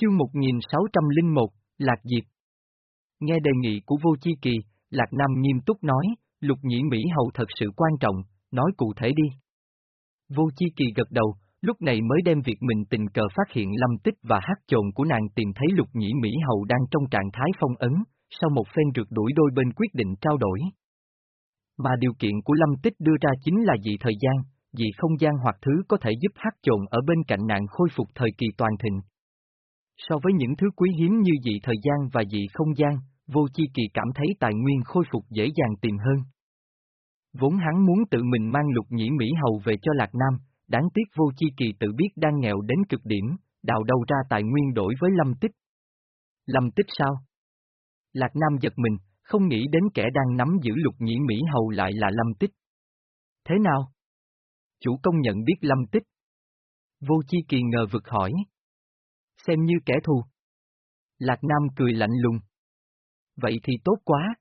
Chương 1601, Lạc Diệp Nghe đề nghị của Vô Chi Kỳ, Lạc Nam nghiêm túc nói, lục nhĩ Mỹ hầu thật sự quan trọng, nói cụ thể đi. Vô Chi Kỳ gật đầu, lúc này mới đem việc mình tình cờ phát hiện lâm tích và hát trồn của nàng tìm thấy lục nhĩ Mỹ hầu đang trong trạng thái phong ấn, sau một phen rượt đuổi đôi bên quyết định trao đổi. Mà điều kiện của lâm tích đưa ra chính là dị thời gian, dị không gian hoặc thứ có thể giúp hát trồn ở bên cạnh nạn khôi phục thời kỳ toàn thịnh. So với những thứ quý hiếm như dị thời gian và dị không gian, vô chi kỳ cảm thấy tài nguyên khôi phục dễ dàng tìm hơn. Vốn hắn muốn tự mình mang lục nhĩ Mỹ Hầu về cho Lạc Nam, đáng tiếc vô chi kỳ tự biết đang nghèo đến cực điểm, đào đâu ra tài nguyên đổi với lâm tích. Lâm tích sao? Lạc Nam giật mình, không nghĩ đến kẻ đang nắm giữ lục nhĩ Mỹ Hầu lại là lâm tích. Thế nào? Chủ công nhận biết lâm tích. Vô chi kỳ ngờ vực hỏi. Xem như kẻ thù. Lạc Nam cười lạnh lùng. Vậy thì tốt quá.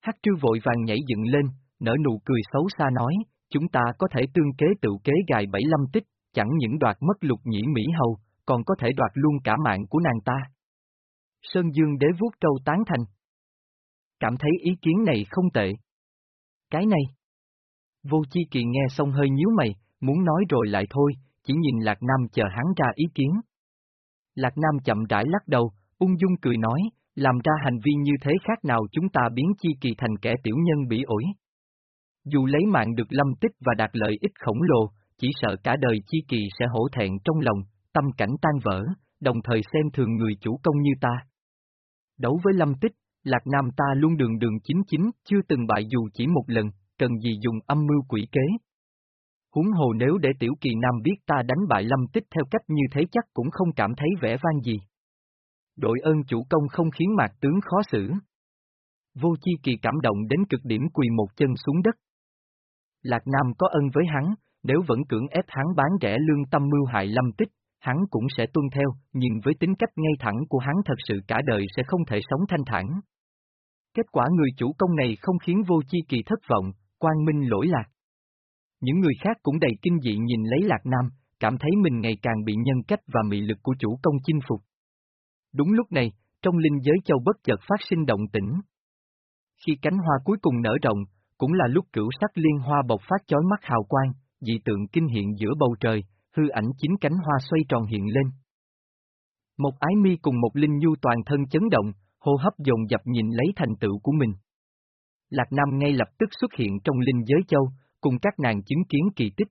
Hắc trư vội vàng nhảy dựng lên, nở nụ cười xấu xa nói, chúng ta có thể tương kế tự kế gài bảy lâm tích, chẳng những đoạt mất lục nhĩ Mỹ Hầu, còn có thể đoạt luôn cả mạng của nàng ta. Sơn Dương đế vuốt trâu tán thành. Cảm thấy ý kiến này không tệ. Cái này. Vô chi kỳ nghe xong hơi nhíu mày, muốn nói rồi lại thôi, chỉ nhìn Lạc Nam chờ hắn ra ý kiến. Lạc Nam chậm rãi lắc đầu, ung dung cười nói, làm ra hành vi như thế khác nào chúng ta biến chi kỳ thành kẻ tiểu nhân bị ổi. Dù lấy mạng được lâm tích và đạt lợi ích khổng lồ, chỉ sợ cả đời chi kỳ sẽ hổ thẹn trong lòng, tâm cảnh tan vỡ, đồng thời xem thường người chủ công như ta. Đấu với lâm tích, Lạc Nam ta luôn đường đường chính chính, chưa từng bại dù chỉ một lần, cần gì dùng âm mưu quỷ kế. Huống hồ nếu để Tiểu Kỳ Nam biết ta đánh bại lâm tích theo cách như thế chắc cũng không cảm thấy vẻ vang gì. Đội ơn chủ công không khiến mạc tướng khó xử. Vô chi kỳ cảm động đến cực điểm quỳ một chân xuống đất. Lạc Nam có ân với hắn, nếu vẫn cưỡng ép hắn bán rẻ lương tâm mưu hại lâm tích, hắn cũng sẽ tuân theo, nhưng với tính cách ngay thẳng của hắn thật sự cả đời sẽ không thể sống thanh thản. Kết quả người chủ công này không khiến vô chi kỳ thất vọng, quang minh lỗi lạc. Những người khác cũng đầy kinh dị nhìn lấy Lạc Nam, cảm thấy mình ngày càng bị nhân cách và mị lực của chủ công chinh phục. Đúng lúc này, trong linh giới châu bất chợt phát sinh động tĩnh. Khi cánh hoa cuối cùng nở rộng, cũng là lúc cửu sắc liên hoa bộc phát chói mắt hào quang, dị tượng kinh hiện giữa bầu trời, hư ảnh chính cánh hoa xoay tròn hiện lên. Một ái mi cùng một linh nhu toàn thân chấn động, hô hấp dồn dập nhìn lấy thành tựu của mình. Lạc Nam ngay lập tức xuất hiện trong linh giới châu, cùng các nàng chứng kiến kỳ tích.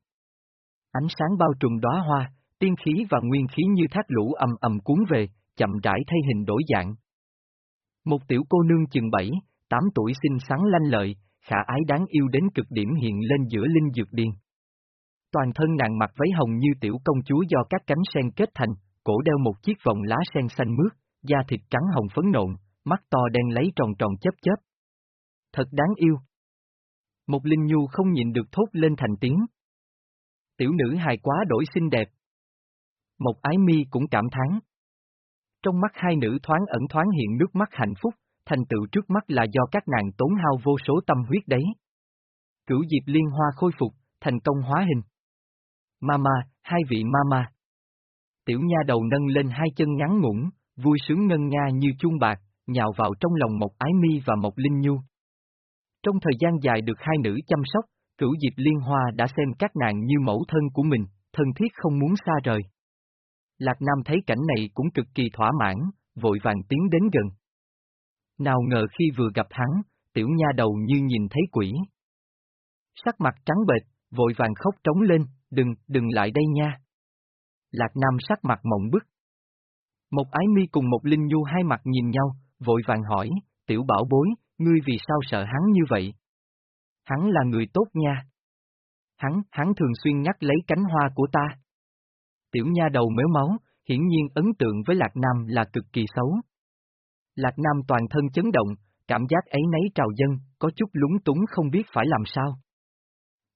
Ánh sáng bao trùm đóa hoa, tiên khí và nguyên khí như thác lũ ầm ầm cuốn về, chậm rãi thay hình đổi dạng. Một tiểu cô nương chừng bảy, tám tuổi xinh xắn lanh lợi, khả ái đáng yêu đến cực điểm hiện lên giữa linh dược điên. Toàn thân nàng mặc váy hồng như tiểu công chúa do các cánh sen kết thành, cổ đeo một chiếc vòng lá sen xanh mướt, da thịt trắng hồng phấn nộn, mắt to đen lấy tròn tròn chớp chớp. Thật đáng yêu. Một linh nhu không nhịn được thốt lên thành tiếng. Tiểu nữ hài quá đổi xinh đẹp. Một ái mi cũng cảm thán. Trong mắt hai nữ thoáng ẩn thoáng hiện nước mắt hạnh phúc, thành tựu trước mắt là do các nàng tốn hao vô số tâm huyết đấy. Cửu diệp liên hoa khôi phục, thành công hóa hình. Mama, hai vị mama. Tiểu nha đầu nâng lên hai chân ngắn ngủn, vui sướng ngân nga như chuông bạc, nhào vào trong lòng một ái mi và một linh nhu. Trong thời gian dài được hai nữ chăm sóc, cửu diệp liên hoa đã xem các nàng như mẫu thân của mình, thân thiết không muốn xa rời. Lạc Nam thấy cảnh này cũng cực kỳ thỏa mãn, vội vàng tiến đến gần. Nào ngờ khi vừa gặp hắn, tiểu nha đầu như nhìn thấy quỷ. Sắc mặt trắng bệch, vội vàng khóc trống lên, đừng, đừng lại đây nha. Lạc Nam sắc mặt mộng bức. Một ái mi cùng một linh nhu hai mặt nhìn nhau, vội vàng hỏi, tiểu bảo bối, ngươi vì sao sợ hắn như vậy? Hắn là người tốt nha. Hắn, hắn thường xuyên nhắc lấy cánh hoa của ta. Tiểu nha đầu méo máu, hiển nhiên ấn tượng với Lạc Nam là cực kỳ xấu. Lạc Nam toàn thân chấn động, cảm giác ấy nấy trào dân, có chút lúng túng không biết phải làm sao.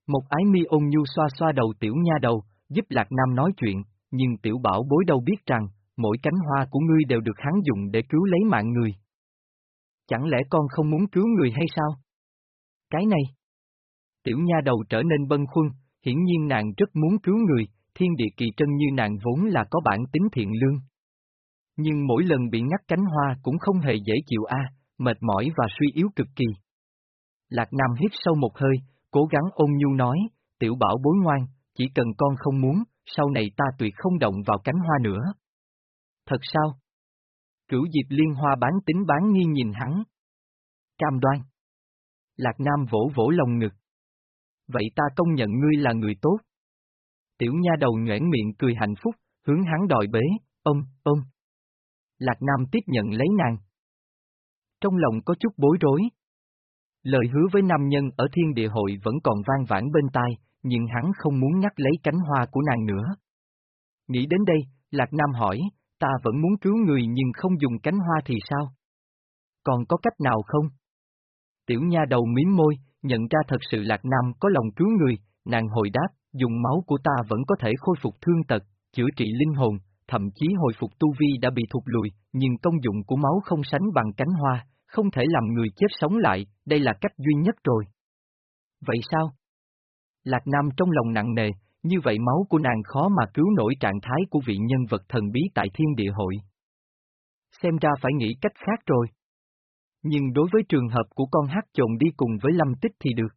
Một ái mi ôn nhu xoa xoa đầu tiểu nha đầu, giúp Lạc Nam nói chuyện, nhưng tiểu bảo bối đâu biết rằng, mỗi cánh hoa của ngươi đều được hắn dùng để cứu lấy mạng người. Chẳng lẽ con không muốn cứu người hay sao? Cái này. Tiểu nha đầu trở nên bân khuân, hiển nhiên nàng rất muốn cứu người, thiên địa kỳ trân như nàng vốn là có bản tính thiện lương. Nhưng mỗi lần bị ngắt cánh hoa cũng không hề dễ chịu a, mệt mỏi và suy yếu cực kỳ. Lạc Nam hít sâu một hơi, cố gắng ôn nhu nói, tiểu bảo bối ngoan, chỉ cần con không muốn, sau này ta tuyệt không động vào cánh hoa nữa. Thật sao? Cửu Diệp Liên Hoa bán tính bán nghi nhìn hắn. Cam đoan. Lạc Nam vỗ vỗ lòng ngực. Vậy ta công nhận ngươi là người tốt. Tiểu nha đầu nhoẻn miệng cười hạnh phúc, hướng hắn đòi bế, ôm, ôm. Lạc Nam tiếp nhận lấy nàng. Trong lòng có chút bối rối. Lời hứa với nam nhân ở thiên địa hội vẫn còn vang vãn bên tai, nhưng hắn không muốn nhắc lấy cánh hoa của nàng nữa. Nghĩ đến đây, Lạc Nam hỏi, ta vẫn muốn cứu người nhưng không dùng cánh hoa thì sao? Còn có cách nào không? Tiểu nha đầu miếm môi, nhận ra thật sự Lạc Nam có lòng cứu người, nàng hồi đáp, dùng máu của ta vẫn có thể khôi phục thương tật, chữa trị linh hồn, thậm chí hồi phục tu vi đã bị thụt lùi, nhưng công dụng của máu không sánh bằng cánh hoa, không thể làm người chết sống lại, đây là cách duy nhất rồi. Vậy sao? Lạc Nam trong lòng nặng nề, như vậy máu của nàng khó mà cứu nổi trạng thái của vị nhân vật thần bí tại thiên địa hội. Xem ra phải nghĩ cách khác rồi. Nhưng đối với trường hợp của con hát trộn đi cùng với Lâm Tích thì được.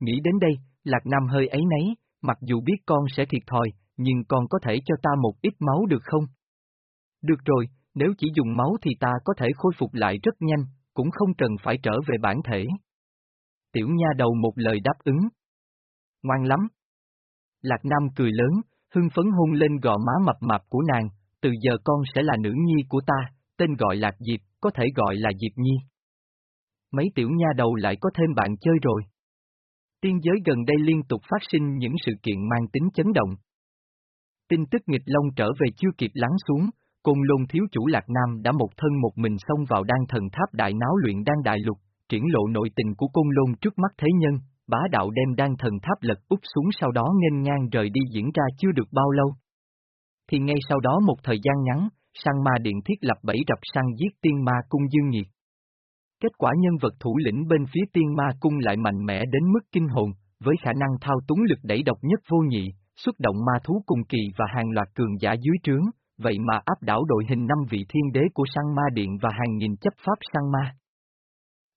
Nghĩ đến đây, Lạc Nam hơi ấy nấy, mặc dù biết con sẽ thiệt thòi, nhưng con có thể cho ta một ít máu được không? Được rồi, nếu chỉ dùng máu thì ta có thể khôi phục lại rất nhanh, cũng không cần phải trở về bản thể. Tiểu nha đầu một lời đáp ứng. Ngoan lắm. Lạc Nam cười lớn, hưng phấn hôn lên gò má mập mạp của nàng, từ giờ con sẽ là nữ nhi của ta, tên gọi Lạc Diệp, có thể gọi là Diệp Nhi. Mấy tiểu nha đầu lại có thêm bạn chơi rồi. Tiên giới gần đây liên tục phát sinh những sự kiện mang tính chấn động. Tin tức nghịch long trở về chưa kịp lắng xuống, Côn Lôn thiếu chủ Lạc Nam đã một thân một mình xông vào đan thần tháp đại náo luyện đan đại lục, triển lộ nội tình của Côn Lôn trước mắt thế nhân, bá đạo đem đan thần tháp lật úp xuống sau đó nghênh ngang rời đi diễn ra chưa được bao lâu. Thì ngay sau đó một thời gian ngắn, sang ma điện thiết lập bẫy rập săn giết tiên ma cung dương nhiệt. Kết quả nhân vật thủ lĩnh bên phía tiên ma cung lại mạnh mẽ đến mức kinh hồn, với khả năng thao túng lực đẩy độc nhất vô nhị, xuất động ma thú cùng kỳ và hàng loạt cường giả dưới trướng, vậy mà áp đảo đội hình năm vị thiên đế của Sang Ma Điện và hàng nghìn chấp pháp Sang Ma.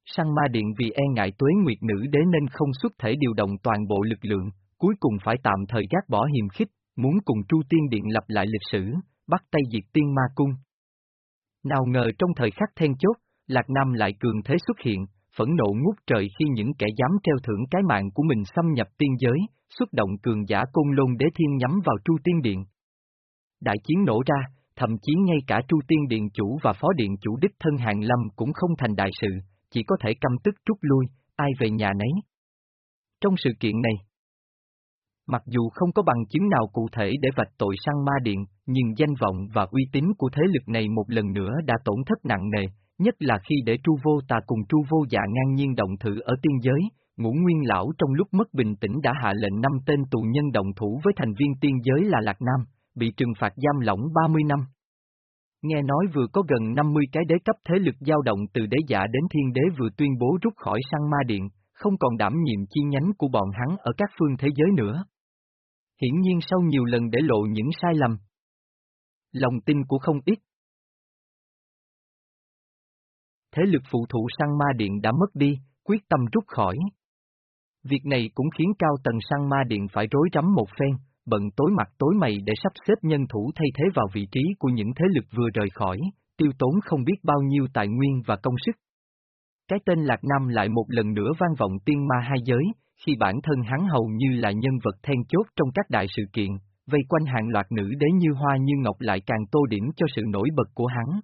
Sang Ma Điện vì e ngại tuế nguyệt nữ đế nên không xuất thể điều động toàn bộ lực lượng, cuối cùng phải tạm thời gác bỏ hiềm khích, muốn cùng Chu Tiên Điện lập lại lịch sử, bắt tay diệt tiên ma cung. Nào ngờ trong thời khắc then chốt, Lạc Nam lại cường thế xuất hiện, phẫn nộ ngút trời khi những kẻ dám treo thưởng cái mạng của mình xâm nhập tiên giới, xuất động cường giả côn lôn đế thiên nhắm vào Chu Tiên Điện. Đại chiến nổ ra, thậm chí ngay cả Chu Tiên Điện chủ và Phó Điện chủ đích thân Hàng Lâm cũng không thành đại sự, chỉ có thể căm tức rút lui, ai về nhà nấy. Trong sự kiện này, mặc dù không có bằng chứng nào cụ thể để vạch tội sang ma điện, nhưng danh vọng và uy tín của thế lực này một lần nữa đã tổn thất nặng nề, nhất là khi để tru vô tà cùng tru vô dạ ngang nhiên động thử ở tiên giới, ngũ nguyên lão trong lúc mất bình tĩnh đã hạ lệnh năm tên tù nhân động thủ với thành viên tiên giới là Lạc Nam, bị trừng phạt giam lỏng 30 năm. Nghe nói vừa có gần 50 cái đế cấp thế lực dao động từ đế giả đến thiên đế vừa tuyên bố rút khỏi sang ma điện, không còn đảm nhiệm chi nhánh của bọn hắn ở các phương thế giới nữa. Hiển nhiên sau nhiều lần để lộ những sai lầm. Lòng tin của không ít. Thế lực phụ thụ sang ma điện đã mất đi, quyết tâm rút khỏi. Việc này cũng khiến cao tầng sang ma điện phải rối rắm một phen, bận tối mặt tối mày để sắp xếp nhân thủ thay thế vào vị trí của những thế lực vừa rời khỏi, tiêu tốn không biết bao nhiêu tài nguyên và công sức. Cái tên Lạc Nam lại một lần nữa vang vọng tiên ma hai giới, khi bản thân hắn hầu như là nhân vật then chốt trong các đại sự kiện, vây quanh hàng loạt nữ đế như hoa như ngọc lại càng tô điểm cho sự nổi bật của hắn.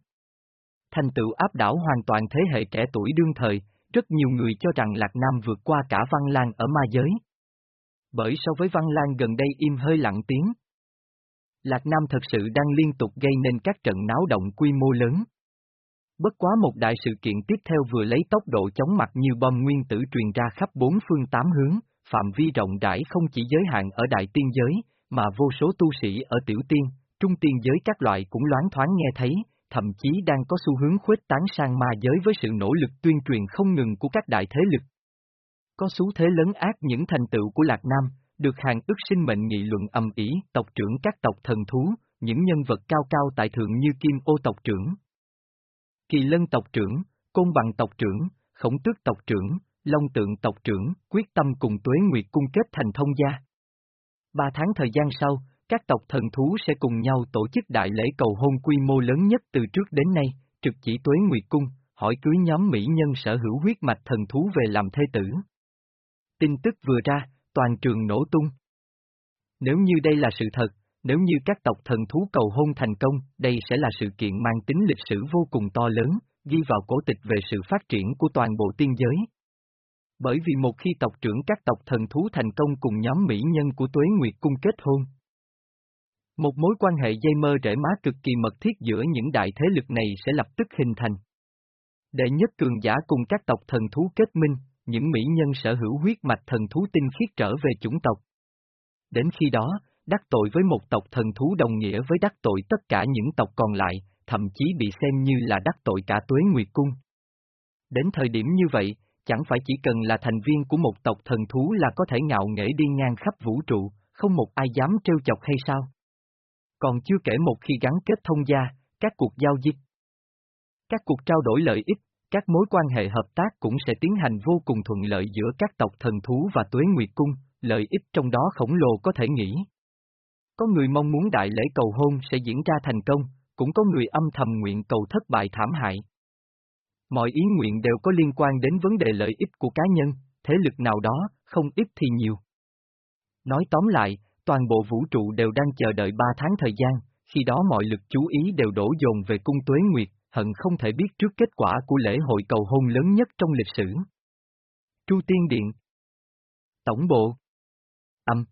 Thành tựu áp đảo hoàn toàn thế hệ trẻ tuổi đương thời, rất nhiều người cho rằng Lạc Nam vượt qua cả Văn Lan ở ma giới. Bởi so với Văn Lan gần đây im hơi lặng tiếng. Lạc Nam thật sự đang liên tục gây nên các trận náo động quy mô lớn. Bất quá một đại sự kiện tiếp theo vừa lấy tốc độ chóng mặt như bom nguyên tử truyền ra khắp bốn phương tám hướng, phạm vi rộng rãi không chỉ giới hạn ở đại tiên giới, mà vô số tu sĩ ở tiểu tiên, trung tiên giới các loại cũng loáng thoáng nghe thấy, thậm chí đang có xu hướng khuếch tán sang ma giới với sự nỗ lực tuyên truyền không ngừng của các đại thế lực. Có xu thế lớn ác những thành tựu của Lạc Nam, được hàng ức sinh mệnh nghị luận âm ý tộc trưởng các tộc thần thú, những nhân vật cao cao tại thượng như Kim Ô tộc trưởng, Kỳ Lân tộc trưởng, Côn Bằng tộc trưởng, Khổng Tước tộc trưởng, Long Tượng tộc trưởng, quyết tâm cùng Tuế Nguyệt cung kết thành thông gia. Ba tháng thời gian sau, các tộc thần thú sẽ cùng nhau tổ chức đại lễ cầu hôn quy mô lớn nhất từ trước đến nay, trực chỉ Tuế Nguyệt cung, hỏi cưới nhóm mỹ nhân sở hữu huyết mạch thần thú về làm thê tử. Tin tức vừa ra, toàn trường nổ tung. Nếu như đây là sự thật, nếu như các tộc thần thú cầu hôn thành công, đây sẽ là sự kiện mang tính lịch sử vô cùng to lớn, ghi vào cổ tịch về sự phát triển của toàn bộ tiên giới. Bởi vì một khi tộc trưởng các tộc thần thú thành công cùng nhóm mỹ nhân của Tuế Nguyệt cung kết hôn, một mối quan hệ dây mơ rễ má cực kỳ mật thiết giữa những đại thế lực này sẽ lập tức hình thành. Đệ nhất cường giả cùng các tộc thần thú kết minh, những mỹ nhân sở hữu huyết mạch thần thú tinh khiết trở về chủng tộc. Đến khi đó, đắc tội với một tộc thần thú đồng nghĩa với đắc tội tất cả những tộc còn lại, thậm chí bị xem như là đắc tội cả tuế nguyệt cung. Đến thời điểm như vậy, chẳng phải chỉ cần là thành viên của một tộc thần thú là có thể ngạo nghễ đi ngang khắp vũ trụ, không một ai dám trêu chọc hay sao? Còn chưa kể một khi gắn kết thông gia, các cuộc giao dịch, các cuộc trao đổi lợi ích, các mối quan hệ hợp tác cũng sẽ tiến hành vô cùng thuận lợi giữa các tộc thần thú và tuế nguyệt cung, lợi ích trong đó khổng lồ có thể nghĩ. Có người mong muốn đại lễ cầu hôn sẽ diễn ra thành công, cũng có người âm thầm nguyện cầu thất bại thảm hại. Mọi ý nguyện đều có liên quan đến vấn đề lợi ích của cá nhân, thế lực nào đó, không ít thì nhiều. Nói tóm lại, toàn bộ vũ trụ đều đang chờ đợi ba tháng thời gian, khi đó mọi lực chú ý đều đổ dồn về cung tuế nguyệt, hận không thể biết trước kết quả của lễ hội cầu hôn lớn nhất trong lịch sử. Tru Tiên Điện Tổng Bộ Âm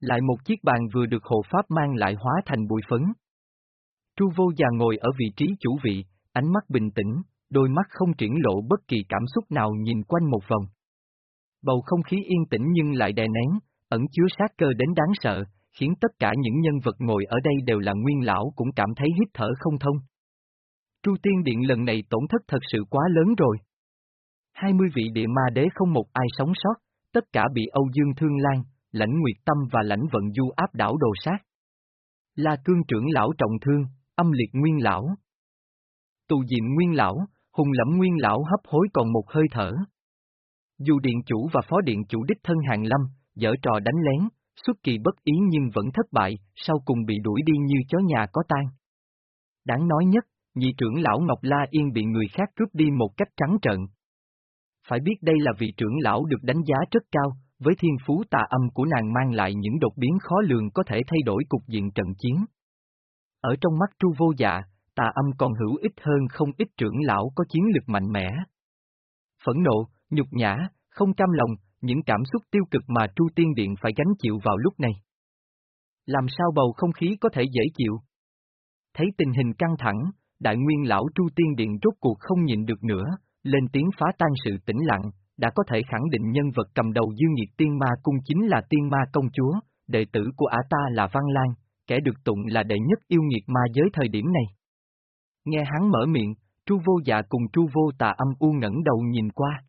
Lại một chiếc bàn vừa được hộ pháp mang lại hóa thành bụi phấn. Tru vô già ngồi ở vị trí chủ vị, ánh mắt bình tĩnh, đôi mắt không triển lộ bất kỳ cảm xúc nào nhìn quanh một vòng. Bầu không khí yên tĩnh nhưng lại đè nén, ẩn chứa sát cơ đến đáng sợ, khiến tất cả những nhân vật ngồi ở đây đều là nguyên lão cũng cảm thấy hít thở không thông. Tru Tiên Điện lần này tổn thất thật sự quá lớn rồi. 20 vị địa ma đế không một ai sống sót, tất cả bị Âu Dương Thương Lan, lãnh Nguyệt Tâm và lãnh Vận Du áp đảo đồ sát. La cương trưởng lão trọng thương, âm liệt nguyên lão. Tù diện nguyên lão, hùng lẫm nguyên lão hấp hối còn một hơi thở. Dù điện chủ và phó điện chủ đích thân hàng lâm, dở trò đánh lén, xuất kỳ bất ý nhưng vẫn thất bại, sau cùng bị đuổi đi như chó nhà có tan. Đáng nói nhất, nhị trưởng lão Ngọc La Yên bị người khác cướp đi một cách trắng trợn. Phải biết đây là vị trưởng lão được đánh giá rất cao, với thiên phú tà âm của nàng mang lại những đột biến khó lường có thể thay đổi cục diện trận chiến. Ở trong mắt tru vô dạ, tà âm còn hữu ích hơn không ít trưởng lão có chiến lực mạnh mẽ. Phẫn nộ, nhục nhã, không cam lòng, những cảm xúc tiêu cực mà Tru Tiên Điện phải gánh chịu vào lúc này. Làm sao bầu không khí có thể dễ chịu? Thấy tình hình căng thẳng, đại nguyên lão Tru Tiên Điện rốt cuộc không nhịn được nữa, lên tiếng phá tan sự tĩnh lặng, đã có thể khẳng định nhân vật cầm đầu dương nhiệt tiên ma cung chính là tiên ma công chúa, đệ tử của ả ta là Văn Lan, kẻ được tụng là đệ nhất yêu nghiệt ma giới thời điểm này. Nghe hắn mở miệng, Tru vô dạ cùng Tru vô tà âm u ngẩng đầu nhìn qua.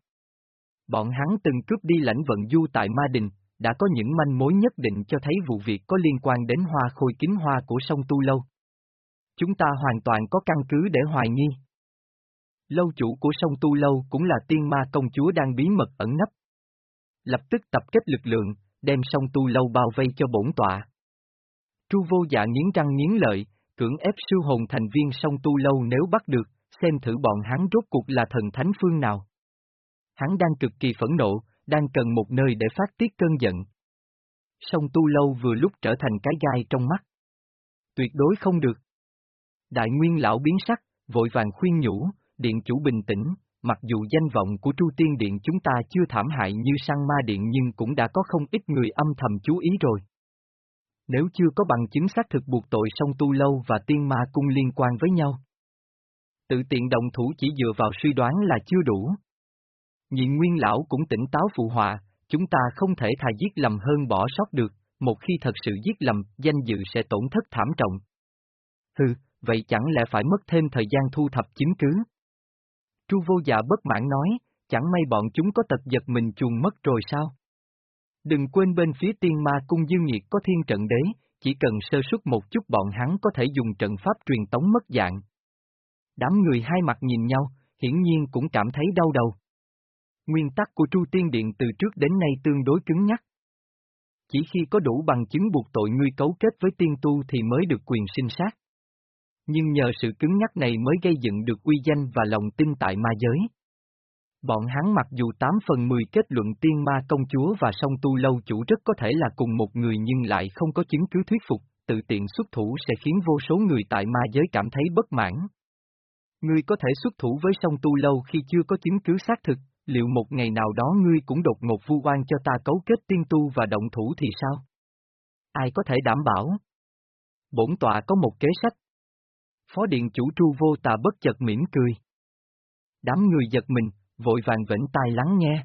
Bọn hắn từng cướp đi lãnh vận du tại Ma Đình, đã có những manh mối nhất định cho thấy vụ việc có liên quan đến hoa khôi kính hoa của sông Tu Lâu. Chúng ta hoàn toàn có căn cứ để hoài nghi. Lâu chủ của sông Tu Lâu cũng là tiên ma công chúa đang bí mật ẩn nấp. Lập tức tập kết lực lượng, đem sông Tu Lâu bao vây cho bổn tọa. Tru vô dạ nghiến răng nghiến lợi, cưỡng ép sư hồn thành viên sông Tu Lâu nếu bắt được, xem thử bọn hắn rốt cuộc là thần thánh phương nào. Hắn đang cực kỳ phẫn nộ, đang cần một nơi để phát tiết cơn giận. Sông Tu Lâu vừa lúc trở thành cái gai trong mắt. Tuyệt đối không được. Đại nguyên lão biến sắc, vội vàng khuyên nhủ, điện chủ bình tĩnh, mặc dù danh vọng của Tru Tiên Điện chúng ta chưa thảm hại như sang ma điện nhưng cũng đã có không ít người âm thầm chú ý rồi. Nếu chưa có bằng chứng xác thực buộc tội song tu lâu và tiên ma cung liên quan với nhau. Tự tiện động thủ chỉ dựa vào suy đoán là chưa đủ. Nhị nguyên lão cũng tỉnh táo phụ họa, chúng ta không thể thà giết lầm hơn bỏ sót được, một khi thật sự giết lầm, danh dự sẽ tổn thất thảm trọng. Hừ, vậy chẳng lẽ phải mất thêm thời gian thu thập chứng cứ? Tru vô dạ bất mãn nói, chẳng may bọn chúng có tật giật mình chuồn mất rồi sao? Đừng quên bên phía tiên ma cung dương nhiệt có thiên trận đế, chỉ cần sơ suất một chút bọn hắn có thể dùng trận pháp truyền tống mất dạng. Đám người hai mặt nhìn nhau, hiển nhiên cũng cảm thấy đau đầu. Nguyên tắc của Tru Tiên Điện từ trước đến nay tương đối cứng nhắc. Chỉ khi có đủ bằng chứng buộc tội ngươi cấu kết với tiên tu thì mới được quyền sinh sát. Nhưng nhờ sự cứng nhắc này mới gây dựng được uy danh và lòng tin tại ma giới. Bọn hắn mặc dù 8 phần 10 kết luận tiên ma công chúa và song tu lâu chủ rất có thể là cùng một người nhưng lại không có chứng cứ thuyết phục, tự tiện xuất thủ sẽ khiến vô số người tại ma giới cảm thấy bất mãn. Ngươi có thể xuất thủ với song tu lâu khi chưa có chứng cứ xác thực, liệu một ngày nào đó ngươi cũng đột ngột vu oan cho ta cấu kết tiên tu và động thủ thì sao? Ai có thể đảm bảo? Bổn tọa có một kế sách. Phó điện chủ tru vô tà bất chợt mỉm cười. Đám người giật mình, vội vàng vĩnh tai lắng nghe.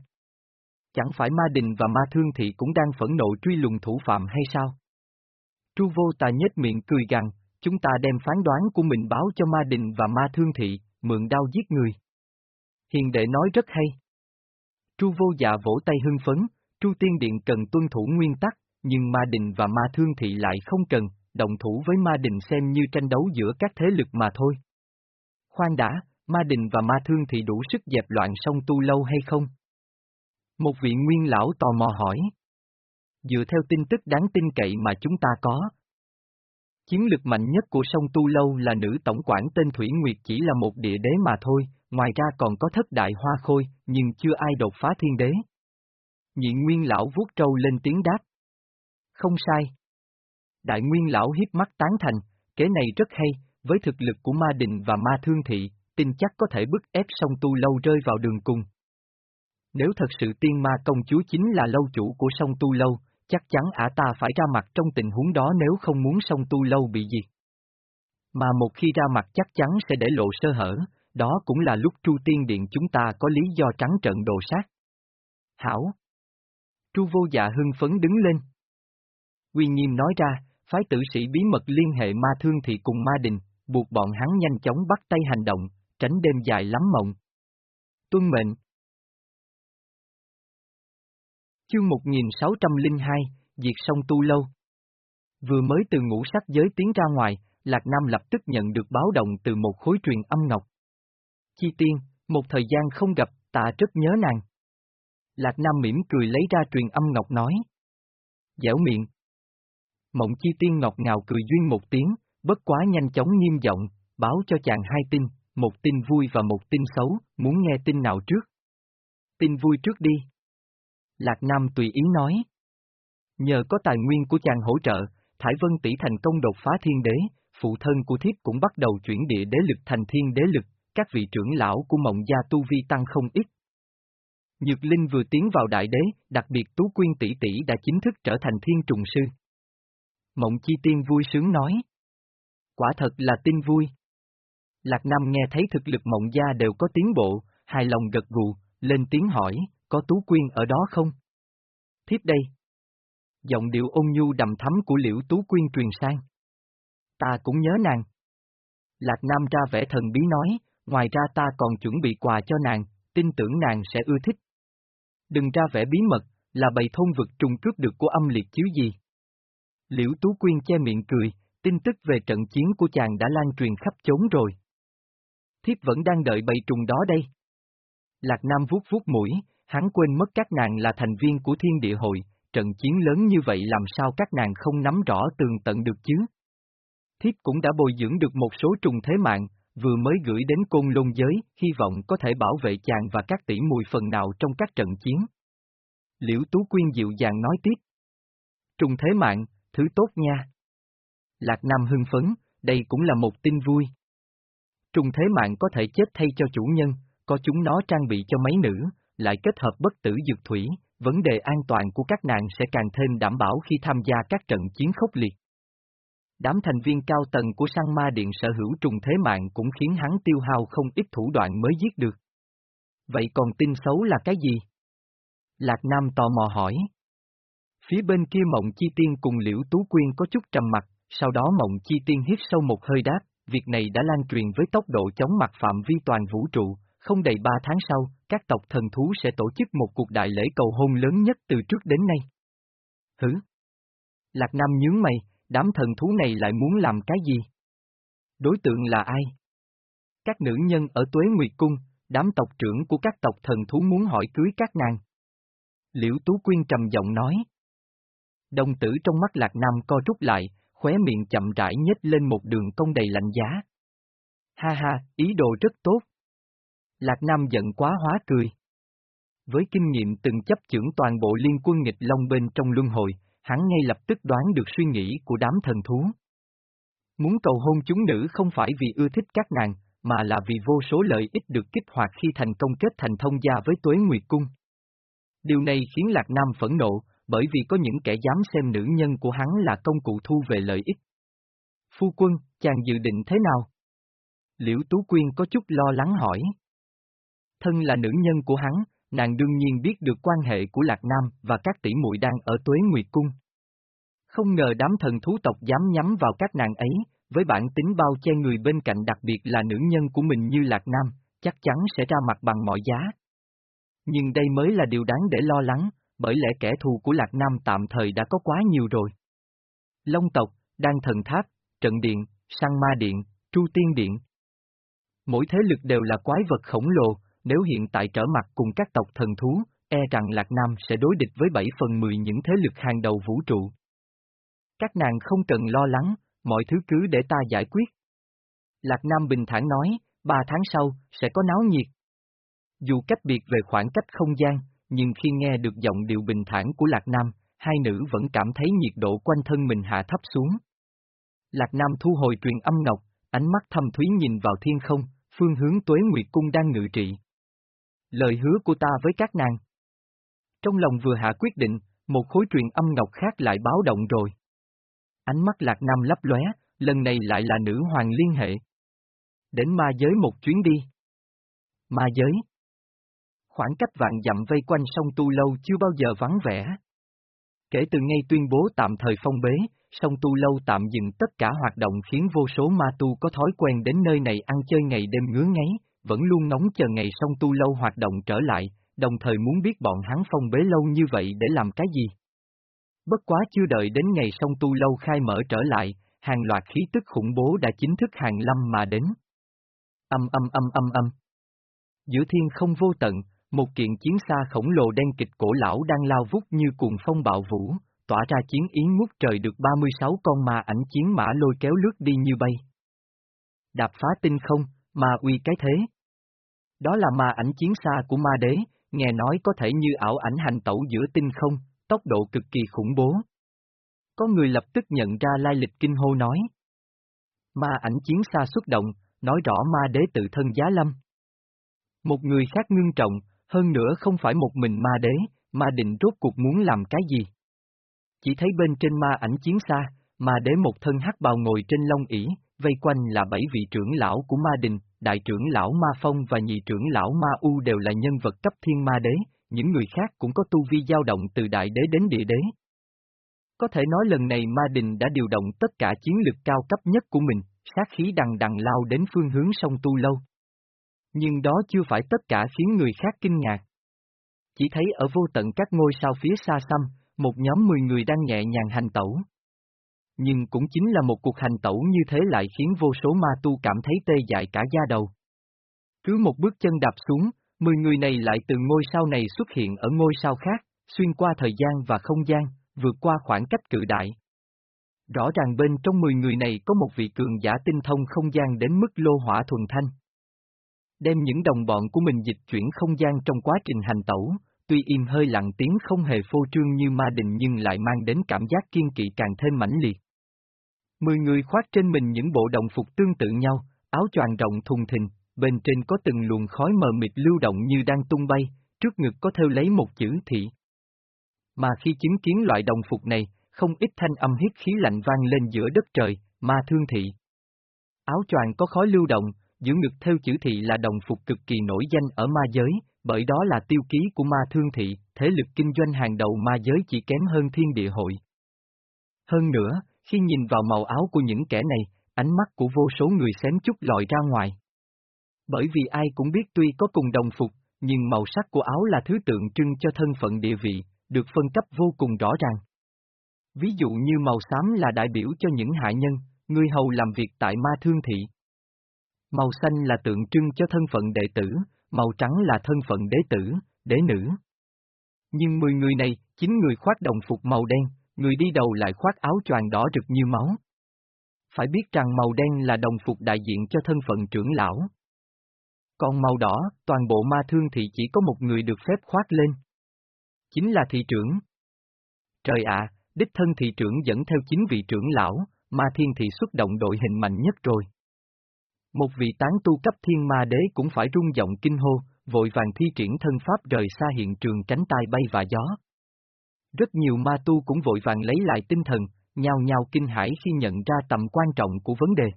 Chẳng phải ma đình và ma thương thị cũng đang phẫn nộ truy lùng thủ phạm hay sao? Tru vô tà nhếch miệng cười gằn, chúng ta đem phán đoán của mình báo cho ma đình và ma thương thị, mượn đao giết người. Hiền đệ nói rất hay. Tru vô dạ vỗ tay hưng phấn, Tru tiên điện cần tuân thủ nguyên tắc, nhưng ma đình và ma thương thị lại không cần, động thủ với ma đình xem như tranh đấu giữa các thế lực mà thôi. Khoan đã, ma đình và ma thương thì đủ sức dẹp loạn song tu lâu hay không? Một vị nguyên lão tò mò hỏi. Dựa theo tin tức đáng tin cậy mà chúng ta có. Chiến lực mạnh nhất của sông Tu Lâu là nữ tổng quản tên Thủy Nguyệt chỉ là một địa đế mà thôi, ngoài ra còn có thất đại hoa khôi, nhưng chưa ai đột phá thiên đế. Nhị nguyên lão vuốt trâu lên tiếng đáp. Không sai. Đại nguyên lão hiếp mắt tán thành, kế này rất hay, với thực lực của ma định và ma thương thị, tin chắc có thể bức ép song tu lâu rơi vào đường cùng. Nếu thật sự tiên ma công chúa chính là lâu chủ của song tu lâu, chắc chắn ả ta phải ra mặt trong tình huống đó nếu không muốn song tu lâu bị diệt. Mà một khi ra mặt chắc chắn sẽ để lộ sơ hở, đó cũng là lúc Tru Tiên Điện chúng ta có lý do trắng trận đồ sát. Hảo! Tru vô dạ hưng phấn đứng lên. Quy Nghiêm nói ra, phái tử sĩ bí mật liên hệ ma thương thị cùng ma đình, buộc bọn hắn nhanh chóng bắt tay hành động, tránh đêm dài lắm mộng. Tuân mệnh. Chương 1602, Diệt sông Tu Lâu Vừa mới từ ngũ sắc giới tiến ra ngoài, Lạc Nam lập tức nhận được báo động từ một khối truyền âm ngọc. Chi tiên, một thời gian không gặp, ta rất nhớ nàng. Lạc Nam mỉm cười lấy ra truyền âm ngọc nói. Dẻo miệng. Mộng chi tiên ngọt ngào cười duyên một tiếng, bất quá nhanh chóng nghiêm giọng, báo cho chàng hai tin, một tin vui và một tin xấu, muốn nghe tin nào trước? Tin vui trước đi. Lạc Nam tùy ý nói. Nhờ có tài nguyên của chàng hỗ trợ, Thải Vân tỷ thành công đột phá thiên đế, phụ thân của thiếp cũng bắt đầu chuyển địa đế lực thành thiên đế lực, các vị trưởng lão của mộng gia tu vi tăng không ít. Nhược Linh vừa tiến vào đại đế, đặc biệt Tú Quyên tỷ tỷ đã chính thức trở thành thiên trùng sư. Mộng Chi Tiên vui sướng nói. Quả thật là tin vui. Lạc Nam nghe thấy thực lực mộng gia đều có tiến bộ, hài lòng gật gù, lên tiếng hỏi, có Tú Quyên ở đó không? Thiếp đây. Giọng điệu ôn nhu đầm thắm của Liễu Tú Quyên truyền sang. Ta cũng nhớ nàng. Lạc Nam ra vẻ thần bí nói, ngoài ra ta còn chuẩn bị quà cho nàng, tin tưởng nàng sẽ ưa thích. Đừng ra vẻ bí mật, là bầy thôn vực trùng cướp được của âm liệt chứ gì. Liễu Tú Quyên che miệng cười, tin tức về trận chiến của chàng đã lan truyền khắp chốn rồi. Thiếp vẫn đang đợi bầy trùng đó đây. Lạc Nam vuốt vuốt mũi, hắn quên mất các nàng là thành viên của thiên địa hội, trận chiến lớn như vậy làm sao các nàng không nắm rõ tường tận được chứ? Thiếp cũng đã bồi dưỡng được một số trùng thế mạng, vừa mới gửi đến côn lôn giới, hy vọng có thể bảo vệ chàng và các tỷ mùi phần nào trong các trận chiến. Liễu Tú Quyên dịu dàng nói tiếp. Trùng thế mạng, thứ tốt nha. Lạc Nam hưng phấn, đây cũng là một tin vui. Trùng thế mạng có thể chết thay cho chủ nhân, có chúng nó trang bị cho mấy nữ, lại kết hợp bất tử dược thủy, vấn đề an toàn của các nàng sẽ càng thêm đảm bảo khi tham gia các trận chiến khốc liệt. Đám thành viên cao tầng của sang ma điện sở hữu trùng thế mạng cũng khiến hắn tiêu hao không ít thủ đoạn mới giết được. Vậy còn tin xấu là cái gì? Lạc Nam tò mò hỏi. Phía bên kia mộng chi tiên cùng liễu tú quyên có chút trầm mặt, sau đó mộng chi tiên hít sâu một hơi đáp, việc này đã lan truyền với tốc độ chóng mặt phạm vi toàn vũ trụ, không đầy ba tháng sau, các tộc thần thú sẽ tổ chức một cuộc đại lễ cầu hôn lớn nhất từ trước đến nay. Hử? Lạc Nam nhướng mày, đám thần thú này lại muốn làm cái gì? Đối tượng là ai? Các nữ nhân ở Tuế Nguyệt Cung, đám tộc trưởng của các tộc thần thú muốn hỏi cưới các nàng. Liễu Tú Quyên trầm giọng nói. Đồng tử trong mắt Lạc Nam co rút lại, khóe miệng chậm rãi nhếch lên một đường cong đầy lạnh giá. Ha ha, ý đồ rất tốt. Lạc Nam giận quá hóa cười. Với kinh nghiệm từng chấp trưởng toàn bộ liên quân nghịch long bên trong luân hồi, hắn ngay lập tức đoán được suy nghĩ của đám thần thú. Muốn cầu hôn chúng nữ không phải vì ưa thích các nàng, mà là vì vô số lợi ích được kích hoạt khi thành công kết thành thông gia với Tuế Nguyệt Cung. Điều này khiến Lạc Nam phẫn nộ, bởi vì có những kẻ dám xem nữ nhân của hắn là công cụ thu về lợi ích. Phu quân, chàng dự định thế nào? Liễu Tú Quyên có chút lo lắng hỏi. Thân là nữ nhân của hắn, nàng đương nhiên biết được quan hệ của Lạc Nam và các tỷ muội đang ở Tuế Nguyệt Cung. Không ngờ đám thần thú tộc dám nhắm vào các nàng ấy, với bản tính bao che người bên cạnh đặc biệt là nữ nhân của mình như Lạc Nam, chắc chắn sẽ ra mặt bằng mọi giá. Nhưng đây mới là điều đáng để lo lắng, bởi lẽ kẻ thù của Lạc Nam tạm thời đã có quá nhiều rồi. Long tộc, Đan Thần Tháp, Trận Điện, Sang Ma Điện, Tru Tiên Điện. Mỗi thế lực đều là quái vật khổng lồ, nếu hiện tại trở mặt cùng các tộc thần thú, e rằng Lạc Nam sẽ đối địch với 7 phần 10 những thế lực hàng đầu vũ trụ. Các nàng không cần lo lắng, mọi thứ cứ để ta giải quyết. Lạc Nam bình thản nói, ba tháng sau, sẽ có náo nhiệt. Dù cách biệt về khoảng cách không gian, nhưng khi nghe được giọng điệu bình thản của Lạc Nam, hai nữ vẫn cảm thấy nhiệt độ quanh thân mình hạ thấp xuống. Lạc Nam thu hồi truyền âm ngọc, ánh mắt thâm thúy nhìn vào thiên không, phương hướng tuế nguyệt cung đang ngự trị. Lời hứa của ta với các nàng. Trong lòng vừa hạ quyết định, một khối truyền âm ngọc khác lại báo động rồi. Ánh mắt Lạc Nam lấp lóe, lần này lại là nữ hoàng liên hệ. Đến ma giới một chuyến đi. Ma giới. Khoảng cách vạn dặm vây quanh sông Tu Lâu chưa bao giờ vắng vẻ. Kể từ ngay tuyên bố tạm thời phong bế, sông Tu Lâu tạm dừng tất cả hoạt động khiến vô số ma tu có thói quen đến nơi này ăn chơi ngày đêm ngứa ngáy, vẫn luôn nóng chờ ngày sông Tu Lâu hoạt động trở lại, đồng thời muốn biết bọn hắn phong bế lâu như vậy để làm cái gì. Bất quá chưa đợi đến ngày sông Tu Lâu khai mở trở lại, hàng loạt khí tức khủng bố đã chính thức hàng lâm mà đến. Âm âm âm âm âm. Giữa thiên không vô tận, một kiện chiến xa khổng lồ đen kịch cổ lão đang lao vút như cuồng phong bạo vũ, tỏa ra chiến yến ngút trời được 36 con ma ảnh chiến mã lôi kéo lướt đi như bay. Đạp phá tinh không, ma uy cái thế. Đó là ma ảnh chiến xa của ma đế, nghe nói có thể như ảo ảnh hành tẩu giữa tinh không, tốc độ cực kỳ khủng bố. Có người lập tức nhận ra lai lịch kinh hô nói. Ma ảnh chiến xa xuất động, nói rõ ma đế tự thân giá lâm. Một người khác ngưng trọng, hơn nữa không phải một mình ma đế, ma định rốt cuộc muốn làm cái gì. Chỉ thấy bên trên ma ảnh chiến xa, ma đế một thân hắc bào ngồi trên long ỷ, vây quanh là bảy vị trưởng lão của ma đình, đại trưởng lão ma phong và nhị trưởng lão ma u đều là nhân vật cấp thiên ma đế, những người khác cũng có tu vi dao động từ đại đế đến địa đế. Có thể nói lần này ma đình đã điều động tất cả chiến lực cao cấp nhất của mình, sát khí đằng đằng lao đến phương hướng sông Tu Lâu. Nhưng đó chưa phải tất cả khiến người khác kinh ngạc. Chỉ thấy ở vô tận các ngôi sao phía xa xăm, một nhóm 10 người đang nhẹ nhàng hành tẩu. Nhưng cũng chính là một cuộc hành tẩu như thế lại khiến vô số ma tu cảm thấy tê dại cả da đầu. Cứ một bước chân đạp xuống, 10 người này lại từ ngôi sao này xuất hiện ở ngôi sao khác, xuyên qua thời gian và không gian, vượt qua khoảng cách cự đại. Rõ ràng bên trong 10 người này có một vị cường giả tinh thông không gian đến mức lô hỏa thuần thanh. Đem những đồng bọn của mình dịch chuyển không gian trong quá trình hành tẩu, tuy im hơi lặng tiếng không hề phô trương như ma đình nhưng lại mang đến cảm giác kiên kỵ càng thêm mãnh liệt. Mười người khoác trên mình những bộ đồng phục tương tự nhau, áo choàng rộng thùng thình, bên trên có từng luồng khói mờ mịt lưu động như đang tung bay, trước ngực có theo lấy một chữ thị. Mà khi chứng kiến loại đồng phục này, không ít thanh âm hít khí lạnh vang lên giữa đất trời, ma thương thị. Áo choàng có khói lưu động, giữa ngực theo chữ thị là đồng phục cực kỳ nổi danh ở ma giới, bởi đó là tiêu ký của ma thương thị, thế lực kinh doanh hàng đầu ma giới chỉ kém hơn thiên địa hội. Hơn nữa, khi nhìn vào màu áo của những kẻ này, ánh mắt của vô số người xém chút lòi ra ngoài. Bởi vì ai cũng biết tuy có cùng đồng phục, nhưng màu sắc của áo là thứ tượng trưng cho thân phận địa vị, được phân cấp vô cùng rõ ràng. Ví dụ như màu xám là đại biểu cho những hạ nhân, người hầu làm việc tại ma thương thị. Màu xanh là tượng trưng cho thân phận đệ tử, màu trắng là thân phận đế tử, đế nữ. Nhưng 10 người này, 9 người khoác đồng phục màu đen, người đi đầu lại khoác áo choàng đỏ rực như máu. Phải biết rằng màu đen là đồng phục đại diện cho thân phận trưởng lão. Còn màu đỏ, toàn bộ ma thương thì chỉ có một người được phép khoác lên. Chính là thị trưởng. Trời ạ, đích thân thị trưởng dẫn theo chính vị trưởng lão, ma thiên thị xuất động đội hình mạnh nhất rồi. Một vị tán tu cấp thiên ma đế cũng phải rung giọng kinh hô, vội vàng thi triển thân pháp rời xa hiện trường tránh tai bay và gió. Rất nhiều ma tu cũng vội vàng lấy lại tinh thần, nhao nhao kinh hãi khi nhận ra tầm quan trọng của vấn đề.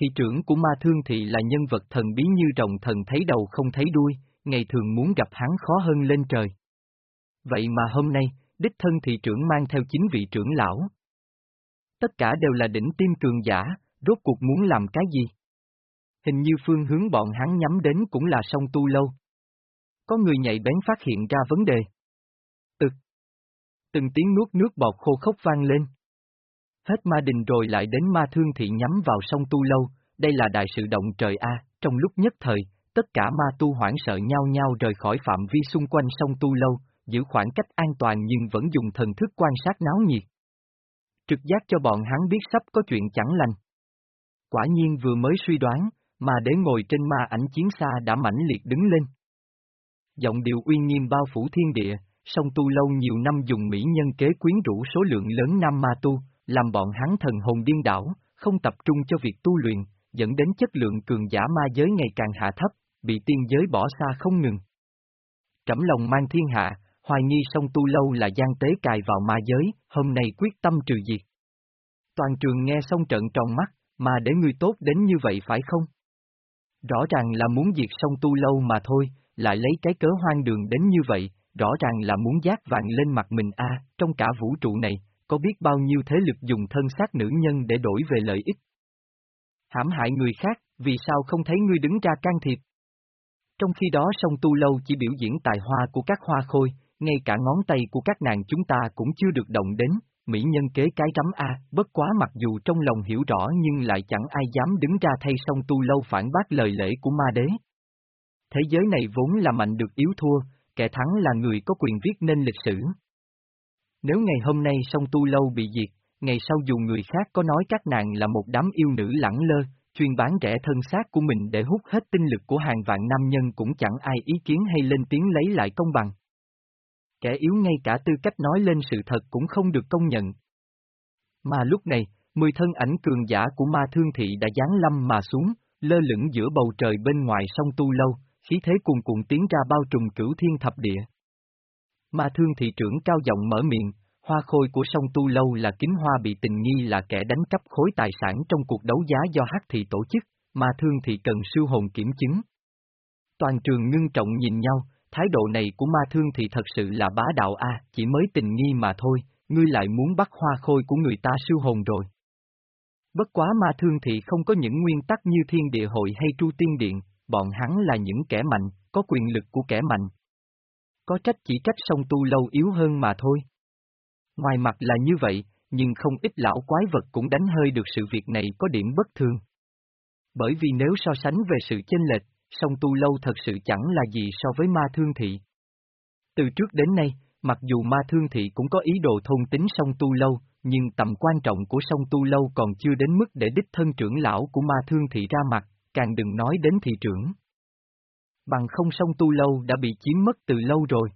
Thị trưởng của ma thương thị là nhân vật thần bí như rồng thần thấy đầu không thấy đuôi, ngày thường muốn gặp hắn khó hơn lên trời. Vậy mà hôm nay, đích thân thị trưởng mang theo chính vị trưởng lão. Tất cả đều là đỉnh tim cường giả, rốt cuộc muốn làm cái gì? Hình như phương hướng bọn hắn nhắm đến cũng là sông tu lâu. Có người nhạy bén phát hiện ra vấn đề. Tực. Từng tiếng nuốt nước bọt khô khốc vang lên. Hết ma đình rồi lại đến ma thương thị nhắm vào sông tu lâu, đây là đại sự động trời A, trong lúc nhất thời, tất cả ma tu hoảng sợ nhau nhau rời khỏi phạm vi xung quanh sông tu lâu, giữ khoảng cách an toàn nhưng vẫn dùng thần thức quan sát náo nhiệt. Trực giác cho bọn hắn biết sắp có chuyện chẳng lành. Quả nhiên vừa mới suy đoán, mà để ngồi trên ma ảnh chiến xa đã mãnh liệt đứng lên. Giọng điệu uy nghiêm bao phủ thiên địa, song tu lâu nhiều năm dùng mỹ nhân kế quyến rũ số lượng lớn nam ma tu, làm bọn hắn thần hồn điên đảo, không tập trung cho việc tu luyện, dẫn đến chất lượng cường giả ma giới ngày càng hạ thấp, bị tiên giới bỏ xa không ngừng. Trẫm lòng mang thiên hạ, hoài nghi song tu lâu là gian tế cài vào ma giới, hôm nay quyết tâm trừ diệt. Toàn trường nghe xong trận tròn mắt, mà để người tốt đến như vậy phải không? Rõ ràng là muốn diệt sông tu lâu mà thôi, lại lấy cái cớ hoang đường đến như vậy, rõ ràng là muốn giác vàng lên mặt mình a trong cả vũ trụ này, có biết bao nhiêu thế lực dùng thân xác nữ nhân để đổi về lợi ích. Hãm hại người khác, vì sao không thấy ngươi đứng ra can thiệp? Trong khi đó sông tu lâu chỉ biểu diễn tài hoa của các hoa khôi, ngay cả ngón tay của các nàng chúng ta cũng chưa được động đến, mỹ nhân kế cái rắm A, bất quá mặc dù trong lòng hiểu rõ nhưng lại chẳng ai dám đứng ra thay song tu lâu phản bác lời lễ của ma đế. Thế giới này vốn là mạnh được yếu thua, kẻ thắng là người có quyền viết nên lịch sử. Nếu ngày hôm nay song tu lâu bị diệt, ngày sau dù người khác có nói các nàng là một đám yêu nữ lẳng lơ, chuyên bán rẻ thân xác của mình để hút hết tinh lực của hàng vạn nam nhân cũng chẳng ai ý kiến hay lên tiếng lấy lại công bằng kẻ yếu ngay cả tư cách nói lên sự thật cũng không được công nhận. Mà lúc này, mười thân ảnh cường giả của ma thương thị đã giáng lâm mà xuống, lơ lửng giữa bầu trời bên ngoài sông Tu Lâu, khí thế cuồn cuộn tiến ra bao trùm cửu thiên thập địa. Ma thương thị trưởng cao giọng mở miệng, hoa khôi của sông Tu Lâu là kính hoa bị tình nghi là kẻ đánh cắp khối tài sản trong cuộc đấu giá do hắc thị tổ chức, ma thương thị cần siêu hồn kiểm chứng. Toàn trường ngưng trọng nhìn nhau, thái độ này của ma thương thì thật sự là bá đạo a, chỉ mới tình nghi mà thôi, ngươi lại muốn bắt hoa khôi của người ta siêu hồn rồi. Bất quá ma thương thì không có những nguyên tắc như thiên địa hội hay tru tiên điện, bọn hắn là những kẻ mạnh, có quyền lực của kẻ mạnh. Có trách chỉ trách song tu lâu yếu hơn mà thôi. Ngoài mặt là như vậy, nhưng không ít lão quái vật cũng đánh hơi được sự việc này có điểm bất thường. Bởi vì nếu so sánh về sự chênh lệch, song tu lâu thật sự chẳng là gì so với ma thương thị. Từ trước đến nay, mặc dù ma thương thị cũng có ý đồ thôn tính song tu lâu, nhưng tầm quan trọng của song tu lâu còn chưa đến mức để đích thân trưởng lão của ma thương thị ra mặt, càng đừng nói đến thị trưởng. Bằng không song tu lâu đã bị chiếm mất từ lâu rồi.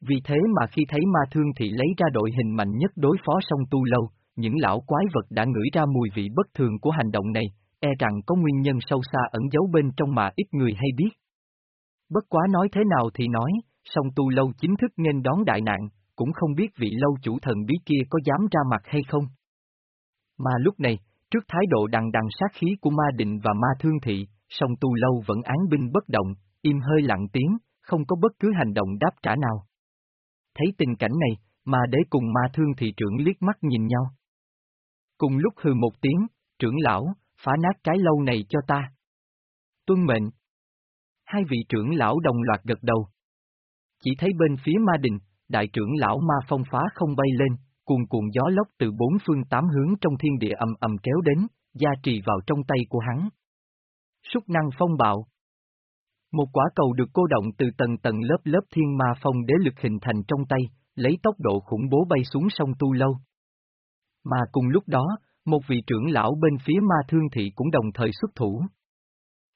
Vì thế mà khi thấy ma thương thị lấy ra đội hình mạnh nhất đối phó song tu lâu, những lão quái vật đã ngửi ra mùi vị bất thường của hành động này, e rằng có nguyên nhân sâu xa ẩn giấu bên trong mà ít người hay biết. Bất quá nói thế nào thì nói, song tu lâu chính thức nên đón đại nạn, cũng không biết vị lâu chủ thần bí kia có dám ra mặt hay không. Mà lúc này, trước thái độ đằng đằng sát khí của ma định và ma thương thị, song tu lâu vẫn án binh bất động, im hơi lặng tiếng, không có bất cứ hành động đáp trả nào. Thấy tình cảnh này, mà đế cùng ma thương thị trưởng liếc mắt nhìn nhau. Cùng lúc hừ một tiếng, trưởng lão, phá nát cái lâu này cho ta. Tuân mệnh. Hai vị trưởng lão đồng loạt gật đầu. Chỉ thấy bên phía ma đình, đại trưởng lão ma phong phá không bay lên, cuồn cuộn gió lốc từ bốn phương tám hướng trong thiên địa ầm ầm kéo đến, gia trì vào trong tay của hắn. Súc năng phong bạo Một quả cầu được cô động từ tầng tầng lớp lớp thiên ma phong đế lực hình thành trong tay, lấy tốc độ khủng bố bay xuống sông Tu Lâu. Mà cùng lúc đó, một vị trưởng lão bên phía ma thương thị cũng đồng thời xuất thủ.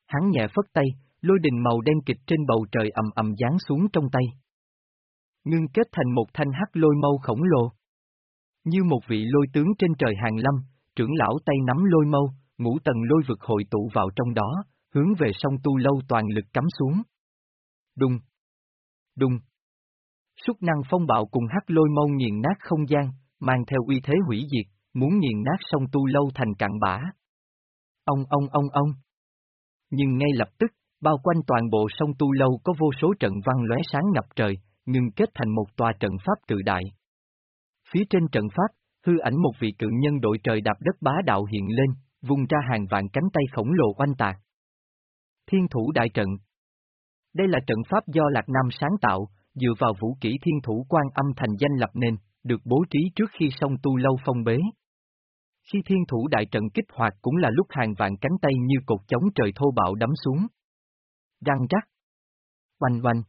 Hắn nhẹ phất tay, lôi đình màu đen kịch trên bầu trời ầm ầm giáng xuống trong tay. Ngưng kết thành một thanh hắc lôi mâu khổng lồ. Như một vị lôi tướng trên trời hàng lâm, trưởng lão tay nắm lôi mâu, ngũ tầng lôi vực hội tụ vào trong đó, hướng về sông tu lâu toàn lực cắm xuống. Đùng! Đùng! Súc năng phong bạo cùng hắc lôi mâu nghiền nát không gian, mang theo uy thế hủy diệt, muốn nghiền nát sông tu lâu thành cạn bã. Ông ông ông ông! Nhưng ngay lập tức, bao quanh toàn bộ sông tu lâu có vô số trận văn lóe sáng ngập trời, ngưng kết thành một tòa trận pháp cự đại. Phía trên trận pháp, hư ảnh một vị cự nhân đội trời đạp đất bá đạo hiện lên, vung ra hàng vạn cánh tay khổng lồ oanh tạc. Thiên thủ đại trận Đây là trận pháp do Lạc Nam sáng tạo, dựa vào vũ kỹ thiên thủ quan âm thành danh lập nên, được bố trí trước khi sông tu lâu phong bế. Khi thiên thủ đại trận kích hoạt cũng là lúc hàng vạn cánh tay như cột chống trời thô bạo đấm xuống. Răng rắc. Oanh oanh.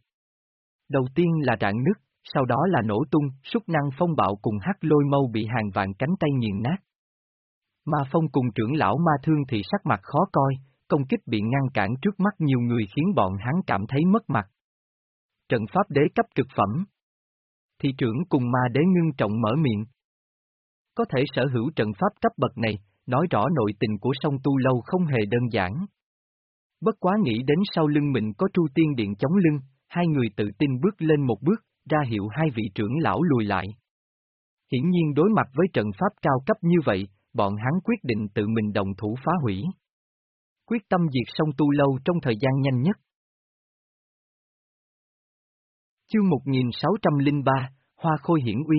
Đầu tiên là rạn nứt, sau đó là nổ tung, súc năng phong bạo cùng hắc lôi mâu bị hàng vạn cánh tay nghiền nát. Ma phong cùng trưởng lão ma thương thì sắc mặt khó coi, công kích bị ngăn cản trước mắt nhiều người khiến bọn hắn cảm thấy mất mặt. Trận pháp đế cấp cực phẩm. Thị trưởng cùng ma đế ngưng trọng mở miệng. Có thể sở hữu trận pháp cấp bậc này, nói rõ nội tình của sông Tu Lâu không hề đơn giản. Bất quá nghĩ đến sau lưng mình có tru tiên điện chống lưng, hai người tự tin bước lên một bước, ra hiệu hai vị trưởng lão lùi lại. Hiển nhiên đối mặt với trận pháp cao cấp như vậy, bọn hắn quyết định tự mình đồng thủ phá hủy. Quyết tâm diệt sông Tu Lâu trong thời gian nhanh nhất. Chương 1603, Hoa Khôi Hiển Uy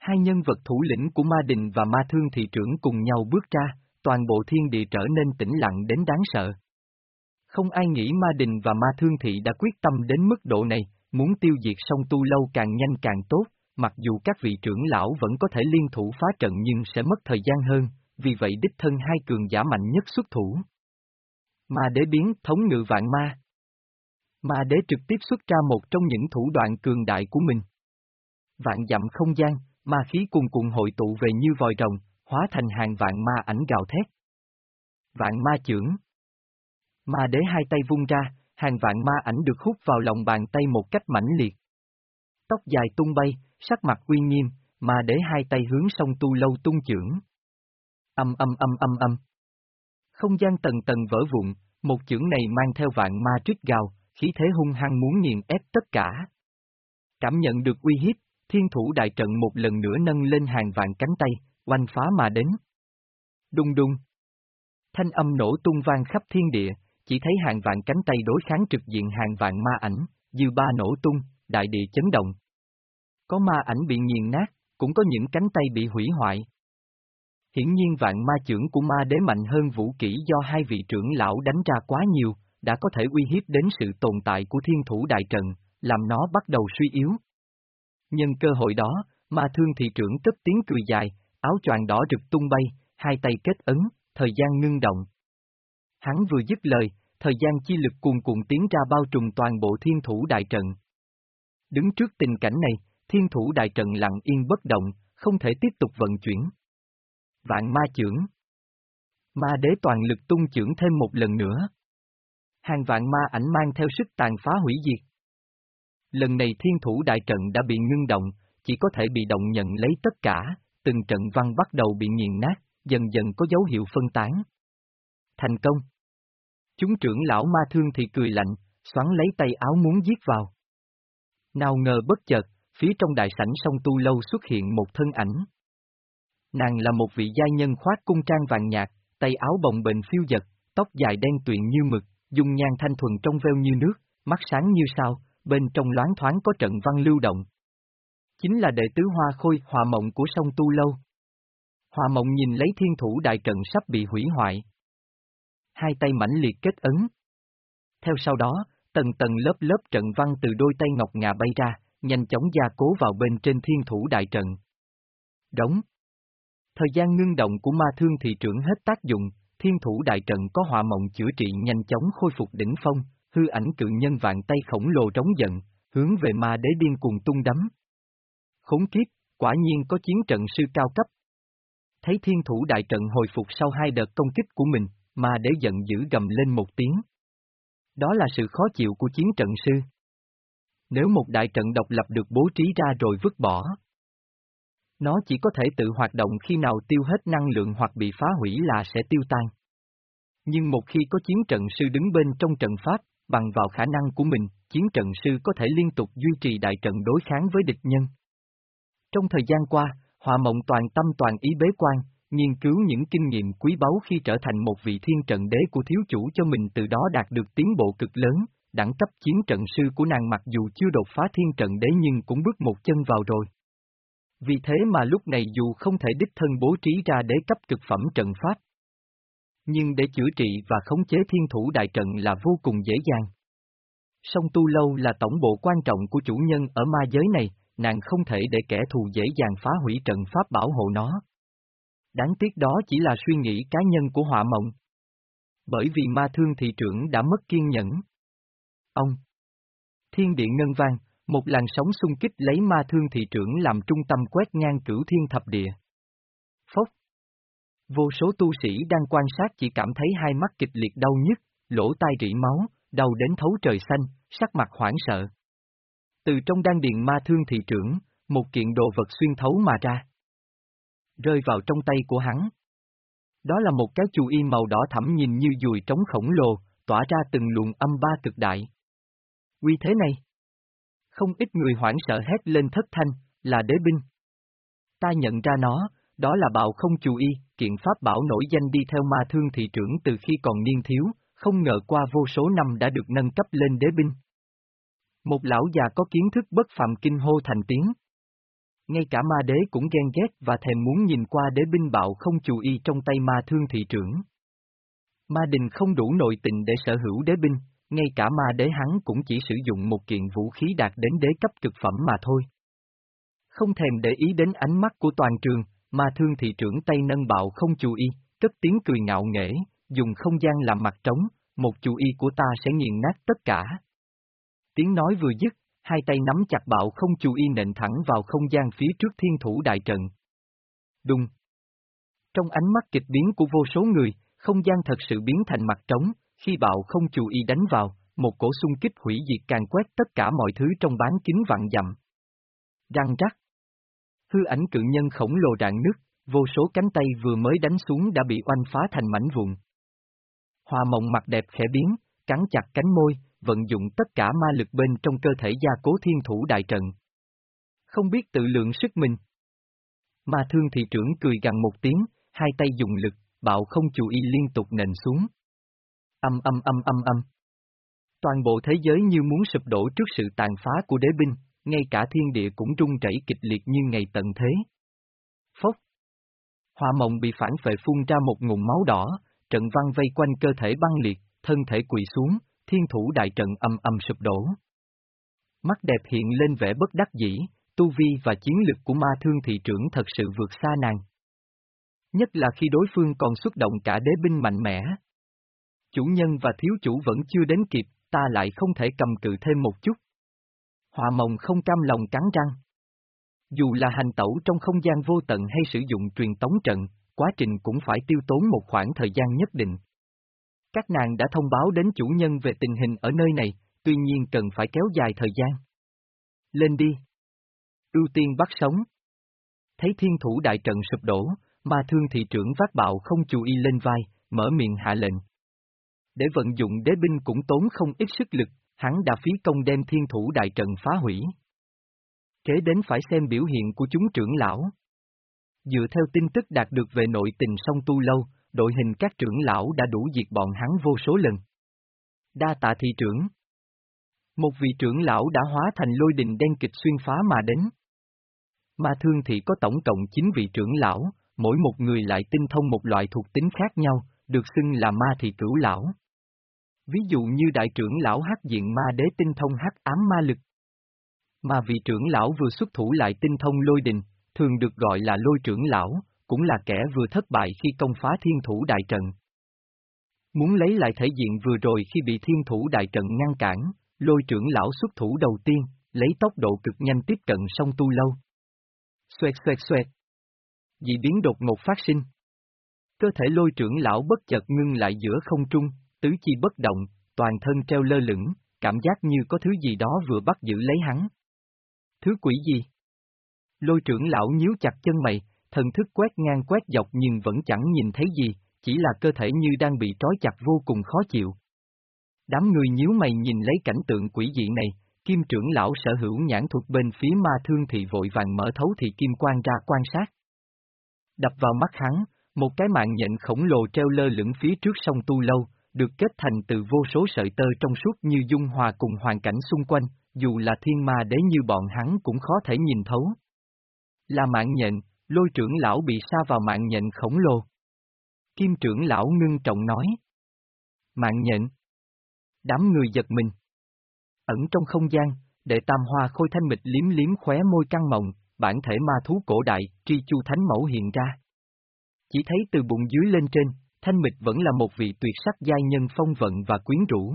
Hai nhân vật thủ lĩnh của Ma Đình và Ma Thương Thị trưởng cùng nhau bước ra, toàn bộ thiên địa trở nên tĩnh lặng đến đáng sợ. Không ai nghĩ Ma Đình và Ma Thương Thị đã quyết tâm đến mức độ này, muốn tiêu diệt sông Tu Lâu càng nhanh càng tốt, mặc dù các vị trưởng lão vẫn có thể liên thủ phá trận nhưng sẽ mất thời gian hơn, vì vậy đích thân hai cường giả mạnh nhất xuất thủ. Ma đế biến thống ngự vạn ma. Ma đế trực tiếp xuất ra một trong những thủ đoạn cường đại của mình. Vạn dặm không gian, ma khí cuồn cuộn hội tụ về như vòi rồng, hóa thành hàng vạn ma ảnh gào thét. Vạn ma trưởng. Ma đế hai tay vung ra, hàng vạn ma ảnh được hút vào lòng bàn tay một cách mãnh liệt. Tóc dài tung bay, sắc mặt uy nghiêm, ma đế hai tay hướng sông tu lâu tung trưởng. Âm âm âm âm âm. Không gian tầng tầng vỡ vụn, một chưởng này mang theo vạn ma trích gào, khí thế hung hăng muốn nghiền ép tất cả. Cảm nhận được uy hiếp, thiên thủ đại trận một lần nữa nâng lên hàng vạn cánh tay, oanh phá mà đến. Đung đung. Thanh âm nổ tung vang khắp thiên địa, chỉ thấy hàng vạn cánh tay đối kháng trực diện hàng vạn ma ảnh, dư ba nổ tung, đại địa chấn động. Có ma ảnh bị nghiền nát, cũng có những cánh tay bị hủy hoại. Hiển nhiên vạn ma trưởng của ma đế mạnh hơn vũ kỹ do hai vị trưởng lão đánh ra quá nhiều, đã có thể uy hiếp đến sự tồn tại của thiên thủ đại trận, làm nó bắt đầu suy yếu. Nhân cơ hội đó, ma thương thị trưởng cất tiếng cười dài, áo choàng đỏ rực tung bay, hai tay kết ấn, thời gian ngưng động. Hắn vừa dứt lời, thời gian chi lực cuồn cuộn tiến ra bao trùm toàn bộ thiên thủ đại trận. Đứng trước tình cảnh này, thiên thủ đại trận lặng yên bất động, không thể tiếp tục vận chuyển. Vạn ma trưởng Ma đế toàn lực tung trưởng thêm một lần nữa. Hàng vạn ma ảnh mang theo sức tàn phá hủy diệt. Lần này thiên thủ đại trận đã bị ngưng động, chỉ có thể bị động nhận lấy tất cả, từng trận văn bắt đầu bị nghiền nát, dần dần có dấu hiệu phân tán. Thành công. Chúng trưởng lão ma thương thì cười lạnh, xoắn lấy tay áo muốn giết vào. Nào ngờ bất chợt, phía trong đại sảnh sông tu lâu xuất hiện một thân ảnh. Nàng là một vị giai nhân khoác cung trang vàng nhạt, tay áo bồng bềnh phiêu dật, tóc dài đen tuyền như mực, dung nhan thanh thuần trong veo như nước, mắt sáng như sao, bên trong loáng thoáng có trận văn lưu động. Chính là đệ tứ hoa khôi hòa mộng của sông Tu Lâu. Hòa mộng nhìn lấy thiên thủ đại trận sắp bị hủy hoại, hai tay mãnh liệt kết ấn. Theo sau đó, tầng tầng lớp lớp trận văn từ đôi tay ngọc ngà bay ra, nhanh chóng gia cố vào bên trên thiên thủ đại trận. Đóng. Thời gian ngưng động của ma thương thị trưởng hết tác dụng, thiên thủ đại trận có họa mộng chữa trị nhanh chóng khôi phục đỉnh phong, hư ảnh cự nhân vạn tay khổng lồ trống giận, hướng về ma đế điên cuồng tung đấm. Khốn kiếp, quả nhiên có chiến trận sư cao cấp. Thấy thiên thủ đại trận hồi phục sau hai đợt công kích của mình, ma đế giận dữ gầm lên một tiếng. Đó là sự khó chịu của chiến trận sư. Nếu một đại trận độc lập được bố trí ra rồi vứt bỏ, nó chỉ có thể tự hoạt động khi nào tiêu hết năng lượng hoặc bị phá hủy là sẽ tiêu tan. Nhưng một khi có chiến trận sư đứng bên trong trận pháp, bằng vào khả năng của mình, chiến trận sư có thể liên tục duy trì đại trận đối kháng với địch nhân. Trong thời gian qua, Hòa Mộng toàn tâm toàn ý bế quan, nghiên cứu những kinh nghiệm quý báu khi trở thành một vị thiên trận đế của thiếu chủ cho mình từ đó đạt được tiến bộ cực lớn, đẳng cấp chiến trận sư của nàng mặc dù chưa đột phá thiên trận đế nhưng cũng bước một chân vào rồi. Vì thế mà lúc này dù không thể đích thân bố trí ra đế cấp cực phẩm trận pháp, nhưng để chữa trị và khống chế thiên thủ đại trận là vô cùng dễ dàng. Song tu lâu là tổng bộ quan trọng của chủ nhân ở ma giới này, nàng không thể để kẻ thù dễ dàng phá hủy trận pháp bảo hộ nó. Đáng tiếc đó chỉ là suy nghĩ cá nhân của họa mộng. Bởi vì ma thương thị trưởng đã mất kiên nhẫn. Ông Thiên điện ngân vang, một làn sóng xung kích lấy ma thương thị trưởng làm trung tâm quét ngang cửu thiên thập địa. Phốc. Vô số tu sĩ đang quan sát chỉ cảm thấy hai mắt kịch liệt đau nhức, lỗ tai rỉ máu, đau đến thấu trời xanh, sắc mặt hoảng sợ. Từ trong đan điện ma thương thị trưởng, một kiện đồ vật xuyên thấu mà ra. Rơi vào trong tay của hắn. Đó là một cái chù y màu đỏ thẫm nhìn như dùi trống khổng lồ, tỏa ra từng luồng âm ba cực đại. Quy thế này. Không ít người hoảng sợ hét lên thất thanh, là đế binh. Ta nhận ra nó, đó là bạo không chù y, kiện pháp bảo nổi danh đi theo ma thương thị trưởng từ khi còn niên thiếu, không ngờ qua vô số năm đã được nâng cấp lên đế binh. Một lão già có kiến thức bất phạm kinh hô thành tiếng. Ngay cả ma đế cũng ghen ghét và thèm muốn nhìn qua đế binh bạo không chú y trong tay ma thương thị trưởng. Ma đình không đủ nội tình để sở hữu đế binh, ngay cả ma đế hắn cũng chỉ sử dụng một kiện vũ khí đạt đến đế cấp cực phẩm mà thôi. Không thèm để ý đến ánh mắt của toàn trường, ma thương thị trưởng tay nâng bạo không chú ý, cất tiếng cười ngạo nghễ, dùng không gian làm mặt trống, một chú ý của ta sẽ nghiền nát tất cả. Tiếng nói vừa dứt, hai tay nắm chặt bạo không chú ý nện thẳng vào không gian phía trước thiên thủ đại trận. Đùng. Trong ánh mắt kịch biến của vô số người, không gian thật sự biến thành mặt trống, khi bạo không chú ý đánh vào, một cổ xung kích hủy diệt càng quét tất cả mọi thứ trong bán kính vạn dặm. Răng rắc. Hư ảnh cự nhân khổng lồ rạn nứt, vô số cánh tay vừa mới đánh xuống đã bị oanh phá thành mảnh vụn. Hòa mộng mặt đẹp khẽ biến, cắn chặt cánh môi, vận dụng tất cả ma lực bên trong cơ thể gia cố thiên thủ đại trận. Không biết tự lượng sức mình. Ma thương thị trưởng cười gằn một tiếng, hai tay dùng lực, bạo không chú ý liên tục nền xuống. Âm âm âm âm âm. Toàn bộ thế giới như muốn sụp đổ trước sự tàn phá của đế binh, ngay cả thiên địa cũng rung rẩy kịch liệt như ngày tận thế. Phốc. Hòa mộng bị phản phệ phun ra một ngụm máu đỏ, trận văn vây quanh cơ thể băng liệt, thân thể quỳ xuống, thiên thủ đại trận âm âm sụp đổ. Mắt đẹp hiện lên vẻ bất đắc dĩ, tu vi và chiến lực của ma thương thị trưởng thật sự vượt xa nàng. Nhất là khi đối phương còn xuất động cả đế binh mạnh mẽ. Chủ nhân và thiếu chủ vẫn chưa đến kịp, ta lại không thể cầm cự thêm một chút. Họa mộng không cam lòng cắn răng. Dù là hành tẩu trong không gian vô tận hay sử dụng truyền tống trận, quá trình cũng phải tiêu tốn một khoảng thời gian nhất định. Các nàng đã thông báo đến chủ nhân về tình hình ở nơi này, tuy nhiên cần phải kéo dài thời gian. Lên đi. Ưu tiên bắt sống. Thấy thiên thủ đại trận sụp đổ, ma thương thị trưởng vác bạo không chú ý lên vai, mở miệng hạ lệnh. Để vận dụng đế binh cũng tốn không ít sức lực, hắn đã phí công đem thiên thủ đại trận phá hủy. Kế đến phải xem biểu hiện của chúng trưởng lão. Dựa theo tin tức đạt được về nội tình song tu lâu, đội hình các trưởng lão đã đủ diệt bọn hắn vô số lần. Đa tạ thị trưởng. Một vị trưởng lão đã hóa thành lôi đình đen kịch xuyên phá mà đến. Ma thương thị có tổng cộng 9 vị trưởng lão, mỗi một người lại tinh thông một loại thuộc tính khác nhau, được xưng là ma thị cửu lão. Ví dụ như đại trưởng lão hắc diện ma đế tinh thông hắc ám ma lực. Mà vị trưởng lão vừa xuất thủ lại tinh thông lôi đình, thường được gọi là lôi trưởng lão, cũng là kẻ vừa thất bại khi công phá thiên thủ đại trận. Muốn lấy lại thể diện vừa rồi khi bị thiên thủ đại trận ngăn cản, lôi trưởng lão xuất thủ đầu tiên, lấy tốc độ cực nhanh tiếp cận sông tu lâu. Xoẹt xoẹt xoẹt. Dị biến đột ngột phát sinh. Cơ thể lôi trưởng lão bất chợt ngưng lại giữa không trung, tứ chi bất động, toàn thân treo lơ lửng, cảm giác như có thứ gì đó vừa bắt giữ lấy hắn. Thứ quỷ gì? Lôi trưởng lão nhíu chặt chân mày, thần thức quét ngang quét dọc nhưng vẫn chẳng nhìn thấy gì, chỉ là cơ thể như đang bị trói chặt vô cùng khó chịu. Đám người nhíu mày nhìn lấy cảnh tượng quỷ dị này, kim trưởng lão sở hữu nhãn thuật bên phía ma thương thì vội vàng mở thấu thị kim quan ra quan sát. Đập vào mắt hắn, một cái mạng nhện khổng lồ treo lơ lửng phía trước sông tu lâu, được kết thành từ vô số sợi tơ trong suốt như dung hòa cùng hoàn cảnh xung quanh, dù là thiên ma đế như bọn hắn cũng khó thể nhìn thấu. Là mạng nhện, lôi trưởng lão bị sa vào mạng nhện khổng lồ. Kim trưởng lão ngưng trọng nói. Mạng nhện. Đám người giật mình. Ẩn trong không gian, đệ tam hoa khôi thanh mịch liếm liếm khóe môi căng mộng, bản thể ma thú cổ đại, tri chu thánh mẫu hiện ra. Chỉ thấy từ bụng dưới lên trên, thanh mịch vẫn là một vị tuyệt sắc giai nhân phong vận và quyến rũ.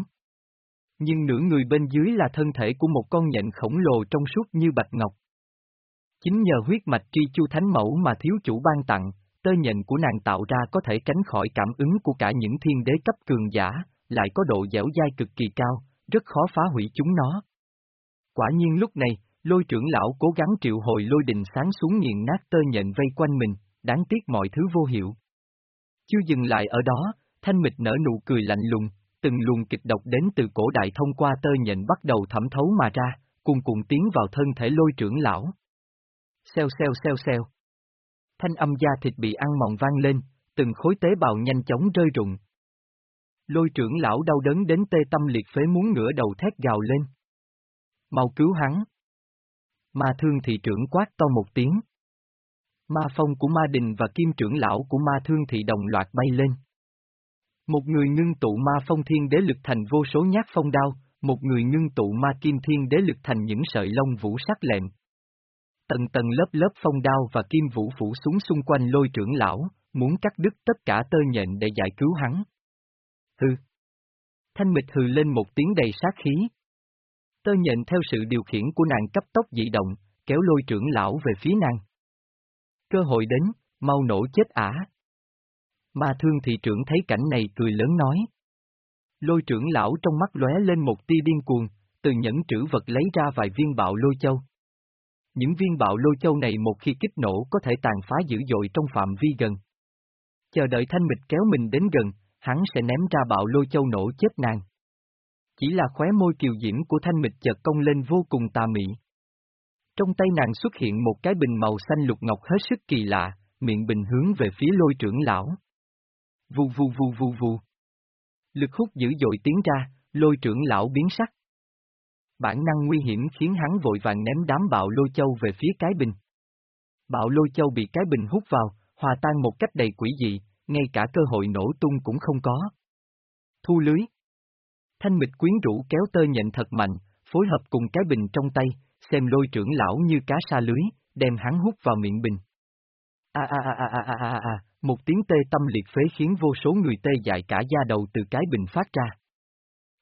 Nhưng nửa người bên dưới là thân thể của một con nhện khổng lồ trong suốt như bạch ngọc. Chính nhờ huyết mạch tri chu thánh mẫu mà thiếu chủ ban tặng, tơ nhện của nàng tạo ra có thể tránh khỏi cảm ứng của cả những thiên đế cấp cường giả, lại có độ dẻo dai cực kỳ cao, rất khó phá hủy chúng nó. Quả nhiên lúc này, lôi trưởng lão cố gắng triệu hồi lôi đình sáng xuống nghiền nát tơ nhện vây quanh mình, đáng tiếc mọi thứ vô hiệu. Chưa dừng lại ở đó, thanh mịch nở nụ cười lạnh lùng, từng luồng kịch độc đến từ cổ đại thông qua tơ nhện bắt đầu thẩm thấu mà ra, cùng cùng tiến vào thân thể lôi trưởng lão. Xeo xeo xeo xeo. Thanh âm da thịt bị ăn mòn vang lên, từng khối tế bào nhanh chóng rơi rụng. Lôi trưởng lão đau đớn đến tê tâm liệt phế muốn ngửa đầu thét gào lên. Mau cứu hắn. Ma thương thị trưởng quát to một tiếng. Ma phong của ma đình và kim trưởng lão của ma thương thị đồng loạt bay lên. Một người ngưng tụ ma phong thiên đế lực thành vô số nhát phong đao, một người ngưng tụ ma kim thiên đế lực thành những sợi lông vũ sắc lệnh. Tầng tầng lớp lớp phong đao và kim vũ phủ xuống xung quanh lôi trưởng lão, muốn cắt đứt tất cả tơ nhện để giải cứu hắn. Hừ. Thanh mịch hừ lên một tiếng đầy sát khí. Tơ nhện theo sự điều khiển của nàng cấp tốc dị động, kéo lôi trưởng lão về phía nàng. Cơ hội đến, mau nổ chết ả. Ma thương thị trưởng thấy cảnh này cười lớn nói. Lôi trưởng lão trong mắt lóe lên một tia điên cuồng, từ nhẫn trữ vật lấy ra vài viên bạo lôi châu. Những viên bạo lôi châu này một khi kích nổ có thể tàn phá dữ dội trong phạm vi gần. Chờ đợi thanh mịch kéo mình đến gần, hắn sẽ ném ra bạo lôi châu nổ chết nàng. Chỉ là khóe môi kiều diễm của thanh mịch chợt cong lên vô cùng tà mị. Trong tay nàng xuất hiện một cái bình màu xanh lục ngọc hết sức kỳ lạ, miệng bình hướng về phía lôi trưởng lão. Vù vù vù vù vù. Lực hút dữ dội tiến ra, lôi trưởng lão biến sắc. Bản năng nguy hiểm khiến hắn vội vàng ném đám bạo lôi châu về phía cái bình. Bạo lôi châu bị cái bình hút vào, hòa tan một cách đầy quỷ dị, ngay cả cơ hội nổ tung cũng không có. Thu lưới. Thanh mịch quyến rũ kéo tơ nhện thật mạnh, phối hợp cùng cái bình trong tay, xem lôi trưởng lão như cá sa lưới, đem hắn hút vào miệng bình. A a a a a a a a, một tiếng tê tâm liệt phế khiến vô số người tê dại cả da đầu từ cái bình phát ra.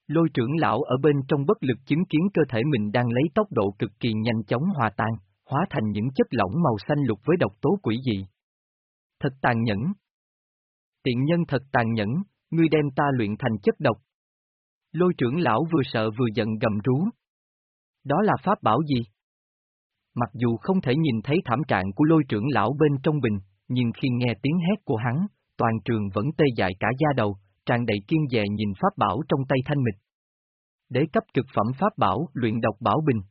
Lôi trưởng lão ở bên trong bất lực chứng kiến cơ thể mình đang lấy tốc độ cực kỳ nhanh chóng hòa tan, hóa thành những chất lỏng màu xanh lục với độc tố quỷ dị. Thật tàn nhẫn. Tiện nhân thật tàn nhẫn, ngươi đem ta luyện thành chất độc. Lôi trưởng lão vừa sợ vừa giận gầm rú. Đó là pháp bảo gì? Mặc dù không thể nhìn thấy thảm trạng của lôi trưởng lão bên trong bình, nhưng khi nghe tiếng hét của hắn, toàn trường vẫn tê dại cả da đầu, tràn đầy kiên dè nhìn pháp bảo trong tay thanh mịch. Đế cấp cực phẩm pháp bảo, luyện độc bảo bình.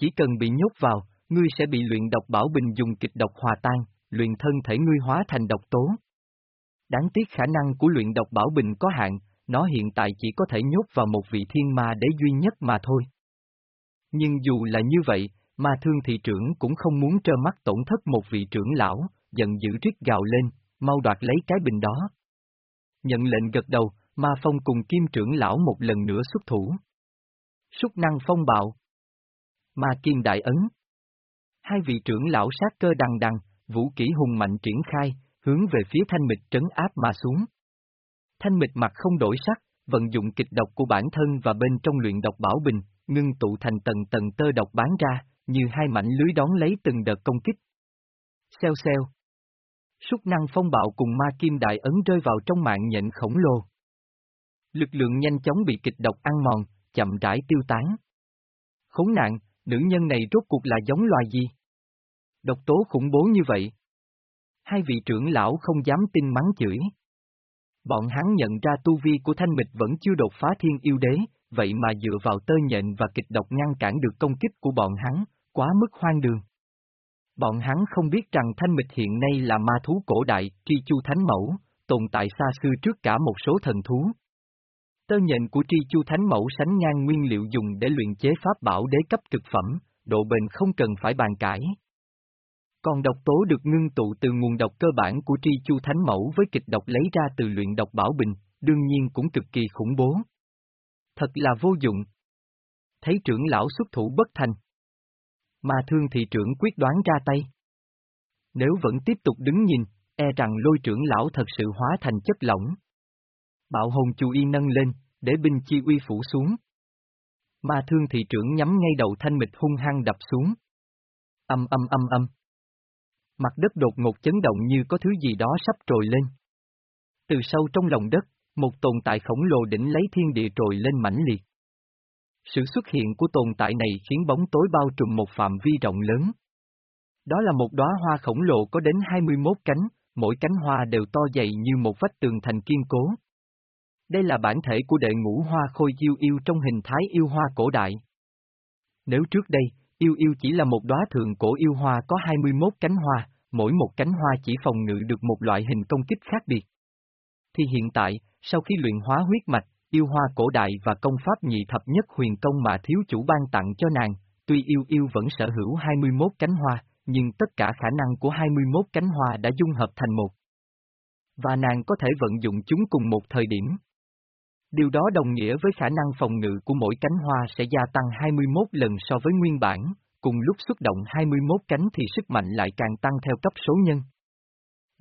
Chỉ cần bị nhốt vào, ngươi sẽ bị luyện độc bảo bình dùng kịch độc hòa tan, luyện thân thể ngươi hóa thành độc tố. Đáng tiếc khả năng của luyện độc bảo bình có hạn, nó hiện tại chỉ có thể nhốt vào một vị thiên ma đế duy nhất mà thôi. Nhưng dù là như vậy, ma thương thị trưởng cũng không muốn trơ mắt tổn thất một vị trưởng lão, giận dữ rít gào lên, mau đoạt lấy cái bình đó. Nhận lệnh gật đầu, ma phong cùng kim trưởng lão một lần nữa xuất thủ. Súc năng phong bạo. Ma kim đại ấn. Hai vị trưởng lão sát cơ đằng đằng, vũ kỹ hùng mạnh triển khai, hướng về phía thanh mịch trấn áp mà xuống. Thanh mịch mặt không đổi sắc, vận dụng kịch độc của bản thân và bên trong luyện độc bảo bình, ngưng tụ thành tầng tầng tơ độc bán ra, như hai mảnh lưới đón lấy từng đợt công kích. Xeo xeo. Súc năng phong bạo cùng ma kim đại ấn rơi vào trong mạng nhện khổng lồ. Lực lượng nhanh chóng bị kịch độc ăn mòn, chậm rãi tiêu tán. Khốn nạn, nữ nhân này rốt cuộc là giống loài gì? Độc tố khủng bố như vậy. Hai vị trưởng lão không dám tin mắng chửi. Bọn hắn nhận ra tu vi của thanh mịch vẫn chưa đột phá thiên yêu đế, vậy mà dựa vào tơ nhện và kịch độc ngăn cản được công kích của bọn hắn, quá mức hoang đường. Bọn hắn không biết rằng thanh mịch hiện nay là ma thú cổ đại, tri chu thánh mẫu, tồn tại xa xưa trước cả một số thần thú. Tơ nhện của tri chu thánh mẫu sánh ngang nguyên liệu dùng để luyện chế pháp bảo đế cấp cực phẩm, độ bền không cần phải bàn cãi. Còn độc tố được ngưng tụ từ nguồn độc cơ bản của tri chu thánh mẫu với kịch độc lấy ra từ luyện độc bảo bình, đương nhiên cũng cực kỳ khủng bố. Thật là vô dụng. Thấy trưởng lão xuất thủ bất thành. Mà thương thị trưởng quyết đoán ra tay. Nếu vẫn tiếp tục đứng nhìn, e rằng lôi trưởng lão thật sự hóa thành chất lỏng. Bạo hồn chú y nâng lên, để binh chi uy phủ xuống. Mà thương thị trưởng nhắm ngay đầu thanh mịch hung hăng đập xuống. Âm âm âm âm. Mặt đất đột ngột chấn động như có thứ gì đó sắp trồi lên. Từ sâu trong lòng đất, một tồn tại khổng lồ đỉnh lấy thiên địa trồi lên mãnh liệt. Sự xuất hiện của tồn tại này khiến bóng tối bao trùm một phạm vi rộng lớn. Đó là một đóa hoa khổng lồ có đến 21 cánh, mỗi cánh hoa đều to dày như một vách tường thành kiên cố. Đây là bản thể của đệ ngũ hoa khôi yêu yêu trong hình thái yêu hoa cổ đại. Nếu trước đây, yêu yêu chỉ là một đóa thường cổ yêu hoa có 21 cánh hoa, mỗi một cánh hoa chỉ phòng ngự được một loại hình công kích khác biệt. Thì hiện tại, sau khi luyện hóa huyết mạch, yêu hoa cổ đại và công pháp nhị thập nhất huyền công mà thiếu chủ ban tặng cho nàng, tuy yêu yêu vẫn sở hữu 21 cánh hoa, nhưng tất cả khả năng của 21 cánh hoa đã dung hợp thành một. Và nàng có thể vận dụng chúng cùng một thời điểm. Điều đó đồng nghĩa với khả năng phòng ngự của mỗi cánh hoa sẽ gia tăng 21 lần so với nguyên bản, cùng lúc xuất động 21 cánh thì sức mạnh lại càng tăng theo cấp số nhân.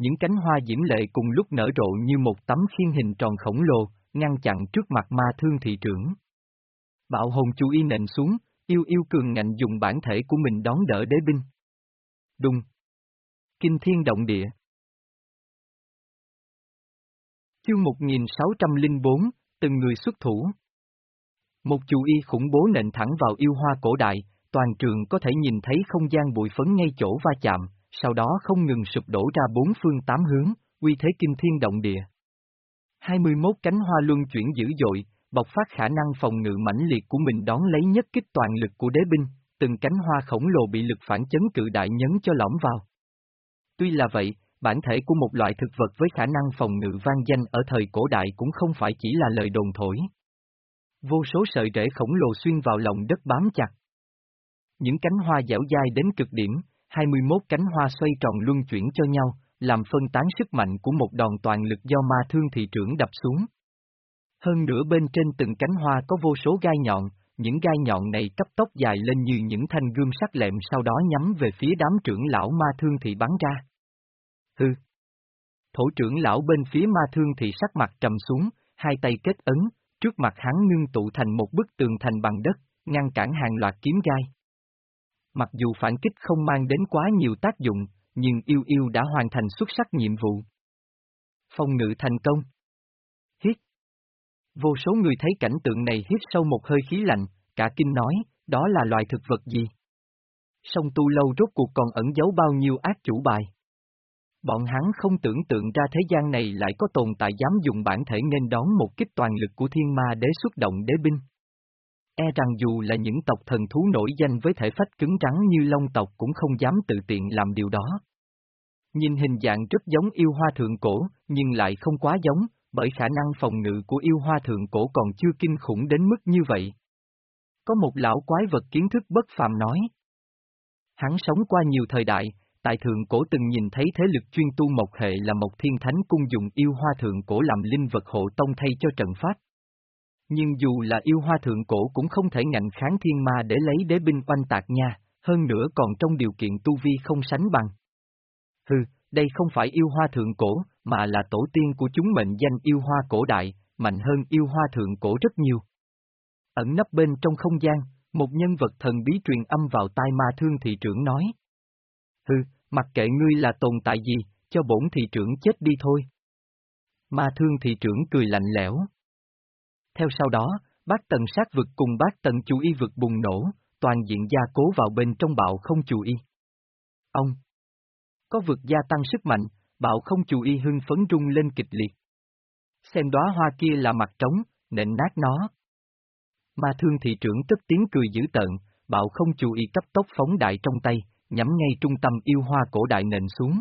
Những cánh hoa diễm lệ cùng lúc nở rộ như một tấm khiên hình tròn khổng lồ, ngăn chặn trước mặt ma thương thị trưởng. Bạo hồn chú y nện xuống, yêu yêu cường ngạnh dùng bản thể của mình đón đỡ đế binh. Đùng. Kinh thiên động địa. Chương 1604, từng người xuất thủ. Một chú y khủng bố nện thẳng vào yêu hoa cổ đại, toàn trường có thể nhìn thấy không gian bụi phấn ngay chỗ va chạm, sau đó không ngừng sụp đổ ra bốn phương tám hướng, uy thế kinh thiên động địa. 21 cánh hoa luân chuyển dữ dội, bộc phát khả năng phòng ngự mãnh liệt của mình đón lấy nhất kích toàn lực của đế binh, từng cánh hoa khổng lồ bị lực phản chấn cự đại nhấn cho lõm vào. Tuy là vậy, bản thể của một loại thực vật với khả năng phòng ngự vang danh ở thời cổ đại cũng không phải chỉ là lời đồn thổi. Vô số sợi rễ khổng lồ xuyên vào lòng đất bám chặt. Những cánh hoa dẻo dai đến cực điểm, 21 cánh hoa xoay tròn luân chuyển cho nhau, làm phân tán sức mạnh của một đòn toàn lực do ma thương thị trưởng đập xuống. Hơn nữa bên trên từng cánh hoa có vô số gai nhọn, những gai nhọn này cấp tốc dài lên như những thanh gươm sắc lẹm sau đó nhắm về phía đám trưởng lão ma thương thị bắn ra. Hừ. Thổ trưởng lão bên phía ma thương thị sắc mặt trầm xuống, hai tay kết ấn, trước mặt hắn ngưng tụ thành một bức tường thành bằng đất, ngăn cản hàng loạt kiếm gai. Mặc dù phản kích không mang đến quá nhiều tác dụng, nhưng yêu yêu đã hoàn thành xuất sắc nhiệm vụ. Phong ngự thành công. Hít. Vô số người thấy cảnh tượng này hít sâu một hơi khí lạnh, cả kinh nói, đó là loài thực vật gì? Sông tu lâu rốt cuộc còn ẩn giấu bao nhiêu ác chủ bài. Bọn hắn không tưởng tượng ra thế gian này lại có tồn tại dám dùng bản thể nên đón một kích toàn lực của thiên ma đế xuất động đế binh. E rằng dù là những tộc thần thú nổi danh với thể phách cứng rắn như long tộc cũng không dám tự tiện làm điều đó. Nhìn hình dạng rất giống yêu hoa thượng cổ, nhưng lại không quá giống, bởi khả năng phòng ngự của yêu hoa thượng cổ còn chưa kinh khủng đến mức như vậy. Có một lão quái vật kiến thức bất phàm nói. Hắn sống qua nhiều thời đại, tại thượng cổ từng nhìn thấy thế lực chuyên tu mộc hệ là một thiên thánh cung dùng yêu hoa thượng cổ làm linh vật hộ tông thay cho trận pháp. Nhưng dù là yêu hoa thượng cổ cũng không thể ngạnh kháng thiên ma để lấy đế binh oanh tạc nha, hơn nữa còn trong điều kiện tu vi không sánh bằng. Hừ, đây không phải yêu hoa thượng cổ, mà là tổ tiên của chúng mệnh danh yêu hoa cổ đại, mạnh hơn yêu hoa thượng cổ rất nhiều. Ẩn nấp bên trong không gian, một nhân vật thần bí truyền âm vào tai ma thương thị trưởng nói. Hừ, mặc kệ ngươi là tồn tại gì, cho bổn thị trưởng chết đi thôi. Ma thương thị trưởng cười lạnh lẽo. Theo sau đó, bác tần sát vực cùng bác tần chú y vực bùng nổ, toàn diện gia cố vào bên trong bạo không chú y. Ông! Có vực gia tăng sức mạnh, bạo không chú y hưng phấn rung lên kịch liệt. Xem đóa hoa kia là mặt trống, nện nát nó. Ma thương thị trưởng tức tiếng cười dữ tợn, bạo không chú y cấp tốc phóng đại trong tay, nhắm ngay trung tâm yêu hoa cổ đại nện xuống.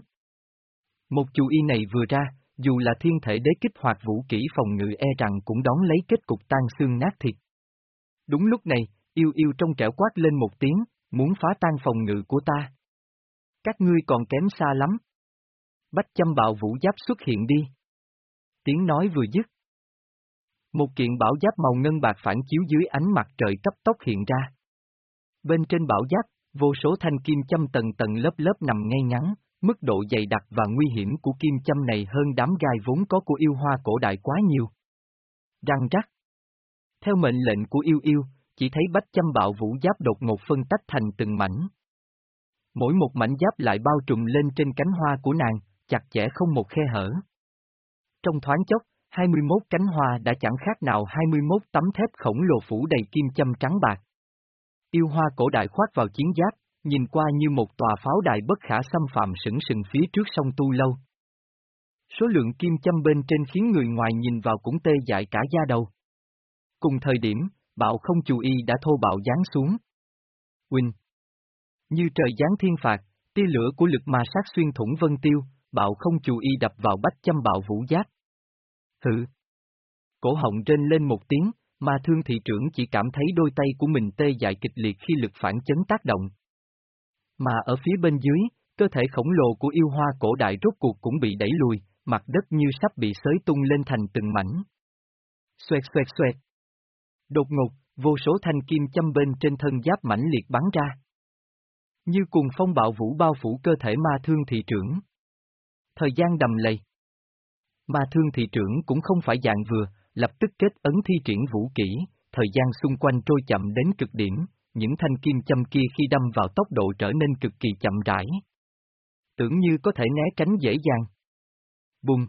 Một chú y này vừa ra, dù là thiên thể đế kích hoạt vũ kỹ phòng ngự e rằng cũng đón lấy kết cục tan xương nát thịt. Đúng lúc này, yêu yêu trong trẻo quát lên một tiếng, muốn phá tan phòng ngự của ta. Các ngươi còn kém xa lắm. Bách châm bạo vũ giáp xuất hiện đi. Tiếng nói vừa dứt. Một kiện bảo giáp màu ngân bạc phản chiếu dưới ánh mặt trời cấp tốc hiện ra. Bên trên bảo giáp, vô số thanh kim châm tầng tầng lớp lớp nằm ngay ngắn, mức độ dày đặc và nguy hiểm của kim châm này hơn đám gai vốn có của yêu hoa cổ đại quá nhiều. Răng rắc. Theo mệnh lệnh của yêu yêu, chỉ thấy bách châm bạo vũ giáp đột ngột phân tách thành từng mảnh. Mỗi một mảnh giáp lại bao trùm lên trên cánh hoa của nàng, chặt chẽ không một khe hở. Trong thoáng chốc, 21 cánh hoa đã chẳng khác nào 21 tấm thép khổng lồ phủ đầy kim châm trắng bạc. Yêu hoa cổ đại khoác vào chiến giáp, nhìn qua như một tòa pháo đài bất khả xâm phạm sững sừng phía trước sông Tu Lâu. Số lượng kim châm bên trên khiến người ngoài nhìn vào cũng tê dại cả da đầu. Cùng thời điểm, bạo không chú ý đã thô bạo giáng xuống. Quỳnh Như trời giáng thiên phạt, tia lửa của lực ma sát xuyên thủng vân tiêu, bạo không chú ý đập vào bách châm bạo vũ giáp. Hự! Cổ họng trên lên một tiếng, mà thương thị trưởng chỉ cảm thấy đôi tay của mình tê dại kịch liệt khi lực phản chấn tác động. Mà ở phía bên dưới, cơ thể khổng lồ của yêu hoa cổ đại rốt cuộc cũng bị đẩy lùi, mặt đất như sắp bị xới tung lên thành từng mảnh. Xoẹt xoẹt xoẹt. Đột ngột, vô số thanh kim châm bên trên thân giáp mãnh liệt bắn ra. Như cùng phong bạo vũ bao phủ cơ thể ma thương thị trưởng. Thời gian đầm lầy. Ma thương thị trưởng cũng không phải dạng vừa, lập tức kết ấn thi triển vũ kỹ, thời gian xung quanh trôi chậm đến cực điểm, những thanh kim châm kia khi đâm vào tốc độ trở nên cực kỳ chậm rãi. Tưởng như có thể né tránh dễ dàng. Bùng!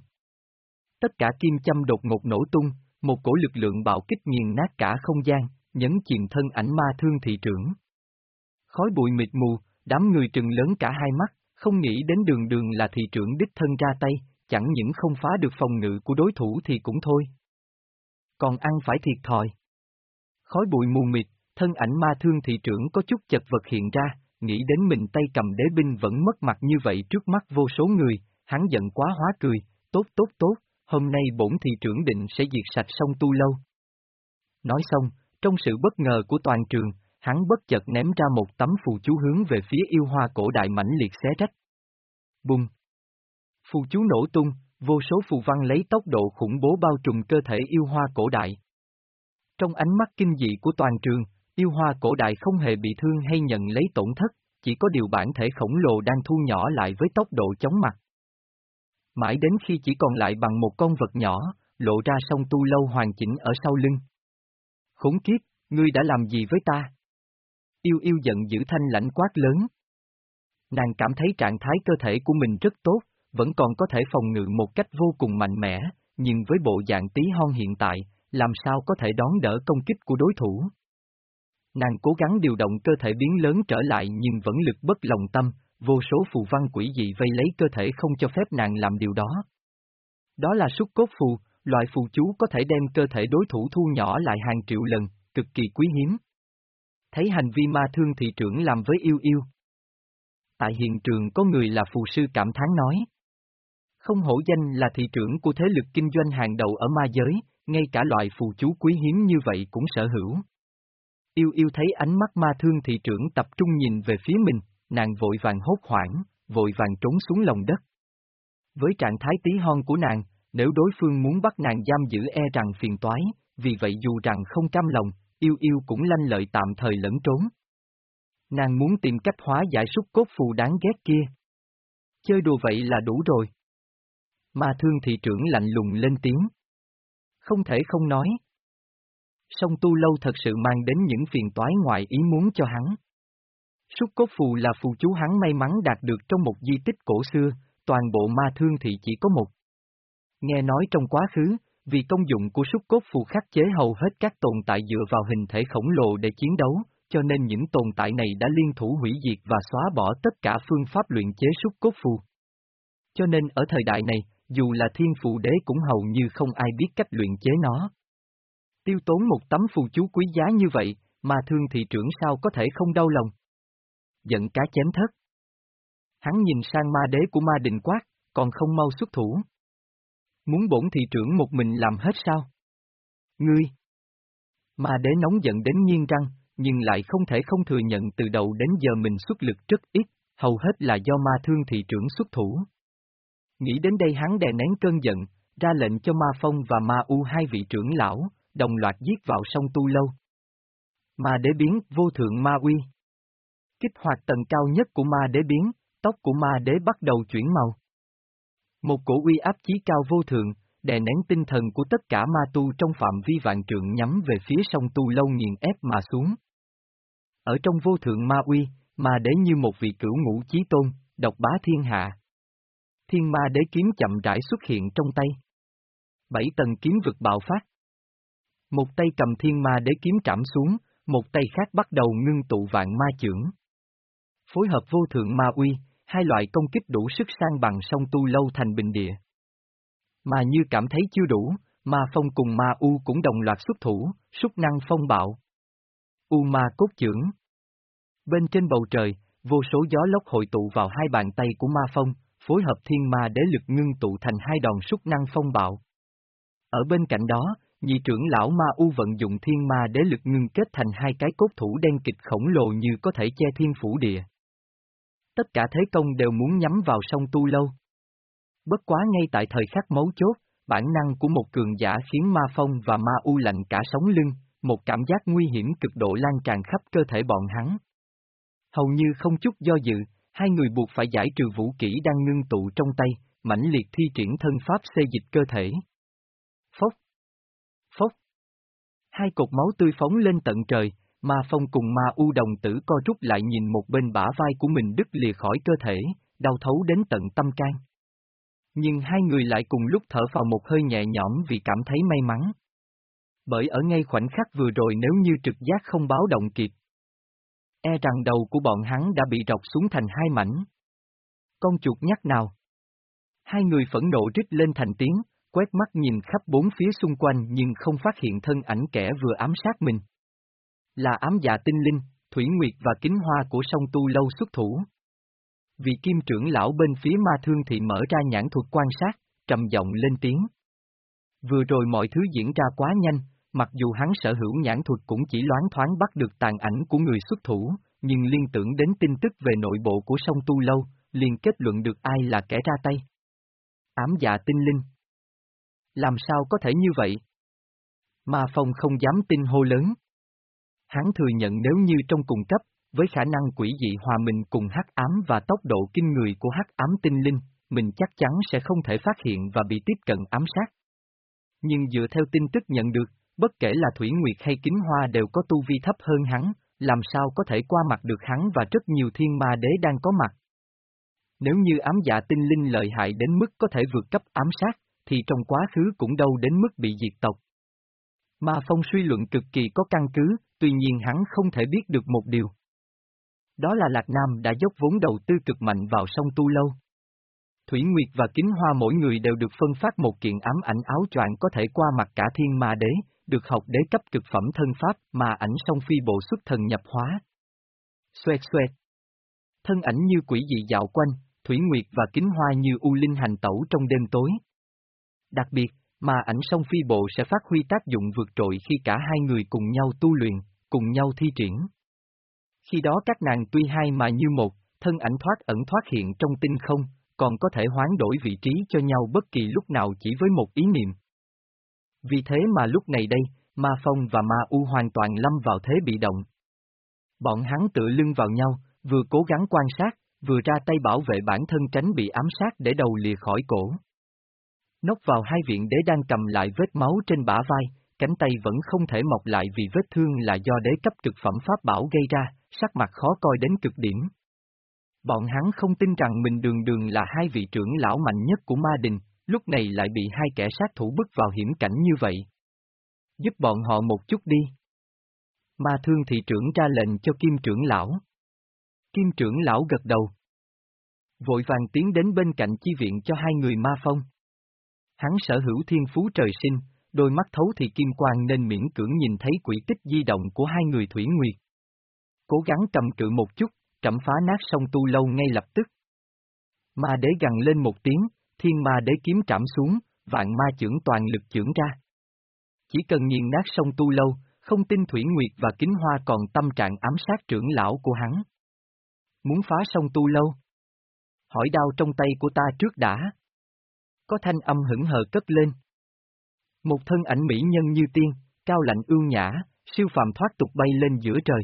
Tất cả kim châm đột ngột nổ tung, một cổ lực lượng bạo kích nghiền nát cả không gian, nhấn chìm thân ảnh ma thương thị trưởng. Khói bụi mịt mù, đám người trừng lớn cả hai mắt, không nghĩ đến đường đường là thị trưởng đích thân ra tay, chẳng những không phá được phòng ngự của đối thủ thì cũng thôi. Còn ăn phải thiệt thòi. Khói bụi mù mịt, thân ảnh ma thương thị trưởng có chút chật vật hiện ra, nghĩ đến mình tay cầm đế binh vẫn mất mặt như vậy trước mắt vô số người, hắn giận quá hóa cười, tốt tốt tốt, hôm nay bổn thị trưởng định sẽ diệt sạch sông tu lâu. Nói xong, trong sự bất ngờ của toàn trường, hắn bất chợt ném ra một tấm phù chú hướng về phía yêu hoa cổ đại mãnh liệt xé rách. Bùng! Phù chú nổ tung, vô số phù văn lấy tốc độ khủng bố bao trùm cơ thể yêu hoa cổ đại. Trong ánh mắt kinh dị của toàn trường, yêu hoa cổ đại không hề bị thương hay nhận lấy tổn thất, chỉ có điều bản thể khổng lồ đang thu nhỏ lại với tốc độ chóng mặt. Mãi đến khi chỉ còn lại bằng một con vật nhỏ, lộ ra sông tu lâu hoàn chỉnh ở sau lưng. Khốn kiếp, ngươi đã làm gì với ta? Yêu yêu giận dữ thanh lãnh quát lớn. Nàng cảm thấy trạng thái cơ thể của mình rất tốt, vẫn còn có thể phòng ngự một cách vô cùng mạnh mẽ, nhưng với bộ dạng tí hon hiện tại, làm sao có thể đón đỡ công kích của đối thủ. Nàng cố gắng điều động cơ thể biến lớn trở lại nhưng vẫn lực bất lòng tâm, vô số phù văn quỷ dị vây lấy cơ thể không cho phép nàng làm điều đó. Đó là súc cốt phù, loại phù chú có thể đem cơ thể đối thủ thu nhỏ lại hàng triệu lần, cực kỳ quý hiếm. Thấy hành vi ma thương thị trưởng làm với yêu yêu. Tại hiện trường có người là phù sư cảm thán nói. Không hổ danh là thị trưởng của thế lực kinh doanh hàng đầu ở ma giới, ngay cả loại phù chú quý hiếm như vậy cũng sở hữu. Yêu yêu thấy ánh mắt ma thương thị trưởng tập trung nhìn về phía mình, nàng vội vàng hốt hoảng, vội vàng trốn xuống lòng đất. Với trạng thái tí hon của nàng, nếu đối phương muốn bắt nàng giam giữ e rằng phiền toái, vì vậy dù rằng không cam lòng, yêu yêu cũng lanh lợi tạm thời lẫn trốn. Nàng muốn tìm cách hóa giải súc cốt phù đáng ghét kia. Chơi đùa vậy là đủ rồi. Ma thương thị trưởng lạnh lùng lên tiếng. Không thể không nói. Song tu lâu thật sự mang đến những phiền toái ngoại ý muốn cho hắn. Súc cốt phù là phù chú hắn may mắn đạt được trong một di tích cổ xưa, toàn bộ ma thương thị chỉ có một. Nghe nói trong quá khứ, vì công dụng của súc cốt phù khắc chế hầu hết các tồn tại dựa vào hình thể khổng lồ để chiến đấu, cho nên những tồn tại này đã liên thủ hủy diệt và xóa bỏ tất cả phương pháp luyện chế súc cốt phù. Cho nên ở thời đại này, dù là thiên phù đế cũng hầu như không ai biết cách luyện chế nó. Tiêu tốn một tấm phù chú quý giá như vậy, mà thương thị trưởng sao có thể không đau lòng. Giận cá chém thất. Hắn nhìn sang ma đế của ma đình quát, còn không mau xuất thủ. Muốn bổn thị trưởng một mình làm hết sao? Ngươi! Ma đế nóng giận đến nghiêng răng, nhưng lại không thể không thừa nhận từ đầu đến giờ mình xuất lực rất ít, hầu hết là do ma thương thị trưởng xuất thủ. Nghĩ đến đây hắn đè nén cơn giận, ra lệnh cho ma phong và ma u hai vị trưởng lão, đồng loạt giết vào sông tu lâu. Ma đế biến vô thượng ma uy. Kích hoạt tầng cao nhất của ma đế biến, tóc của ma đế bắt đầu chuyển màu. Một cổ uy áp chí cao vô thượng, đè nén tinh thần của tất cả ma tu trong phạm vi vạn trượng nhắm về phía sông tu lâu nghiền ép mà xuống. Ở trong vô thượng ma uy, ma đế như một vị cửu ngũ chí tôn, độc bá thiên hạ. Thiên ma đế kiếm chậm rãi xuất hiện trong tay. Bảy tầng kiếm vực bạo phát. Một tay cầm thiên ma đế kiếm trảm xuống, một tay khác bắt đầu ngưng tụ vạn ma trưởng. Phối hợp vô thượng ma uy, hai loại công kích đủ sức sang bằng song tu lâu thành bình địa. Mà như cảm thấy chưa đủ, ma phong cùng ma u cũng đồng loạt xuất thủ, xúc năng phong bạo. U ma cốt trưởng. Bên trên bầu trời, vô số gió lốc hội tụ vào hai bàn tay của ma phong, phối hợp thiên ma để lực ngưng tụ thành hai đòn xúc năng phong bạo. Ở bên cạnh đó, nhị trưởng lão ma u vận dụng thiên ma đế lực ngưng kết thành hai cái cốt thủ đen kịch khổng lồ như có thể che thiên phủ địa. Tất cả thế công đều muốn nhắm vào sông tu lâu. Bất quá ngay tại thời khắc mấu chốt, bản năng của một cường giả khiến ma phong và ma u lạnh cả sống lưng, một cảm giác nguy hiểm cực độ lan tràn khắp cơ thể bọn hắn. Hầu như không chút do dự, hai người buộc phải giải trừ vũ kỹ đang ngưng tụ trong tay, mãnh liệt thi triển thân pháp xê dịch cơ thể. Phốc! Phốc! Hai cột máu tươi phóng lên tận trời, ma phong cùng ma u đồng tử co rút lại nhìn một bên bả vai của mình đứt lìa khỏi cơ thể, đau thấu đến tận tâm can. Nhưng hai người lại cùng lúc thở vào một hơi nhẹ nhõm vì cảm thấy may mắn. Bởi ở ngay khoảnh khắc vừa rồi nếu như trực giác không báo động kịp, E rằng đầu của bọn hắn đã bị rọc xuống thành hai mảnh. Con chuột nhắc nào? Hai người phẫn nộ rít lên thành tiếng, quét mắt nhìn khắp bốn phía xung quanh nhưng không phát hiện thân ảnh kẻ vừa ám sát mình. Là ám dạ tinh linh, Thủy Nguyệt và Kính Hoa của sông Tu Lâu xuất thủ. Vị kim trưởng lão bên phía ma thương thì mở ra nhãn thuật quan sát, trầm giọng lên tiếng. Vừa rồi mọi thứ diễn ra quá nhanh, Mặc dù hắn sở hữu nhãn thuật cũng chỉ loáng thoáng bắt được tàn ảnh của người xuất thủ, nhưng liên tưởng đến tin tức về nội bộ của sông Tu Lâu, liền kết luận được ai là kẻ ra tay. Ám dạ tinh linh. Làm sao có thể như vậy? Ma Phong không dám tin hô lớn. Hắn thừa nhận nếu như trong cùng cấp, với khả năng quỷ dị hòa mình cùng hắc ám và tốc độ kinh người của hắc ám tinh linh, mình chắc chắn sẽ không thể phát hiện và bị tiếp cận ám sát. Nhưng dựa theo tin tức nhận được, bất kể là Thủy Nguyệt hay Kính Hoa đều có tu vi thấp hơn hắn, làm sao có thể qua mặt được hắn và rất nhiều thiên ma đế đang có mặt. Nếu như ám dạ tinh linh lợi hại đến mức có thể vượt cấp ám sát, thì trong quá khứ cũng đâu đến mức bị diệt tộc. Ma Phong suy luận cực kỳ có căn cứ, tuy nhiên hắn không thể biết được một điều. Đó là Lạc Nam đã dốc vốn đầu tư cực mạnh vào sông Tu Lâu. Thủy Nguyệt và Kính Hoa mỗi người đều được phân phát một kiện ám ảnh áo choàng có thể qua mặt cả thiên ma đế, được học đế cấp cực phẩm thân pháp mà ảnh song phi bộ xuất thần nhập hóa. Xoẹt xoẹt. Thân ảnh như quỷ dị dạo quanh, Thủy Nguyệt và Kính Hoa như u linh hành tẩu trong đêm tối. Đặc biệt, mà ảnh song phi bộ sẽ phát huy tác dụng vượt trội khi cả hai người cùng nhau tu luyện, cùng nhau thi triển. Khi đó các nàng tuy hai mà như một, thân ảnh thoát ẩn thoát hiện trong tinh không, còn có thể hoán đổi vị trí cho nhau bất kỳ lúc nào chỉ với một ý niệm. Vì thế mà lúc này đây, Ma Phong và Ma U hoàn toàn lâm vào thế bị động. Bọn hắn tựa lưng vào nhau, vừa cố gắng quan sát, vừa ra tay bảo vệ bản thân tránh bị ám sát để đầu lìa khỏi cổ. Nốc vào hai viện đế đang cầm lại vết máu trên bả vai, cánh tay vẫn không thể mọc lại vì vết thương là do đế cấp cực phẩm pháp bảo gây ra, sắc mặt khó coi đến cực điểm. Bọn hắn không tin rằng mình đường đường là hai vị trưởng lão mạnh nhất của ma đình, lúc này lại bị hai kẻ sát thủ bức vào hiểm cảnh như vậy. Giúp bọn họ một chút đi. Ma thương thị trưởng ra lệnh cho kim trưởng lão. Kim trưởng lão gật đầu. Vội vàng tiến đến bên cạnh chi viện cho hai người ma phong. Hắn sở hữu thiên phú trời sinh, đôi mắt thấu thì kim quang nên miễn cưỡng nhìn thấy quỷ tích di động của hai người Thủy Nguyệt. Cố gắng cầm cự một chút, trẫm phá nát sông tu lâu ngay lập tức. Ma đế gằn lên một tiếng, thiên ma đế kiếm trảm xuống, vạn ma trưởng toàn lực trưởng ra. Chỉ cần nhìn nát sông tu lâu, không tin Thủy Nguyệt và Kính Hoa còn tâm trạng ám sát trưởng lão của hắn. Muốn phá sông tu lâu? Hỏi đau trong tay của ta trước đã. Có thanh âm hững hờ cất lên. Một thân ảnh mỹ nhân như tiên, cao lạnh ương nhã, siêu phàm thoát tục bay lên giữa trời.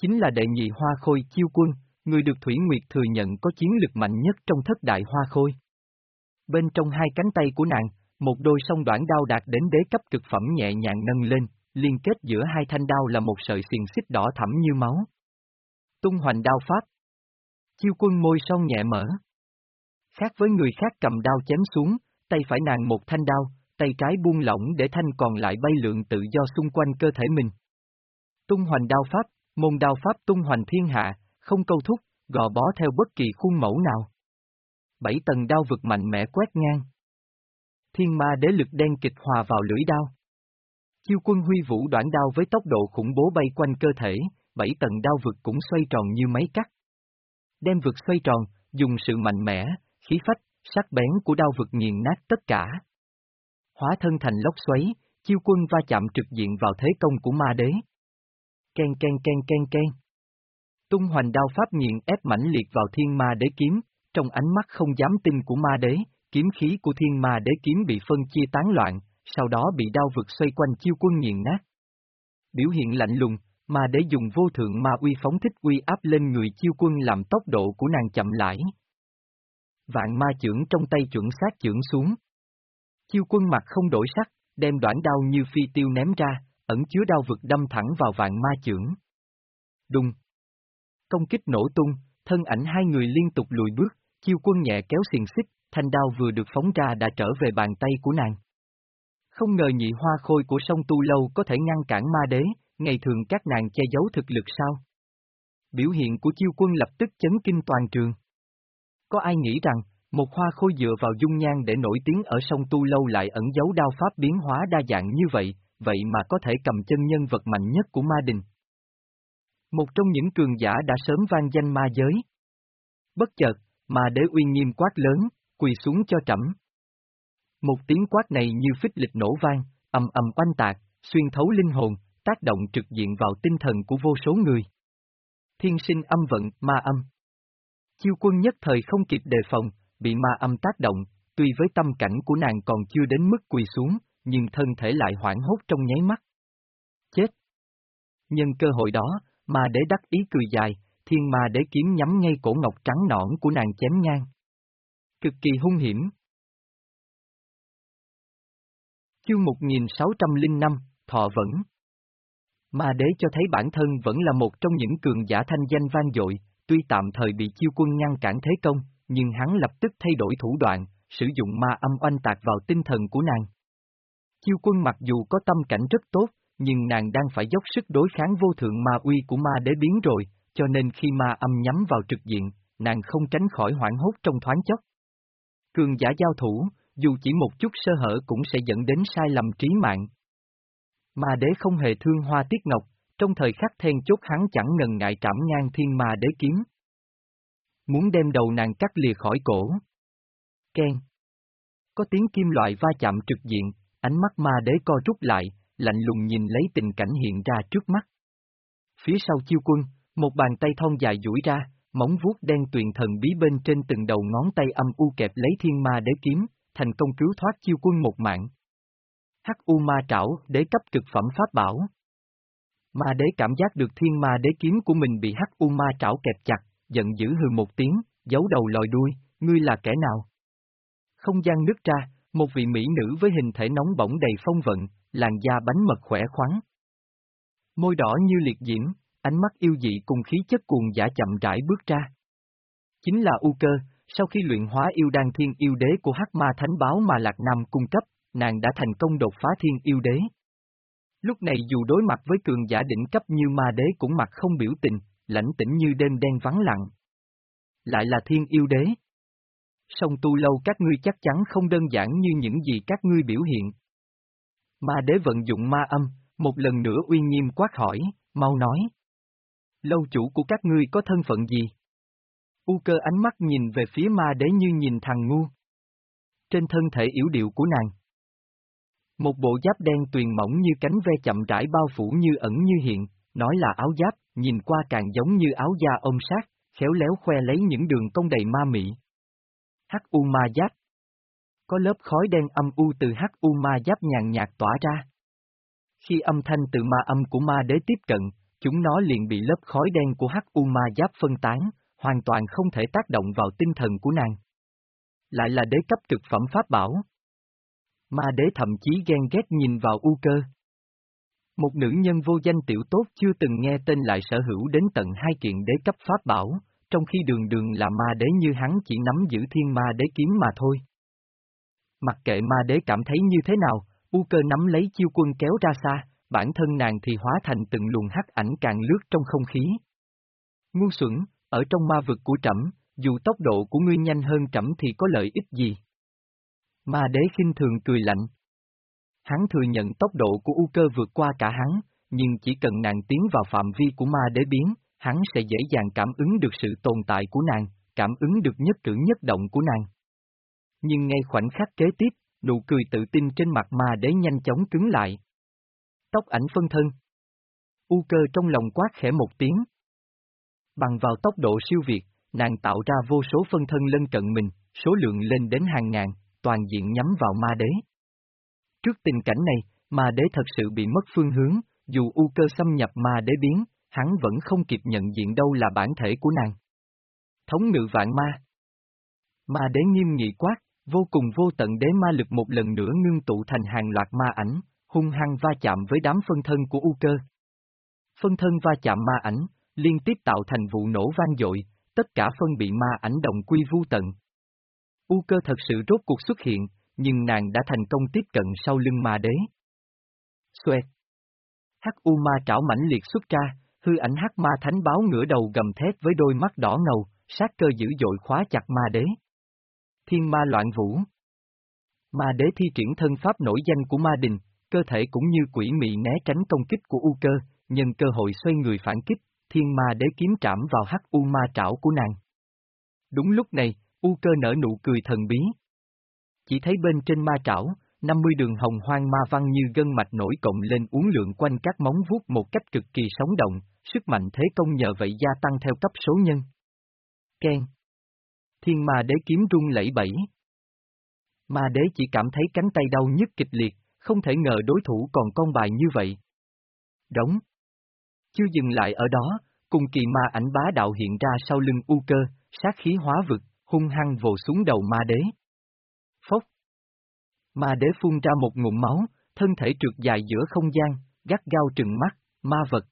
Chính là đệ nhị hoa khôi chiêu quân, người được Thủy Nguyệt thừa nhận có chiến lực mạnh nhất trong thất đại hoa khôi. Bên trong hai cánh tay của nàng, một đôi song đoạn đao đạt đến đế cấp cực phẩm nhẹ nhàng nâng lên, liên kết giữa hai thanh đao là một sợi xiềng xích đỏ thẳm như máu. Tung hoành đao pháp. Chiêu quân môi son nhẹ mở. Khác với người khác cầm đao chém xuống, tay phải nàng một thanh đao, tay trái buông lỏng để thanh còn lại bay lượn tự do xung quanh cơ thể mình. Tung hoành đao pháp, môn đao pháp tung hoành thiên hạ, không câu thúc, gò bó theo bất kỳ khuôn mẫu nào. Bảy tầng đao vực mạnh mẽ quét ngang. Thiên ma đế lực đen kịch hòa vào lưỡi đao. Chiêu quân huy vũ đoạn đao với tốc độ khủng bố bay quanh cơ thể, bảy tầng đao vực cũng xoay tròn như máy cắt. Đem vực xoay tròn, dùng sự mạnh mẽ, khí phách, sắc bén của đao vực nghiền nát tất cả. Hóa thân thành lốc xoáy, chiêu quân va chạm trực diện vào thế công của ma đế. Ken ken ken ken ken. Tung hoành đao pháp nghiền ép mãnh liệt vào thiên ma đế kiếm, trong ánh mắt không dám tin của ma đế, kiếm khí của thiên ma đế kiếm bị phân chia tán loạn, sau đó bị đao vực xoay quanh chiêu quân nghiền nát. Biểu hiện lạnh lùng, ma đế dùng vô thượng ma uy phóng thích uy áp lên người chiêu quân làm tốc độ của nàng chậm lại. Vạn ma trưởng trong tay chuẩn xác trưởng xuống. Chiêu quân mặt không đổi sắc, đem đoạn đao như phi tiêu ném ra, ẩn chứa đao vực đâm thẳng vào vạn ma trưởng. Đùng. Công kích nổ tung, thân ảnh hai người liên tục lùi bước, chiêu quân nhẹ kéo xiềng xích, thanh đao vừa được phóng ra đã trở về bàn tay của nàng. Không ngờ nhị hoa khôi của sông Tu Lâu có thể ngăn cản ma đế, ngày thường các nàng che giấu thực lực sao? Biểu hiện của chiêu quân lập tức chấn kinh toàn trường. Có ai nghĩ rằng, một hoa khôi dựa vào dung nhan để nổi tiếng ở sông Tu Lâu lại ẩn giấu đao pháp biến hóa đa dạng như vậy, vậy mà có thể cầm chân nhân vật mạnh nhất của ma đình. Một trong những cường giả đã sớm vang danh ma giới. Bất chợt, mà đế uy nghiêm quát lớn, quỳ xuống cho trẫm. Một tiếng quát này như phích lịch nổ vang, ầm ầm oanh tạc, xuyên thấu linh hồn, tác động trực diện vào tinh thần của vô số người. Thiên sinh âm vận, ma âm. Chiêu quân nhất thời không kịp đề phòng, bị ma âm tác động, tuy với tâm cảnh của nàng còn chưa đến mức quỳ xuống, nhưng thân thể lại hoảng hốt trong nháy mắt. Chết! Nhân cơ hội đó, ma đế đắc ý cười dài, thiên ma đế kiếm nhắm ngay cổ ngọc trắng nõn của nàng chém ngang. Cực kỳ hung hiểm. Chương 1605, Thọ Vẫn Ma đế cho thấy bản thân vẫn là một trong những cường giả thanh danh vang dội, tuy tạm thời bị chiêu quân ngăn cản thế công, nhưng hắn lập tức thay đổi thủ đoạn, sử dụng ma âm oanh tạc vào tinh thần của nàng. Chiêu quân mặc dù có tâm cảnh rất tốt, nhưng nàng đang phải dốc sức đối kháng vô thượng ma uy của ma đế biến rồi, cho nên khi ma âm nhắm vào trực diện, nàng không tránh khỏi hoảng hốt trong thoáng chốc. Cường giả giao thủ, dù chỉ một chút sơ hở cũng sẽ dẫn đến sai lầm trí mạng. Ma đế không hề thương hoa tiết ngọc, trong thời khắc then chốt hắn chẳng ngần ngại trảm ngang thiên ma đế kiếm. Muốn đem đầu nàng cắt lìa khỏi cổ. Ken. Có tiếng kim loại va chạm trực diện, ánh mắt ma đế co rút lại, lạnh lùng nhìn lấy tình cảnh hiện ra trước mắt. Phía sau chiêu quân, một bàn tay thon dài duỗi ra, móng vuốt đen tuyền thần bí bên trên từng đầu ngón tay âm u kẹp lấy thiên ma đế kiếm, thành công cứu thoát chiêu quân một mạng. Hắc U Ma Trảo, đế cấp cực phẩm pháp bảo. Ma đế cảm giác được thiên ma đế kiếm của mình bị hắc u ma trảo kẹp chặt, giận dữ hừ một tiếng, giấu đầu lòi đuôi, ngươi là kẻ nào? Không gian nứt ra, một vị mỹ nữ với hình thể nóng bỏng đầy phong vận, làn da bánh mật khỏe khoắn. Môi đỏ như liệt diễm, ánh mắt yêu dị cùng khí chất cuồng giả chậm rãi bước ra. Chính là U cơ, sau khi luyện hóa yêu đan thiên yêu đế của hắc ma thánh báo mà Lạc Nam cung cấp, nàng đã thành công đột phá thiên yêu đế. Lúc này dù đối mặt với cường giả đỉnh cấp như ma đế cũng mặt không biểu tình, lãnh tĩnh như đêm đen vắng lặng. Lại là thiên yêu đế. Song tu lâu các ngươi chắc chắn không đơn giản như những gì các ngươi biểu hiện. Ma đế vận dụng ma âm, một lần nữa uy nghiêm quát hỏi, mau nói. Lâu chủ của các ngươi có thân phận gì? U cơ ánh mắt nhìn về phía ma đế như nhìn thằng ngu. Trên thân thể yếu điệu của nàng. Một bộ giáp đen tuyền mỏng như cánh ve chậm rãi bao phủ như ẩn như hiện, nói là áo giáp, nhìn qua càng giống như áo da ông sát, khéo léo khoe lấy những đường cong đầy ma mị. Hắc U ma giáp Có lớp khói đen âm u từ Hắc U ma giáp nhàn nhạt tỏa ra. Khi âm thanh từ ma âm của ma đế tiếp cận, chúng nó liền bị lớp khói đen của Hắc U ma giáp phân tán, hoàn toàn không thể tác động vào tinh thần của nàng. Lại là đế cấp cực phẩm pháp bảo. Ma đế thậm chí ghen ghét nhìn vào u cơ. Một nữ nhân vô danh tiểu tốt chưa từng nghe tên lại sở hữu đến tận hai kiện đế cấp pháp bảo, trong khi đường đường là ma đế như hắn chỉ nắm giữ thiên ma đế kiếm mà thôi. Mặc kệ ma đế cảm thấy như thế nào, u cơ nắm lấy chiêu quân kéo ra xa, bản thân nàng thì hóa thành từng luồng hắc ảnh càng lướt trong không khí. Ngu xuẩn, ở trong ma vực của trẫm, dù tốc độ của ngươi nhanh hơn trẫm thì có lợi ích gì? Ma đế khinh thường cười lạnh. Hắn thừa nhận tốc độ của U cơ vượt qua cả hắn, nhưng chỉ cần nàng tiến vào phạm vi của ma đế biến, hắn sẽ dễ dàng cảm ứng được sự tồn tại của nàng, cảm ứng được nhất cử nhất động của nàng. Nhưng ngay khoảnh khắc kế tiếp, nụ cười tự tin trên mặt ma đế nhanh chóng cứng lại. Tóc ảnh phân thân. U cơ trong lòng quát khẽ một tiếng. Bằng vào tốc độ siêu việt, nàng tạo ra vô số phân thân lân cận mình, số lượng lên đến hàng ngàn, toàn diện nhắm vào ma đế. Trước tình cảnh này, ma đế thật sự bị mất phương hướng, dù u cơ xâm nhập ma đế biến, hắn vẫn không kịp nhận diện đâu là bản thể của nàng. Thống ngự vạn ma Ma đế nghiêm nghị quát, vô cùng vô tận đế ma lực một lần nữa ngưng tụ thành hàng loạt ma ảnh, hung hăng va chạm với đám phân thân của u cơ. Phân thân va chạm ma ảnh, liên tiếp tạo thành vụ nổ vang dội, tất cả phân bị ma ảnh đồng quy vu tận. U cơ thật sự rốt cuộc xuất hiện, nhưng nàng đã thành công tiếp cận sau lưng ma đế. Xoẹt! Hắc U ma trảo mãnh liệt xuất ra, hư ảnh hắc ma thánh báo ngửa đầu gầm thét với đôi mắt đỏ ngầu, sát cơ dữ dội khóa chặt ma đế. Thiên ma loạn vũ Ma đế thi triển thân pháp nổi danh của ma đình, cơ thể cũng như quỷ mị né tránh công kích của U cơ, nhân cơ hội xoay người phản kích, thiên ma đế kiếm trảm vào hắc U ma trảo của nàng. Đúng lúc này, U cơ nở nụ cười thần bí. Chỉ thấy bên trên ma trảo, 50 đường hồng hoang ma văn như gân mạch nổi cộng lên uốn lượn quanh các móng vuốt một cách cực kỳ sống động, sức mạnh thế công nhờ vậy gia tăng theo cấp số nhân. Ken. Thiên ma đế kiếm rung lẫy bẫy. Ma đế chỉ cảm thấy cánh tay đau nhức kịch liệt, không thể ngờ đối thủ còn con bài như vậy. Đóng. Chưa dừng lại ở đó, cùng kỳ ma ảnh bá đạo hiện ra sau lưng u cơ, sát khí hóa vực, hung hăng vồ xuống đầu ma đế. Phốc. Ma đế phun ra một ngụm máu, thân thể trượt dài giữa không gian, gắt gao trừng mắt, ma vật.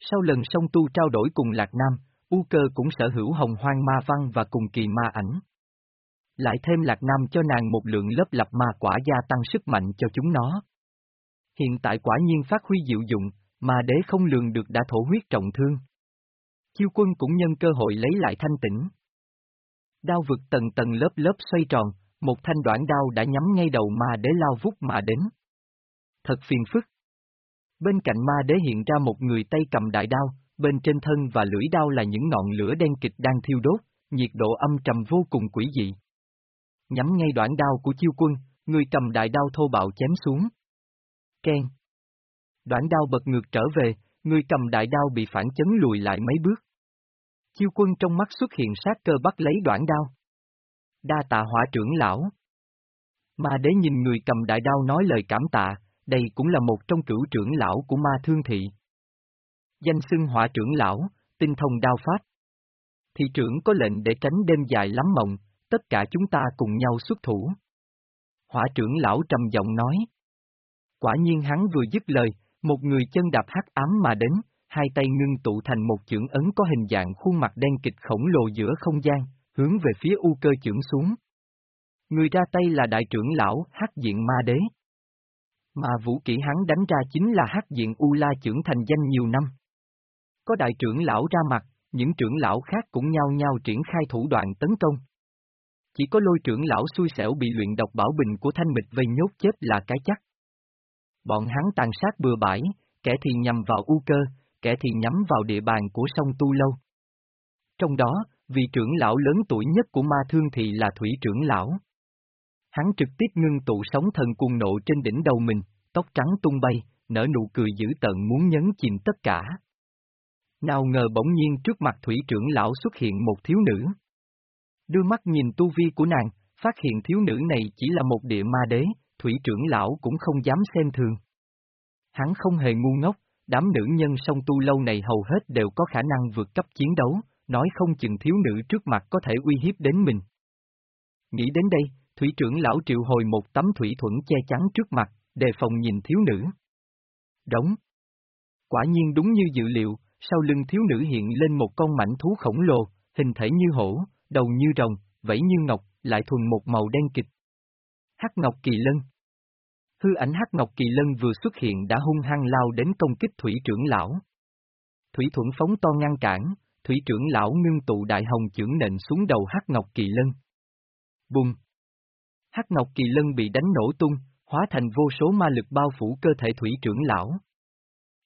Sau lần song tu trao đổi cùng Lạc Nam, U cơ cũng sở hữu hồng hoang ma văn và cùng kỳ ma ảnh. Lại thêm Lạc Nam cho nàng một lượng lớp lập ma quả gia tăng sức mạnh cho chúng nó. Hiện tại quả nhiên phát huy diệu dụng, mà đế không lường được đã thổ huyết trọng thương. Chiêu quân cũng nhân cơ hội lấy lại thanh tĩnh. Đao vực tầng tầng lớp lớp xoay tròn, một thanh đoạn đao đã nhắm ngay đầu ma đế lao vút mà đến. Thật phiền phức. Bên cạnh ma đế hiện ra một người tay cầm đại đao, bên trên thân và lưỡi đao là những ngọn lửa đen kịch đang thiêu đốt, nhiệt độ âm trầm vô cùng quỷ dị. Nhắm ngay đoạn đao của chiêu quân, người cầm đại đao thô bạo chém xuống. Ken. Đoạn đao bật ngược trở về, người cầm đại đao bị phản chấn lùi lại mấy bước. Chiêu quân trong mắt xuất hiện sát cơ bắt lấy đoạn đao. Đa tạ hỏa trưởng lão. Ma đế nhìn người cầm đại đao nói lời cảm tạ, đây cũng là một trong cửu trưởng lão của ma thương thị. danh xưng hỏa trưởng lão, tinh thông đao pháp. Thị trưởng có lệnh để tránh đêm dài lắm mộng, tất cả chúng ta cùng nhau xuất thủ. Hỏa trưởng lão trầm giọng nói. Quả nhiên hắn vừa dứt lời, một người chân đạp hắc ám mà đến, hai tay ngưng tụ thành một chưởng ấn có hình dạng khuôn mặt đen kịch khổng lồ giữa không gian, hướng về phía u cơ chưởng xuống. Người ra tay là đại trưởng lão, hắc diện ma đế. Mà vũ kỹ hắn đánh ra chính là hắc diện U La trưởng thành danh nhiều năm. Có đại trưởng lão ra mặt, những trưởng lão khác cũng nhau nhau triển khai thủ đoạn tấn công. Chỉ có lôi trưởng lão xui xẻo bị luyện độc bảo bình của thanh mịch vây nhốt chết là cái chắc. Bọn hắn tàn sát bừa bãi, kẻ thì nhằm vào u cơ, kẻ thì nhắm vào địa bàn của sông Tu Lâu. Trong đó, vị trưởng lão lớn tuổi nhất của ma thương thị là thủy trưởng lão. Hắn trực tiếp ngưng tụ sóng thần cuồng nộ trên đỉnh đầu mình, tóc trắng tung bay, nở nụ cười dữ tợn muốn nhấn chìm tất cả. Nào ngờ bỗng nhiên trước mặt thủy trưởng lão xuất hiện một thiếu nữ. Đưa mắt nhìn tu vi của nàng, phát hiện thiếu nữ này chỉ là một địa ma đế, thủy trưởng lão cũng không dám xem thường. Hắn không hề ngu ngốc, đám nữ nhân song tu lâu này hầu hết đều có khả năng vượt cấp chiến đấu, nói không chừng thiếu nữ trước mặt có thể uy hiếp đến mình. Nghĩ đến đây, thủy trưởng lão triệu hồi một tấm thủy thuẫn che chắn trước mặt, đề phòng nhìn thiếu nữ. Đóng. Quả nhiên đúng như dự liệu, sau lưng thiếu nữ hiện lên một con mảnh thú khổng lồ, hình thể như hổ, đầu như rồng, vẫy như ngọc, lại thuần một màu đen kịch. Hắc Ngọc Kỳ Lân Hư ảnh Hắc Ngọc Kỳ Lân vừa xuất hiện đã hung hăng lao đến công kích thủy trưởng lão. Thủy thuẫn phóng to ngăn cản, thủy trưởng lão ngưng tụ đại hồng chưởng nện xuống đầu Hắc Ngọc Kỳ Lân. Bùng! Hắc Ngọc Kỳ Lân bị đánh nổ tung, hóa thành vô số ma lực bao phủ cơ thể thủy trưởng lão.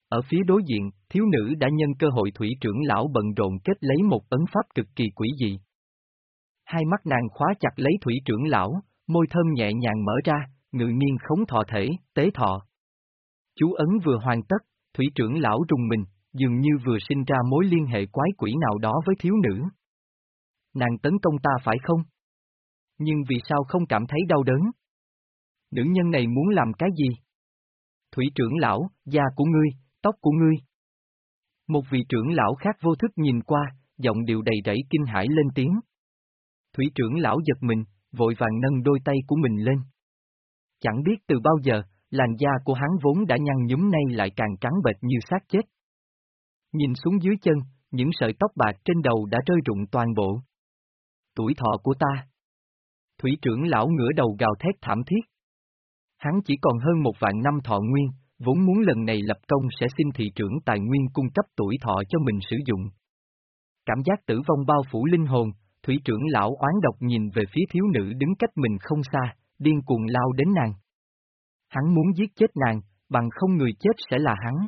Ở phía đối diện, thiếu nữ đã nhân cơ hội thủy trưởng lão bận rộn kết lấy một ấn pháp cực kỳ quỷ dị. Hai mắt nàng khóa chặt lấy thủy trưởng lão, môi thơm nhẹ nhàng mở ra, ngự niên khống thọ thể, tế thọ. Chú ấn vừa hoàn tất, thủy trưởng lão rùng mình, dường như vừa sinh ra mối liên hệ quái quỷ nào đó với thiếu nữ. Nàng tấn công ta phải không? Nhưng vì sao không cảm thấy đau đớn? Nữ nhân này muốn làm cái gì? Thủy trưởng lão, da của ngươi, tóc của ngươi. Một vị trưởng lão khác vô thức nhìn qua, giọng điệu đầy rẫy kinh hãi lên tiếng. Thủy trưởng lão giật mình, vội vàng nâng đôi tay của mình lên. Chẳng biết từ bao giờ, làn da của hắn vốn đã nhăn nhúm nay lại càng trắng bệch như xác chết. Nhìn xuống dưới chân, những sợi tóc bạc trên đầu đã rơi rụng toàn bộ. Tuổi thọ của ta. Thủy trưởng lão ngửa đầu gào thét thảm thiết. Hắn chỉ còn hơn một vạn năm thọ nguyên, vốn muốn lần này lập công sẽ xin thị trưởng tài nguyên cung cấp tuổi thọ cho mình sử dụng. Cảm giác tử vong bao phủ linh hồn, thủy trưởng lão oán độc nhìn về phía thiếu nữ đứng cách mình không xa, điên cuồng lao đến nàng. Hắn muốn giết chết nàng, bằng không người chết sẽ là hắn.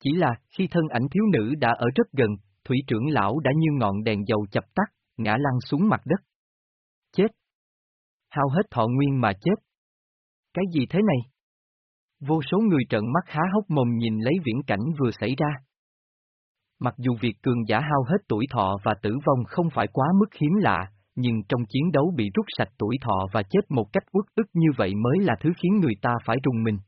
Chỉ là, khi thân ảnh thiếu nữ đã ở rất gần, thủy trưởng lão đã như ngọn đèn dầu chập tắt, ngã lăn xuống mặt đất. Chết! Hao hết thọ nguyên mà chết. Cái gì thế này? Vô số người trợn mắt há hốc mồm nhìn lấy viễn cảnh vừa xảy ra. Mặc dù việc cường giả hao hết tuổi thọ và tử vong không phải quá mức hiếm lạ, nhưng trong chiến đấu bị rút sạch tuổi thọ và chết một cách uất ức như vậy mới là thứ khiến người ta phải rùng mình.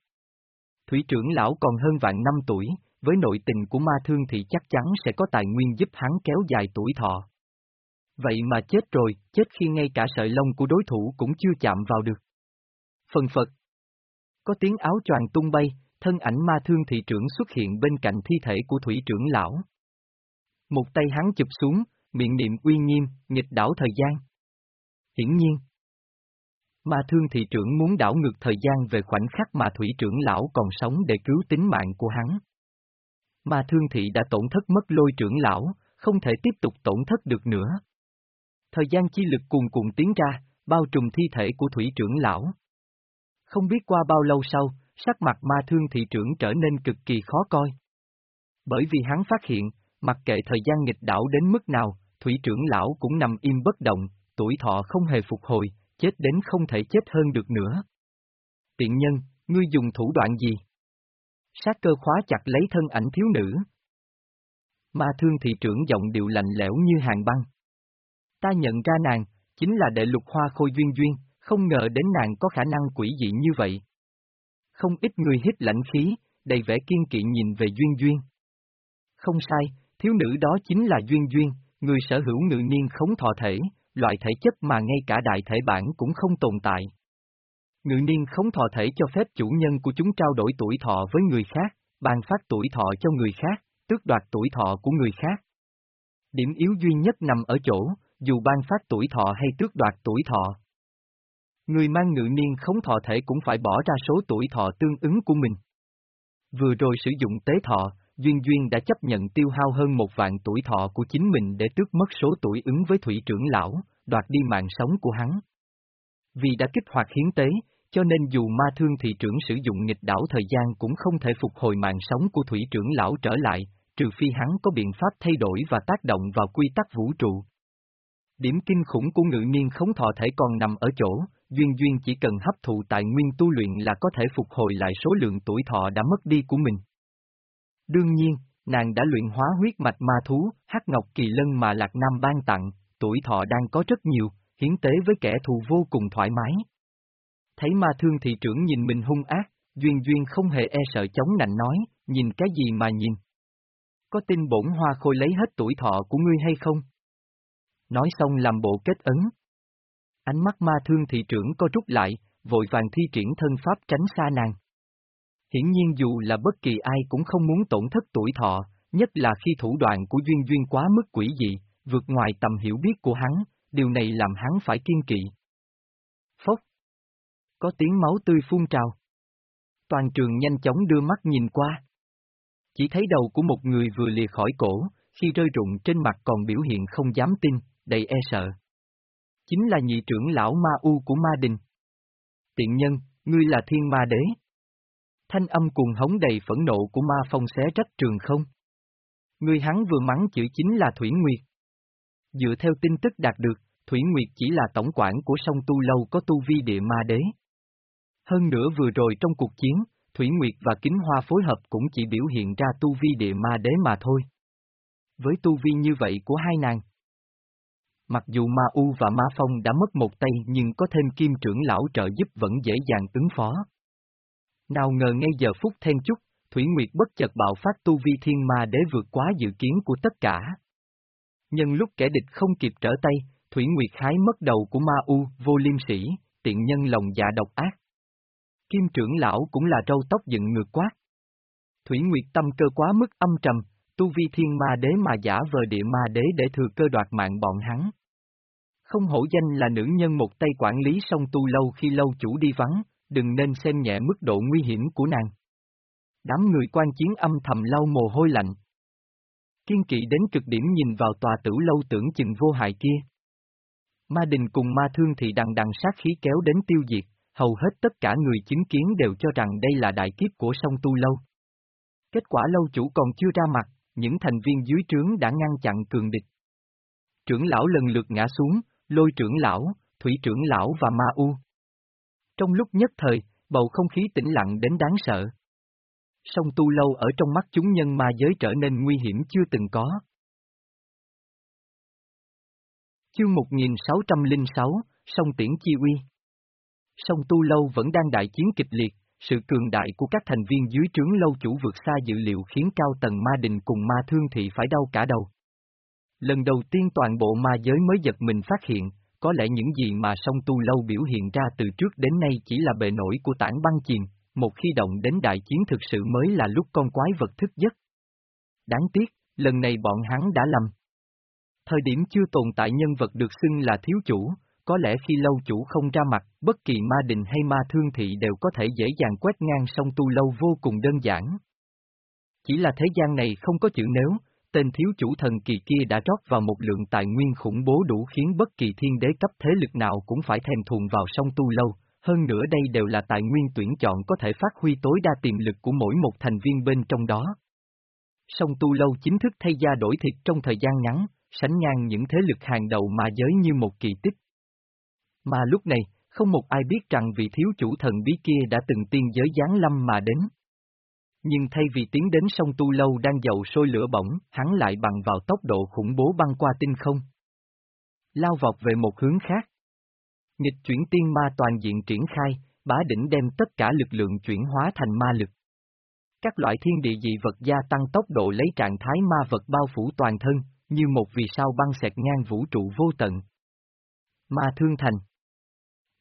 Thủy trưởng lão còn hơn vạn năm tuổi, với nội tình của ma thương thì chắc chắn sẽ có tài nguyên giúp hắn kéo dài tuổi thọ. Vậy mà chết rồi, chết khi ngay cả sợi lông của đối thủ cũng chưa chạm vào được. Phần phật. Có tiếng áo choàng tung bay, thân ảnh ma thương thị trưởng xuất hiện bên cạnh thi thể của thủy trưởng lão. Một tay hắn chụp xuống, miệng niệm uy nghiêm, nghịch đảo thời gian. Hiển nhiên. Ma thương thị trưởng muốn đảo ngược thời gian về khoảnh khắc mà thủy trưởng lão còn sống để cứu tính mạng của hắn. Ma thương thị đã tổn thất mất lôi trưởng lão, không thể tiếp tục tổn thất được nữa. Thời gian chi lực cuồn cuộn tiến ra, bao trùm thi thể của thủy trưởng lão. Không biết qua bao lâu sau, sắc mặt ma thương thị trưởng trở nên cực kỳ khó coi. Bởi vì hắn phát hiện, mặc kệ thời gian nghịch đảo đến mức nào, thủy trưởng lão cũng nằm im bất động, tuổi thọ không hề phục hồi, chết đến không thể chết hơn được nữa. Tiện nhân, ngươi dùng thủ đoạn gì? Sát cơ khóa chặt lấy thân ảnh thiếu nữ. Ma thương thị trưởng giọng điệu lạnh lẽo như hàng băng. Ta nhận ra nàng, chính là đệ lục hoa khôi duyên duyên, không ngờ đến nàng có khả năng quỷ dị như vậy. Không ít người hít lãnh khí, đầy vẻ kiên kỵ nhìn về duyên duyên. Không sai, thiếu nữ đó chính là Duyên Duyên, người sở hữu ngự niên khống thọ thể, loại thể chất mà ngay cả đại thể bản cũng không tồn tại. Ngự niên khống thọ thể cho phép chủ nhân của chúng trao đổi tuổi thọ với người khác, ban phát tuổi thọ cho người khác, tước đoạt tuổi thọ của người khác. Điểm yếu duy nhất nằm ở chỗ, dù ban phát tuổi thọ hay tước đoạt tuổi thọ. Người mang ngự niên khống thọ thể cũng phải bỏ ra số tuổi thọ tương ứng của mình. Vừa rồi sử dụng tế thọ, Duyên Duyên đã chấp nhận tiêu hao hơn một vạn tuổi thọ của chính mình để tước mất số tuổi ứng với thủy trưởng lão, đoạt đi mạng sống của hắn. Vì đã kích hoạt hiến tế, cho nên dù ma thương thị trưởng sử dụng nghịch đảo thời gian cũng không thể phục hồi mạng sống của thủy trưởng lão trở lại, trừ phi hắn có biện pháp thay đổi và tác động vào quy tắc vũ trụ. Điểm kinh khủng của ngự niên khống thọ thể còn nằm ở chỗ, Duyên Duyên chỉ cần hấp thụ tài nguyên tu luyện là có thể phục hồi lại số lượng tuổi thọ đã mất đi của mình. Đương nhiên, nàng đã luyện hóa huyết mạch ma thú, hắc ngọc kỳ lân mà Lạc Nam ban tặng, tuổi thọ đang có rất nhiều, hiến tế với kẻ thù vô cùng thoải mái. Thấy ma thương thị trưởng nhìn mình hung ác, Duyên Duyên không hề e sợ chống nạnh nói, nhìn cái gì mà nhìn. Có tin bổn hoa khôi lấy hết tuổi thọ của ngươi hay không? Nói xong làm bộ kết ấn. Ánh mắt ma thương thị trưởng có rút lại, vội vàng thi triển thân pháp tránh xa nàng. Hiển nhiên dù là bất kỳ ai cũng không muốn tổn thất tuổi thọ, nhất là khi thủ đoạn của Duyên Duyên quá mức quỷ dị, vượt ngoài tầm hiểu biết của hắn, điều này làm hắn phải kiên kỵ. Phốc. Có tiếng máu tươi phun trào. Toàn trường nhanh chóng đưa mắt nhìn qua. Chỉ thấy đầu của một người vừa lìa khỏi cổ, khi rơi rụng trên mặt còn biểu hiện không dám tin, đầy e sợ. Chính là nhị trưởng lão ma u của ma đình. Tiện nhân, ngươi là thiên ma đế. Thanh âm cuồng hống đầy phẫn nộ của ma phong xé rách trường không. Người hắn vừa mắng chữ chính là Thủy Nguyệt. Dựa theo tin tức đạt được, Thủy Nguyệt chỉ là tổng quản của sông Tu Lâu có tu vi địa ma đế. Hơn nữa vừa rồi trong cuộc chiến, Thủy Nguyệt và Kính Hoa phối hợp cũng chỉ biểu hiện ra tu vi địa ma đế mà thôi. Với tu vi như vậy của hai nàng. Mặc dù Ma U và Ma Phong đã mất một tay nhưng có thêm kim trưởng lão trợ giúp vẫn dễ dàng ứng phó. Nào ngờ ngay giờ phút then chút, Thủy Nguyệt bất chợt bạo phát tu vi thiên ma để vượt quá dự kiến của tất cả. Nhân lúc kẻ địch không kịp trở tay, Thủy Nguyệt hái mất đầu của ma u, vô liêm sĩ, tiện nhân lòng dạ độc ác. Kim trưởng lão cũng là râu tóc dựng ngược quát. Thủy Nguyệt tâm cơ quá mức âm trầm, tu vi thiên ma đế mà giả vờ địa ma đế để thừa cơ đoạt mạng bọn hắn. Không hổ danh là nữ nhân một tay quản lý song tu lâu khi lâu chủ đi vắng, đừng nên xem nhẹ mức độ nguy hiểm của nàng. Đám người quan chiến âm thầm lau mồ hôi lạnh. Kiên kỵ đến cực điểm nhìn vào tòa tử lâu tưởng chừng vô hại kia. Ma đình cùng ma thương thì đằng đằng sát khí kéo đến tiêu diệt, hầu hết tất cả người chứng kiến đều cho rằng đây là đại kiếp của sông tu lâu. Kết quả lâu chủ còn chưa ra mặt, những thành viên dưới trướng đã ngăn chặn cường địch. Trưởng lão lần lượt ngã xuống, lôi trưởng lão, thủy trưởng lão và ma u. Trong lúc nhất thời, bầu không khí tĩnh lặng đến đáng sợ. Sông tu lâu ở trong mắt chúng nhân ma giới trở nên nguy hiểm chưa từng có. Chương 1606, Sông Tiễn Chi Uy Sông Tu Lâu vẫn đang đại chiến kịch liệt, sự cường đại của các thành viên dưới trướng lâu chủ vượt xa dự liệu khiến cao tầng ma đình cùng ma thương thị phải đau cả đầu. Lần đầu tiên toàn bộ ma giới mới giật mình phát hiện, có lẽ những gì mà sông Tu Lâu biểu hiện ra từ trước đến nay chỉ là bề nổi của tảng băng chìm, một khi động đến đại chiến thực sự mới là lúc con quái vật thức giấc. Đáng tiếc, lần này bọn hắn đã lầm. Thời điểm chưa tồn tại nhân vật được xưng là thiếu chủ, có lẽ khi lâu chủ không ra mặt, bất kỳ ma đình hay ma thương thị đều có thể dễ dàng quét ngang sông tu lâu vô cùng đơn giản. Chỉ là thế gian này không có chữ nếu, tên thiếu chủ thần kỳ kia đã rót vào một lượng tài nguyên khủng bố đủ khiến bất kỳ thiên đế cấp thế lực nào cũng phải thèm thuồng vào sông tu lâu, hơn nữa đây đều là tài nguyên tuyển chọn có thể phát huy tối đa tiềm lực của mỗi một thành viên bên trong đó. Sông tu lâu chính thức thay da đổi thịt trong thời gian ngắn, sánh ngang những thế lực hàng đầu mà giới như một kỳ tích. Mà lúc này, không một ai biết rằng vị thiếu chủ thần bí kia đã từng tiên giới giáng lâm mà đến. Nhưng thay vì tiến đến sông Tu Lâu đang dầu sôi lửa bỏng, hắn lại bằng vào tốc độ khủng bố băng qua tinh không. Lao vọt về một hướng khác. Nghịch chuyển tiên ma toàn diện triển khai, bá đỉnh đem tất cả lực lượng chuyển hóa thành ma lực. Các loại thiên địa dị vật gia tăng tốc độ lấy trạng thái ma vật bao phủ toàn thân, như một vì sao băng xẹt ngang vũ trụ vô tận. Ma Thương Thành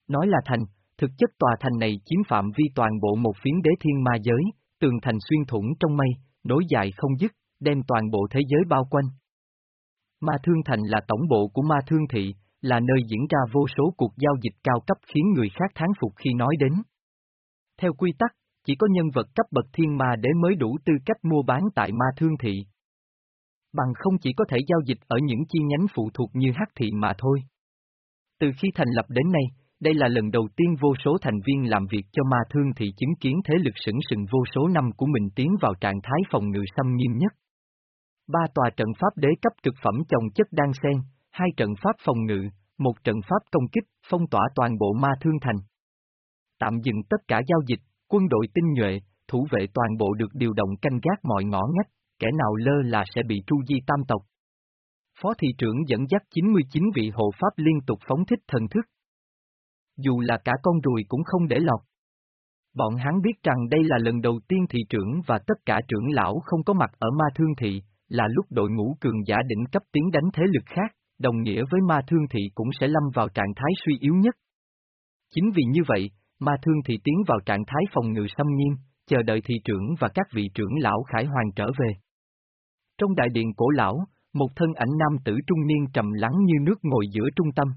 Nói là thành, thực chất tòa thành này chiếm phạm vi toàn bộ một phiến đế thiên ma giới, tường thành xuyên thủng trong mây, nối dài không dứt, đem toàn bộ thế giới bao quanh. Ma Thương Thành là tổng bộ của Ma Thương Thị, là nơi diễn ra vô số cuộc giao dịch cao cấp khiến người khác thán phục khi nói đến. Theo quy tắc, chỉ có nhân vật cấp bậc thiên ma để mới đủ tư cách mua bán tại Ma Thương Thị. Bằng không chỉ có thể giao dịch ở những chi nhánh phụ thuộc như Hắc Thị mà thôi. Từ khi thành lập đến nay, đây là lần đầu tiên vô số thành viên làm việc cho ma thương thị chứng kiến thế lực sững sừng vô số năm của mình tiến vào trạng thái phòng ngự xâm nghiêm nhất. Ba tòa trận pháp đế cấp cực phẩm chồng chất đan sen, hai trận pháp phòng ngự, một trận pháp công kích, phong tỏa toàn bộ ma thương thành. Tạm dừng tất cả giao dịch, quân đội tinh nhuệ, thủ vệ toàn bộ được điều động canh gác mọi ngõ ngách, kẻ nào lơ là sẽ bị tru di tam tộc. Phó thị trưởng dẫn dắt 99 vị hộ pháp liên tục phóng thích thần thức, dù là cả con ruồi cũng không để lọt. Bọn hắn biết rằng đây là lần đầu tiên thị trưởng và tất cả trưởng lão không có mặt ở ma thương thị, là lúc đội ngũ cường giả đỉnh cấp tiến đánh thế lực khác, đồng nghĩa với ma thương thị cũng sẽ lâm vào trạng thái suy yếu nhất. Chính vì như vậy, ma thương thị tiến vào trạng thái phòng ngự xâm nghiêm, chờ đợi thị trưởng và các vị trưởng lão khải hoàng trở về. Trong đại điện cổ lão, một thân ảnh nam tử trung niên trầm lắng như nước ngồi giữa trung tâm.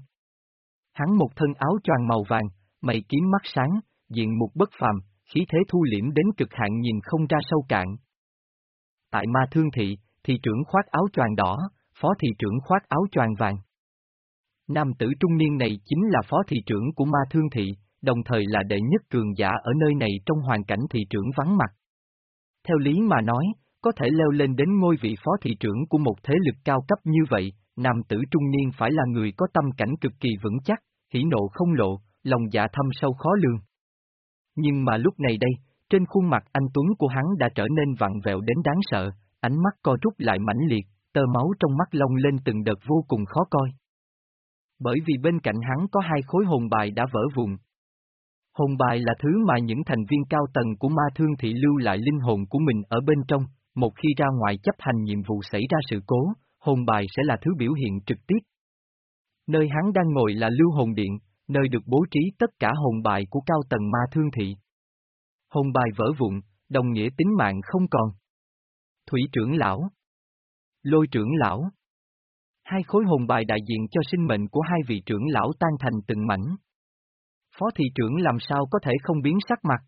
Hắn một thân áo choàng màu vàng, mày kiếm mắt sáng, diện mục bất phàm, khí thế thu liễm đến cực hạn nhìn không ra sâu cạn. Tại ma thương thị, thị trưởng khoác áo choàng đỏ, phó thị trưởng khoác áo choàng vàng. Nam tử trung niên này chính là phó thị trưởng của ma thương thị, đồng thời là đệ nhất cường giả ở nơi này trong hoàn cảnh thị trưởng vắng mặt. Theo lý mà nói, có thể leo lên đến ngôi vị phó thị trưởng của một thế lực cao cấp như vậy, nam tử trung niên phải là người có tâm cảnh cực kỳ vững chắc, hỉ nộ không lộ, lòng dạ thâm sâu khó lường. Nhưng mà lúc này đây, trên khuôn mặt anh Tuấn của hắn đã trở nên vặn vẹo đến đáng sợ, ánh mắt co rút lại mãnh liệt, tơ máu trong mắt lông lên từng đợt vô cùng khó coi. Bởi vì bên cạnh hắn có hai khối hồn bài đã vỡ vụn. Hồn bài là thứ mà những thành viên cao tầng của ma thương thị lưu lại linh hồn của mình ở bên trong, một khi ra ngoài chấp hành nhiệm vụ xảy ra sự cố, hồn bài sẽ là thứ biểu hiện trực tiếp. Nơi hắn đang ngồi là lưu hồn điện, nơi được bố trí tất cả hồn bài của cao tầng ma thương thị. Hồn bài vỡ vụn, đồng nghĩa tính mạng không còn. Thủy trưởng lão Lôi trưởng lão Hai khối hồn bài đại diện cho sinh mệnh của hai vị trưởng lão tan thành từng mảnh. Phó thị trưởng làm sao có thể không biến sắc mặt.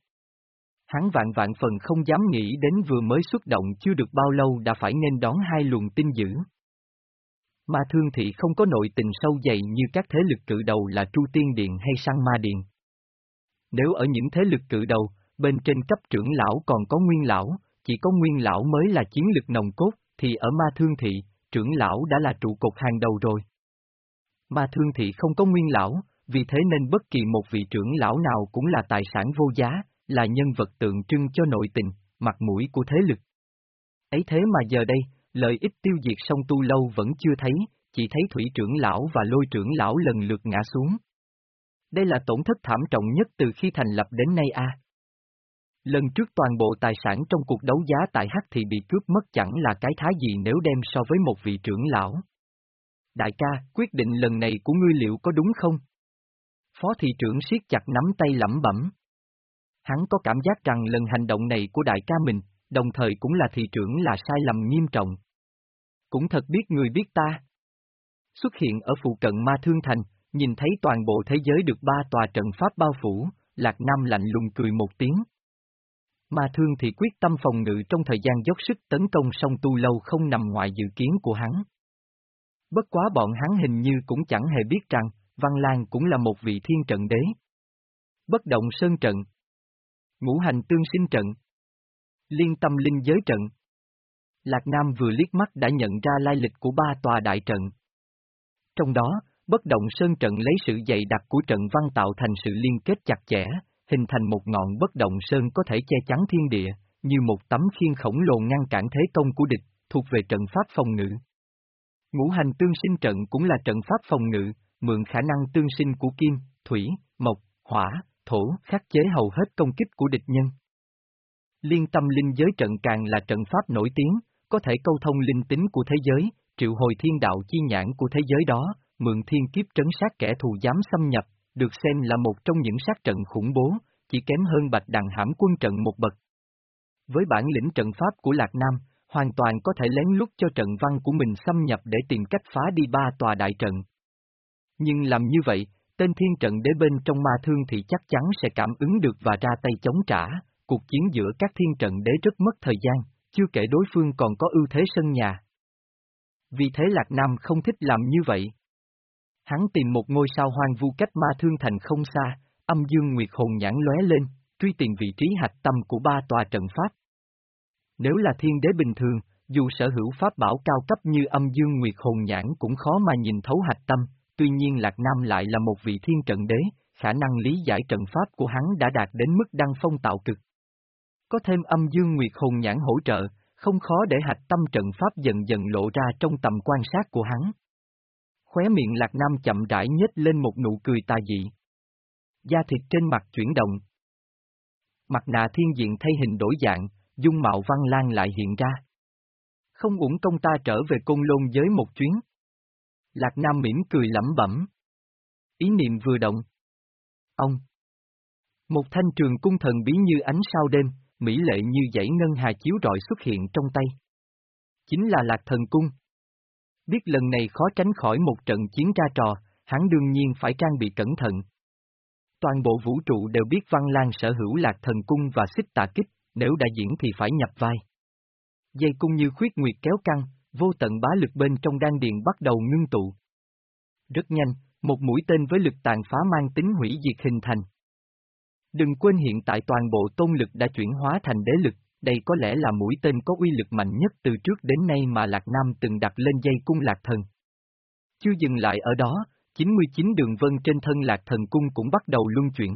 Hắn vạn vạn phần không dám nghĩ đến vừa mới xuất động chưa được bao lâu đã phải nên đón hai luồng tinh dữ. Ma Thương Thị không có nội tình sâu dày như các thế lực cự đầu là Tru Tiên Điện hay Sang Ma Điện. Nếu ở những thế lực cự đầu, bên trên cấp trưởng lão còn có nguyên lão, chỉ có nguyên lão mới là chiến lực nồng cốt, thì ở Ma Thương Thị, trưởng lão đã là trụ cột hàng đầu rồi. Ma Thương Thị không có nguyên lão, vì thế nên bất kỳ một vị trưởng lão nào cũng là tài sản vô giá, là nhân vật tượng trưng cho nội tình, mặt mũi của thế lực. Ấy thế mà giờ đây, lợi ích tiêu diệt song tu lâu vẫn chưa thấy, chỉ thấy thủy trưởng lão và lôi trưởng lão lần lượt ngã xuống. Đây là tổn thất thảm trọng nhất từ khi thành lập đến nay a. Lần trước toàn bộ tài sản trong cuộc đấu giá tại Hắc thì bị cướp mất chẳng là cái thái gì nếu đem so với một vị trưởng lão. Đại ca, quyết định lần này của ngươi liệu có đúng không? Phó thị trưởng siết chặt nắm tay lẩm bẩm. Hắn có cảm giác rằng lần hành động này của đại ca mình, đồng thời cũng là thị trưởng là sai lầm nghiêm trọng. Cũng thật biết người biết ta. Xuất hiện ở phụ cận ma thương thành, nhìn thấy toàn bộ thế giới được ba tòa trận pháp bao phủ, Lạc Nam lạnh lùng cười một tiếng. Ma thương thì quyết tâm phòng ngự trong thời gian dốc sức tấn công song tu lâu không nằm ngoài dự kiến của hắn. Bất quá bọn hắn hình như cũng chẳng hề biết rằng, Văn Lan cũng là một vị thiên trận đế. Bất động sơn trận. Ngũ hành tương sinh trận liên tâm linh giới trận. Lạc Nam vừa liếc mắt đã nhận ra lai lịch của ba tòa đại trận. Trong đó, bất động sơn trận lấy sự dày đặc của trận văn tạo thành sự liên kết chặt chẽ, hình thành một ngọn bất động sơn có thể che chắn thiên địa, như một tấm khiên khổng lồ ngăn cản thế công của địch, thuộc về trận pháp phòng ngự. Ngũ hành tương sinh trận cũng là trận pháp phòng ngự, mượn khả năng tương sinh của kim, thủy, mộc, hỏa, thổ khắc chế hầu hết công kích của địch nhân. Liên tâm linh giới trận càng là trận pháp nổi tiếng, có thể câu thông linh tính của thế giới, triệu hồi thiên đạo chi nhãn của thế giới đó, mượn thiên kiếp trấn sát kẻ thù dám xâm nhập, được xem là một trong những sát trận khủng bố, chỉ kém hơn bạch đằng hãm quân trận một bậc. Với bản lĩnh trận pháp của Lạc Nam, hoàn toàn có thể lén lút cho trận văn của mình xâm nhập để tìm cách phá đi ba tòa đại trận. Nhưng làm như vậy, tên thiên trận đế bên trong ma thương thì chắc chắn sẽ cảm ứng được và ra tay chống trả, cuộc chiến giữa các thiên trận đế rất mất thời gian, chưa kể đối phương còn có ưu thế sân nhà. Vì thế Lạc Nam không thích làm như vậy. Hắn tìm một ngôi sao hoang vu cách ma thương thành không xa, âm dương nguyệt hồn nhãn lóe lên, truy tìm vị trí hạch tâm của ba tòa trận pháp. Nếu là thiên đế bình thường, dù sở hữu pháp bảo cao cấp như âm dương nguyệt hồn nhãn cũng khó mà nhìn thấu hạch tâm, tuy nhiên Lạc Nam lại là một vị thiên trận đế, khả năng lý giải trận pháp của hắn đã đạt đến mức đăng phong tạo cực. Có thêm âm dương nguyệt hồn nhãn hỗ trợ, không khó để hạch tâm trận pháp dần dần lộ ra trong tầm quan sát của hắn. Khóe miệng Lạc Nam chậm rãi nhếch lên một nụ cười tà dị. Da thịt trên mặt chuyển động. Mặt nạ thiên diện thay hình đổi dạng, dung mạo văn lan lại hiện ra. Không uổng công ta trở về côn lôn giới một chuyến. Lạc Nam mỉm cười lẩm bẩm. Ý niệm vừa động. Ông. Một thanh trường cung thần bí như ánh sao đêm, mỹ lệ như dãy ngân hà chiếu rọi xuất hiện trong tay. Chính là Lạc Thần Cung. Biết lần này khó tránh khỏi một trận chiến ra trò, hắn đương nhiên phải trang bị cẩn thận. Toàn bộ vũ trụ đều biết Văn Lan sở hữu Lạc Thần Cung và xích tà kích, nếu đã diễn thì phải nhập vai. Dây cung như khuyết nguyệt kéo căng, vô tận bá lực bên trong đan điện bắt đầu ngưng tụ. Rất nhanh, một mũi tên với lực tàn phá mang tính hủy diệt hình thành. Đừng quên hiện tại toàn bộ tôn lực đã chuyển hóa thành đế lực, đây có lẽ là mũi tên có uy lực mạnh nhất từ trước đến nay mà Lạc Nam từng đặt lên dây cung Lạc Thần. Chưa dừng lại ở đó, 99 đường vân trên thân Lạc Thần cung cũng bắt đầu luân chuyển.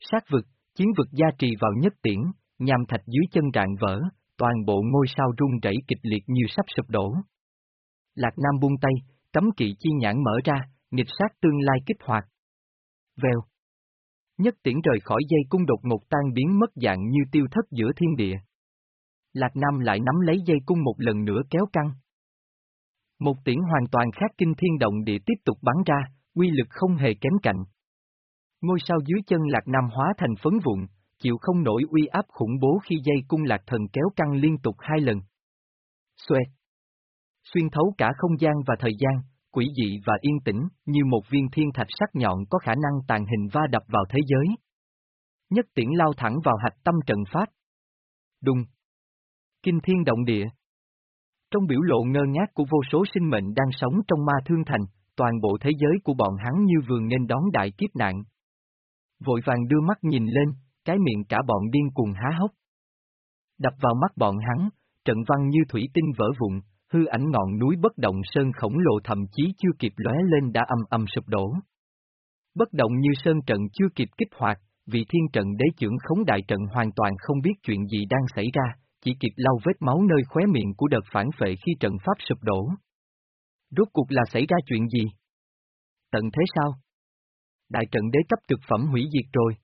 Sát vực, chiến vực gia trì vào nhất tiễn, nhằm thạch dưới chân rạn vỡ, toàn bộ ngôi sao rung rẩy kịch liệt như sắp sụp đổ. Lạc Nam buông tay, cấm kỵ chi nhãn mở ra, nghịch sát tương lai kích hoạt. Vèo. Nhất tiễn rời khỏi dây cung đột ngột tan biến mất dạng như tiêu thất giữa thiên địa. Lạc Nam lại nắm lấy dây cung một lần nữa kéo căng. Một tiễn hoàn toàn khác kinh thiên động địa tiếp tục bắn ra, quy lực không hề kém cạnh. Ngôi sao dưới chân Lạc Nam hóa thành phấn vụn, chịu không nổi uy áp khủng bố khi dây cung Lạc Thần kéo căng liên tục hai lần. Xoẹt! Xuyên thấu cả không gian và thời gian, quỷ dị và yên tĩnh, như một viên thiên thạch sắc nhọn có khả năng tàn hình va đập vào thế giới. Nhất tiễn lao thẳng vào hạch tâm trận pháp. Đùng! Kinh thiên động địa. Trong biểu lộ ngơ ngác của vô số sinh mệnh đang sống trong ma thương thành, toàn bộ thế giới của bọn hắn như vườn nên đón đại kiếp nạn. Vội vàng đưa mắt nhìn lên, cái miệng cả bọn điên cuồng há hốc. Đập vào mắt bọn hắn, trận văn như thủy tinh vỡ vụn, hư ảnh ngọn núi bất động sơn khổng lồ thậm chí chưa kịp lóe lên đã âm âm sụp đổ. Bất động như sơn trận chưa kịp kích hoạt, vị thiên trận đế trưởng khống đại trận hoàn toàn không biết chuyện gì đang xảy ra, chỉ kịp lau vết máu nơi khóe miệng của đợt phản phệ khi trận pháp sụp đổ. Rốt cuộc là xảy ra chuyện gì? Tận thế sao? Đại trận đế cấp thực phẩm hủy diệt rồi.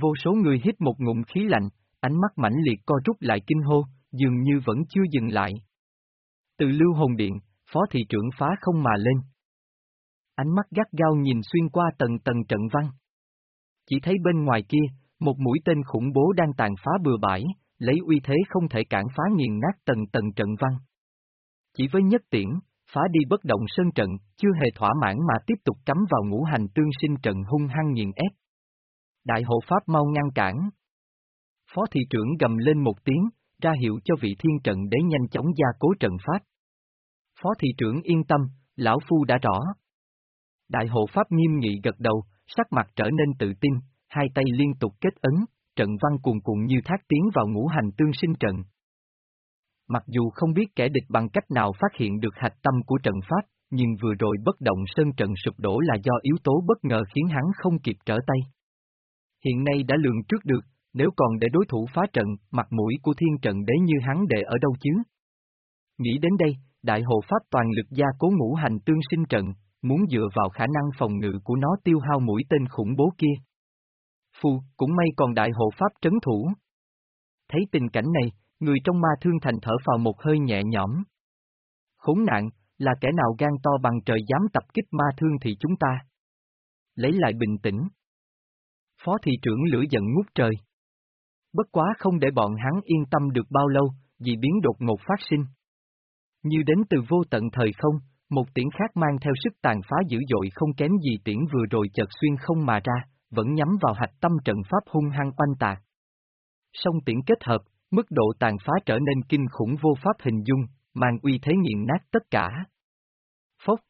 Vô số người hít một ngụm khí lạnh, ánh mắt mãnh liệt co rút lại kinh hô, dường như vẫn chưa dừng lại. Từ lưu hồn điện, phó thị trưởng phá không mà lên. Ánh mắt gắt gao nhìn xuyên qua tầng tầng trận văn. Chỉ thấy bên ngoài kia, một mũi tên khủng bố đang tàn phá bừa bãi, lấy uy thế không thể cản phá nghiền nát tầng tầng trận văn. Chỉ với nhất tiễn, phá đi bất động sơn trận, chưa hề thỏa mãn mà tiếp tục cắm vào ngũ hành tương sinh trận hung hăng nghiền ép. Đại hộ pháp mau ngăn cản. Phó thị trưởng gầm lên một tiếng, ra hiệu cho vị thiên trận để nhanh chóng gia cố trận pháp. Phó thị trưởng yên tâm, lão phu đã rõ. Đại hộ pháp nghiêm nghị gật đầu, sắc mặt trở nên tự tin, hai tay liên tục kết ấn, trận văn cuồn cuộn như thác tiến vào ngũ hành tương sinh trận. Mặc dù không biết kẻ địch bằng cách nào phát hiện được hạch tâm của trận pháp, nhưng vừa rồi bất động sơn trận sụp đổ là do yếu tố bất ngờ khiến hắn không kịp trở tay. Hiện nay đã lường trước được, nếu còn để đối thủ phá trận, mặt mũi của thiên trận đế như hắn để ở đâu chứ? Nghĩ đến đây, đại hộ pháp toàn lực gia cố ngũ hành tương sinh trận, muốn dựa vào khả năng phòng ngự của nó tiêu hao mũi tên khủng bố kia. Phu, cũng may còn đại hộ pháp trấn thủ. Thấy tình cảnh này, người trong ma thương thành thở vào một hơi nhẹ nhõm. Khốn nạn, là kẻ nào gan to bằng trời dám tập kích ma thương thì chúng ta. Lấy lại bình tĩnh. Phó thị trưởng lửa giận ngút trời. Bất quá không để bọn hắn yên tâm được bao lâu, vì biến đột ngột phát sinh. Như đến từ vô tận thời không, một tiễn khác mang theo sức tàn phá dữ dội không kém gì tiễn vừa rồi chợt xuyên không mà ra, vẫn nhắm vào hạch tâm trận pháp hung hăng oanh tạc. Song tiễn kết hợp, mức độ tàn phá trở nên kinh khủng vô pháp hình dung, mang uy thế nghiền nát tất cả. Phốc.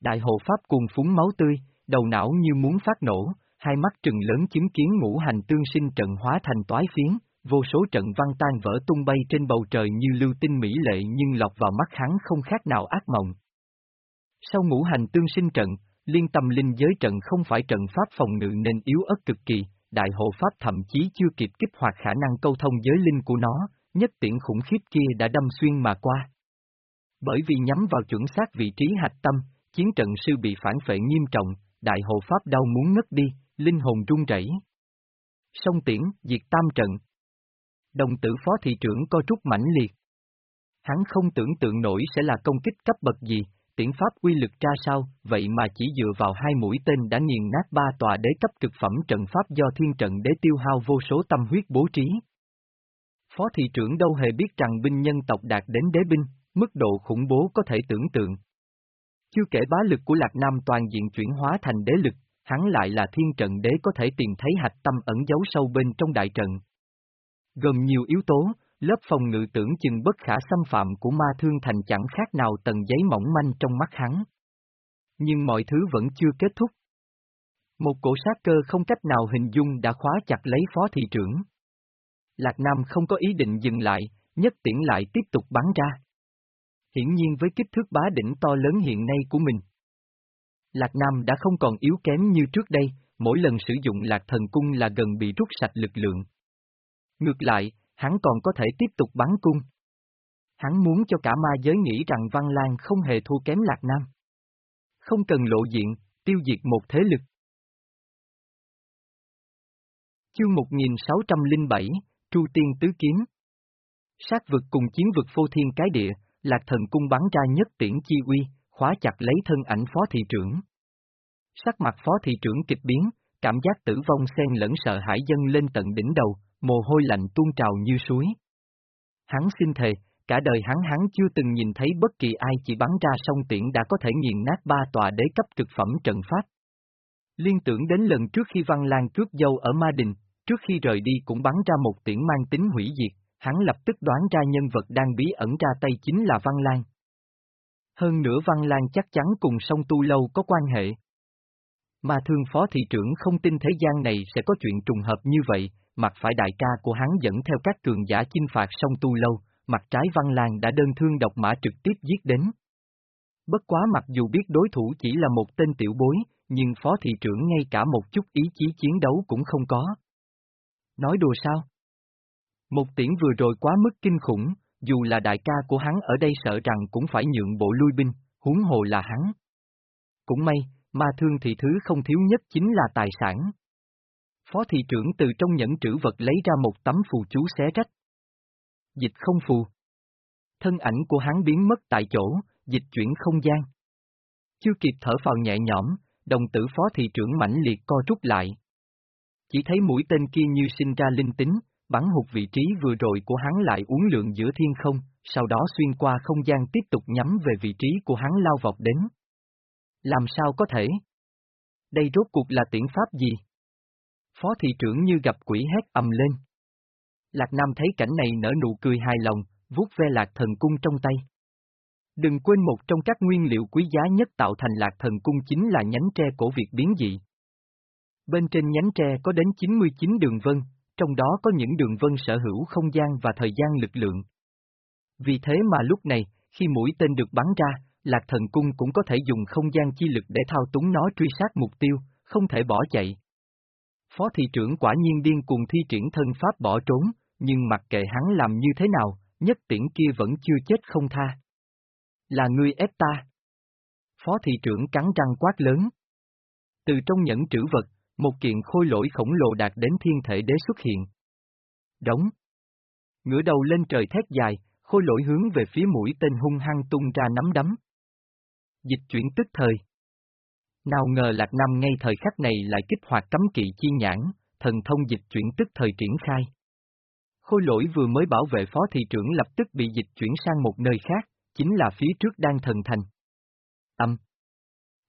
Đại hộ pháp cuồng phúng máu tươi, đầu não như muốn phát nổ, hai mắt trừng lớn chứng kiến ngũ hành tương sinh trận hóa thành toái phiến, vô số trận văn tan vỡ tung bay trên bầu trời như lưu tinh mỹ lệ nhưng lọt vào mắt hắn không khác nào ác mộng. Sau ngũ hành tương sinh trận, liên tâm linh giới trận không phải trận pháp phòng ngự nên yếu ớt cực kỳ, đại hộ pháp thậm chí chưa kịp kích hoạt khả năng câu thông giới linh của nó, nhất tiễn khủng khiếp kia đã đâm xuyên mà qua. Bởi vì nhắm vào chuẩn xác vị trí hạch tâm, chiến trận sư bị phản phệ nghiêm trọng, đại hộ pháp đau muốn ngất đi, linh hồn run rẩy. Song tiễn, diệt tam trận. Đồng tử phó thị trưởng co rút mãnh liệt. Hắn không tưởng tượng nổi sẽ là công kích cấp bậc gì, tiễn pháp quy lực ra sao, vậy mà chỉ dựa vào hai mũi tên đã nghiền nát ba tòa đế cấp cực phẩm trận pháp do thiên trận đế tiêu hao vô số tâm huyết bố trí. Phó thị trưởng đâu hề biết rằng binh nhân tộc đạt đến đế binh, mức độ khủng bố có thể tưởng tượng. Chưa kể bá lực của Lạc Nam toàn diện chuyển hóa thành đế lực, hắn lại là thiên trận đế có thể tìm thấy hạch tâm ẩn giấu sâu bên trong đại trận. Gồm nhiều yếu tố, lớp phòng ngự tưởng chừng bất khả xâm phạm của ma thương thành chẳng khác nào tầng giấy mỏng manh trong mắt hắn. Nhưng mọi thứ vẫn chưa kết thúc. Một cổ sát cơ không cách nào hình dung đã khóa chặt lấy phó thị trưởng. Lạc Nam không có ý định dừng lại, nhất tiễn lại tiếp tục bắn ra. Hiển nhiên với kích thước bá đỉnh to lớn hiện nay của mình. Lạc Nam đã không còn yếu kém như trước đây, mỗi lần sử dụng Lạc Thần Cung là gần bị rút sạch lực lượng. Ngược lại, hắn còn có thể tiếp tục bắn cung. Hắn muốn cho cả ma giới nghĩ rằng Văn Lan không hề thua kém Lạc Nam. Không cần lộ diện, tiêu diệt một thế lực. Chương 1607, Tru Tiên Tứ Kiếm Sát vực cùng chiến vực phô thiên cái địa, Lạc Thần Cung bắn ra nhất tiễn chi uy, khóa chặt lấy thân ảnh phó thị trưởng. Sắc mặt phó thị trưởng kịch biến, cảm giác tử vong xen lẫn sợ hãi dâng lên tận đỉnh đầu, mồ hôi lạnh tuôn trào như suối. Hắn xin thề, cả đời hắn hắn chưa từng nhìn thấy bất kỳ ai chỉ bắn ra song tiễn đã có thể nghiền nát ba tòa đế cấp cực phẩm trận pháp. Liên tưởng đến lần trước khi Văn Lan cướp dâu ở Ma Đình, trước khi rời đi cũng bắn ra một tiễn mang tính hủy diệt, hắn lập tức đoán ra nhân vật đang bí ẩn ra tay chính là Văn Lan. Hơn nữa Văn Lan chắc chắn cùng sông tu lâu có quan hệ. Mà thương phó thị trưởng không tin thế gian này sẽ có chuyện trùng hợp như vậy, mặt phải đại ca của hắn dẫn theo các cường giả chinh phạt sông Tu Lâu, mặt trái Văn Lan đã đơn thương độc mã trực tiếp giết đến. Bất quá mặc dù biết đối thủ chỉ là một tên tiểu bối, nhưng phó thị trưởng ngay cả một chút ý chí chiến đấu cũng không có. Nói đùa sao? Một tiễn vừa rồi quá mức kinh khủng, dù là đại ca của hắn ở đây sợ rằng cũng phải nhượng bộ lui binh, huống hồ là hắn. Cũng may, ma thương thì thứ không thiếu nhất chính là tài sản. Phó thị trưởng từ trong nhẫn trữ vật lấy ra một tấm phù chú xé rách. Dịch không phù. Thân ảnh của hắn biến mất tại chỗ, dịch chuyển không gian. Chưa kịp thở vào nhẹ nhõm, đồng tử phó thị trưởng mãnh liệt co rút lại. Chỉ thấy mũi tên kia như sinh ra linh tính, bắn hụt vị trí vừa rồi của hắn lại uốn lượn giữa thiên không, sau đó xuyên qua không gian tiếp tục nhắm về vị trí của hắn lao vọt đến. Làm sao có thể? Đây rốt cuộc là tiễn pháp gì? Phó thị trưởng như gặp quỷ hét ầm lên. Lạc Nam thấy cảnh này nở nụ cười hài lòng, vuốt ve lạc thần cung trong tay. Đừng quên một trong các nguyên liệu quý giá nhất tạo thành lạc thần cung chính là nhánh tre cổ Việt biến dị. Bên trên nhánh tre có đến 99 đường vân, trong đó có những đường vân sở hữu không gian và thời gian lực lượng. Vì thế mà lúc này, khi mũi tên được bắn ra, Lạc Thần Cung cũng có thể dùng không gian chi lực để thao túng nó truy sát mục tiêu, không thể bỏ chạy. Phó thị trưởng quả nhiên điên cuồng thi triển thân pháp bỏ trốn, nhưng mặc kệ hắn làm như thế nào, nhất tiễn kia vẫn chưa chết không tha. Là ngươi ép ta. Phó thị trưởng cắn răng quát lớn. Từ trong nhẫn trữ vật, một kiện khôi lỗi khổng lồ đạt đến thiên thể đế xuất hiện. Đóng. Ngửa đầu lên trời thét dài, khôi lỗi hướng về phía mũi tên hung hăng tung ra nắm đấm. Dịch chuyển tức thời. Nào ngờ Lạc Nam ngay thời khắc này lại kích hoạt cấm kỵ chi nhãn, thần thông dịch chuyển tức thời triển khai. Khôi lỗi vừa mới bảo vệ phó thị trưởng lập tức bị dịch chuyển sang một nơi khác, chính là phía trước đang thần thành. Âm.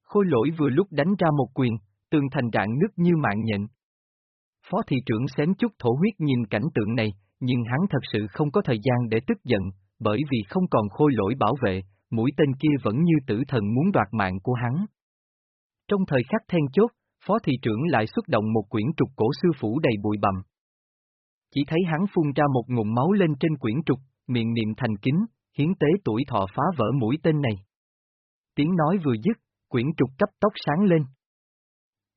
Khôi lỗi vừa lúc đánh ra một quyền, tường thành rạn nứt như mạng nhện. Phó thị trưởng xém chút thổ huyết nhìn cảnh tượng này, nhưng hắn thật sự không có thời gian để tức giận, bởi vì không còn khôi lỗi bảo vệ, mũi tên kia vẫn như tử thần muốn đoạt mạng của hắn. Trong thời khắc then chốt, phó thị trưởng lại xuất động một quyển trục cổ sư phủ đầy bụi bặm. Chỉ thấy hắn phun ra một ngụm máu lên trên quyển trục, miệng niệm thành kính, hiến tế tuổi thọ phá vỡ mũi tên này. Tiếng nói vừa dứt, quyển trục cấp tốc sáng lên.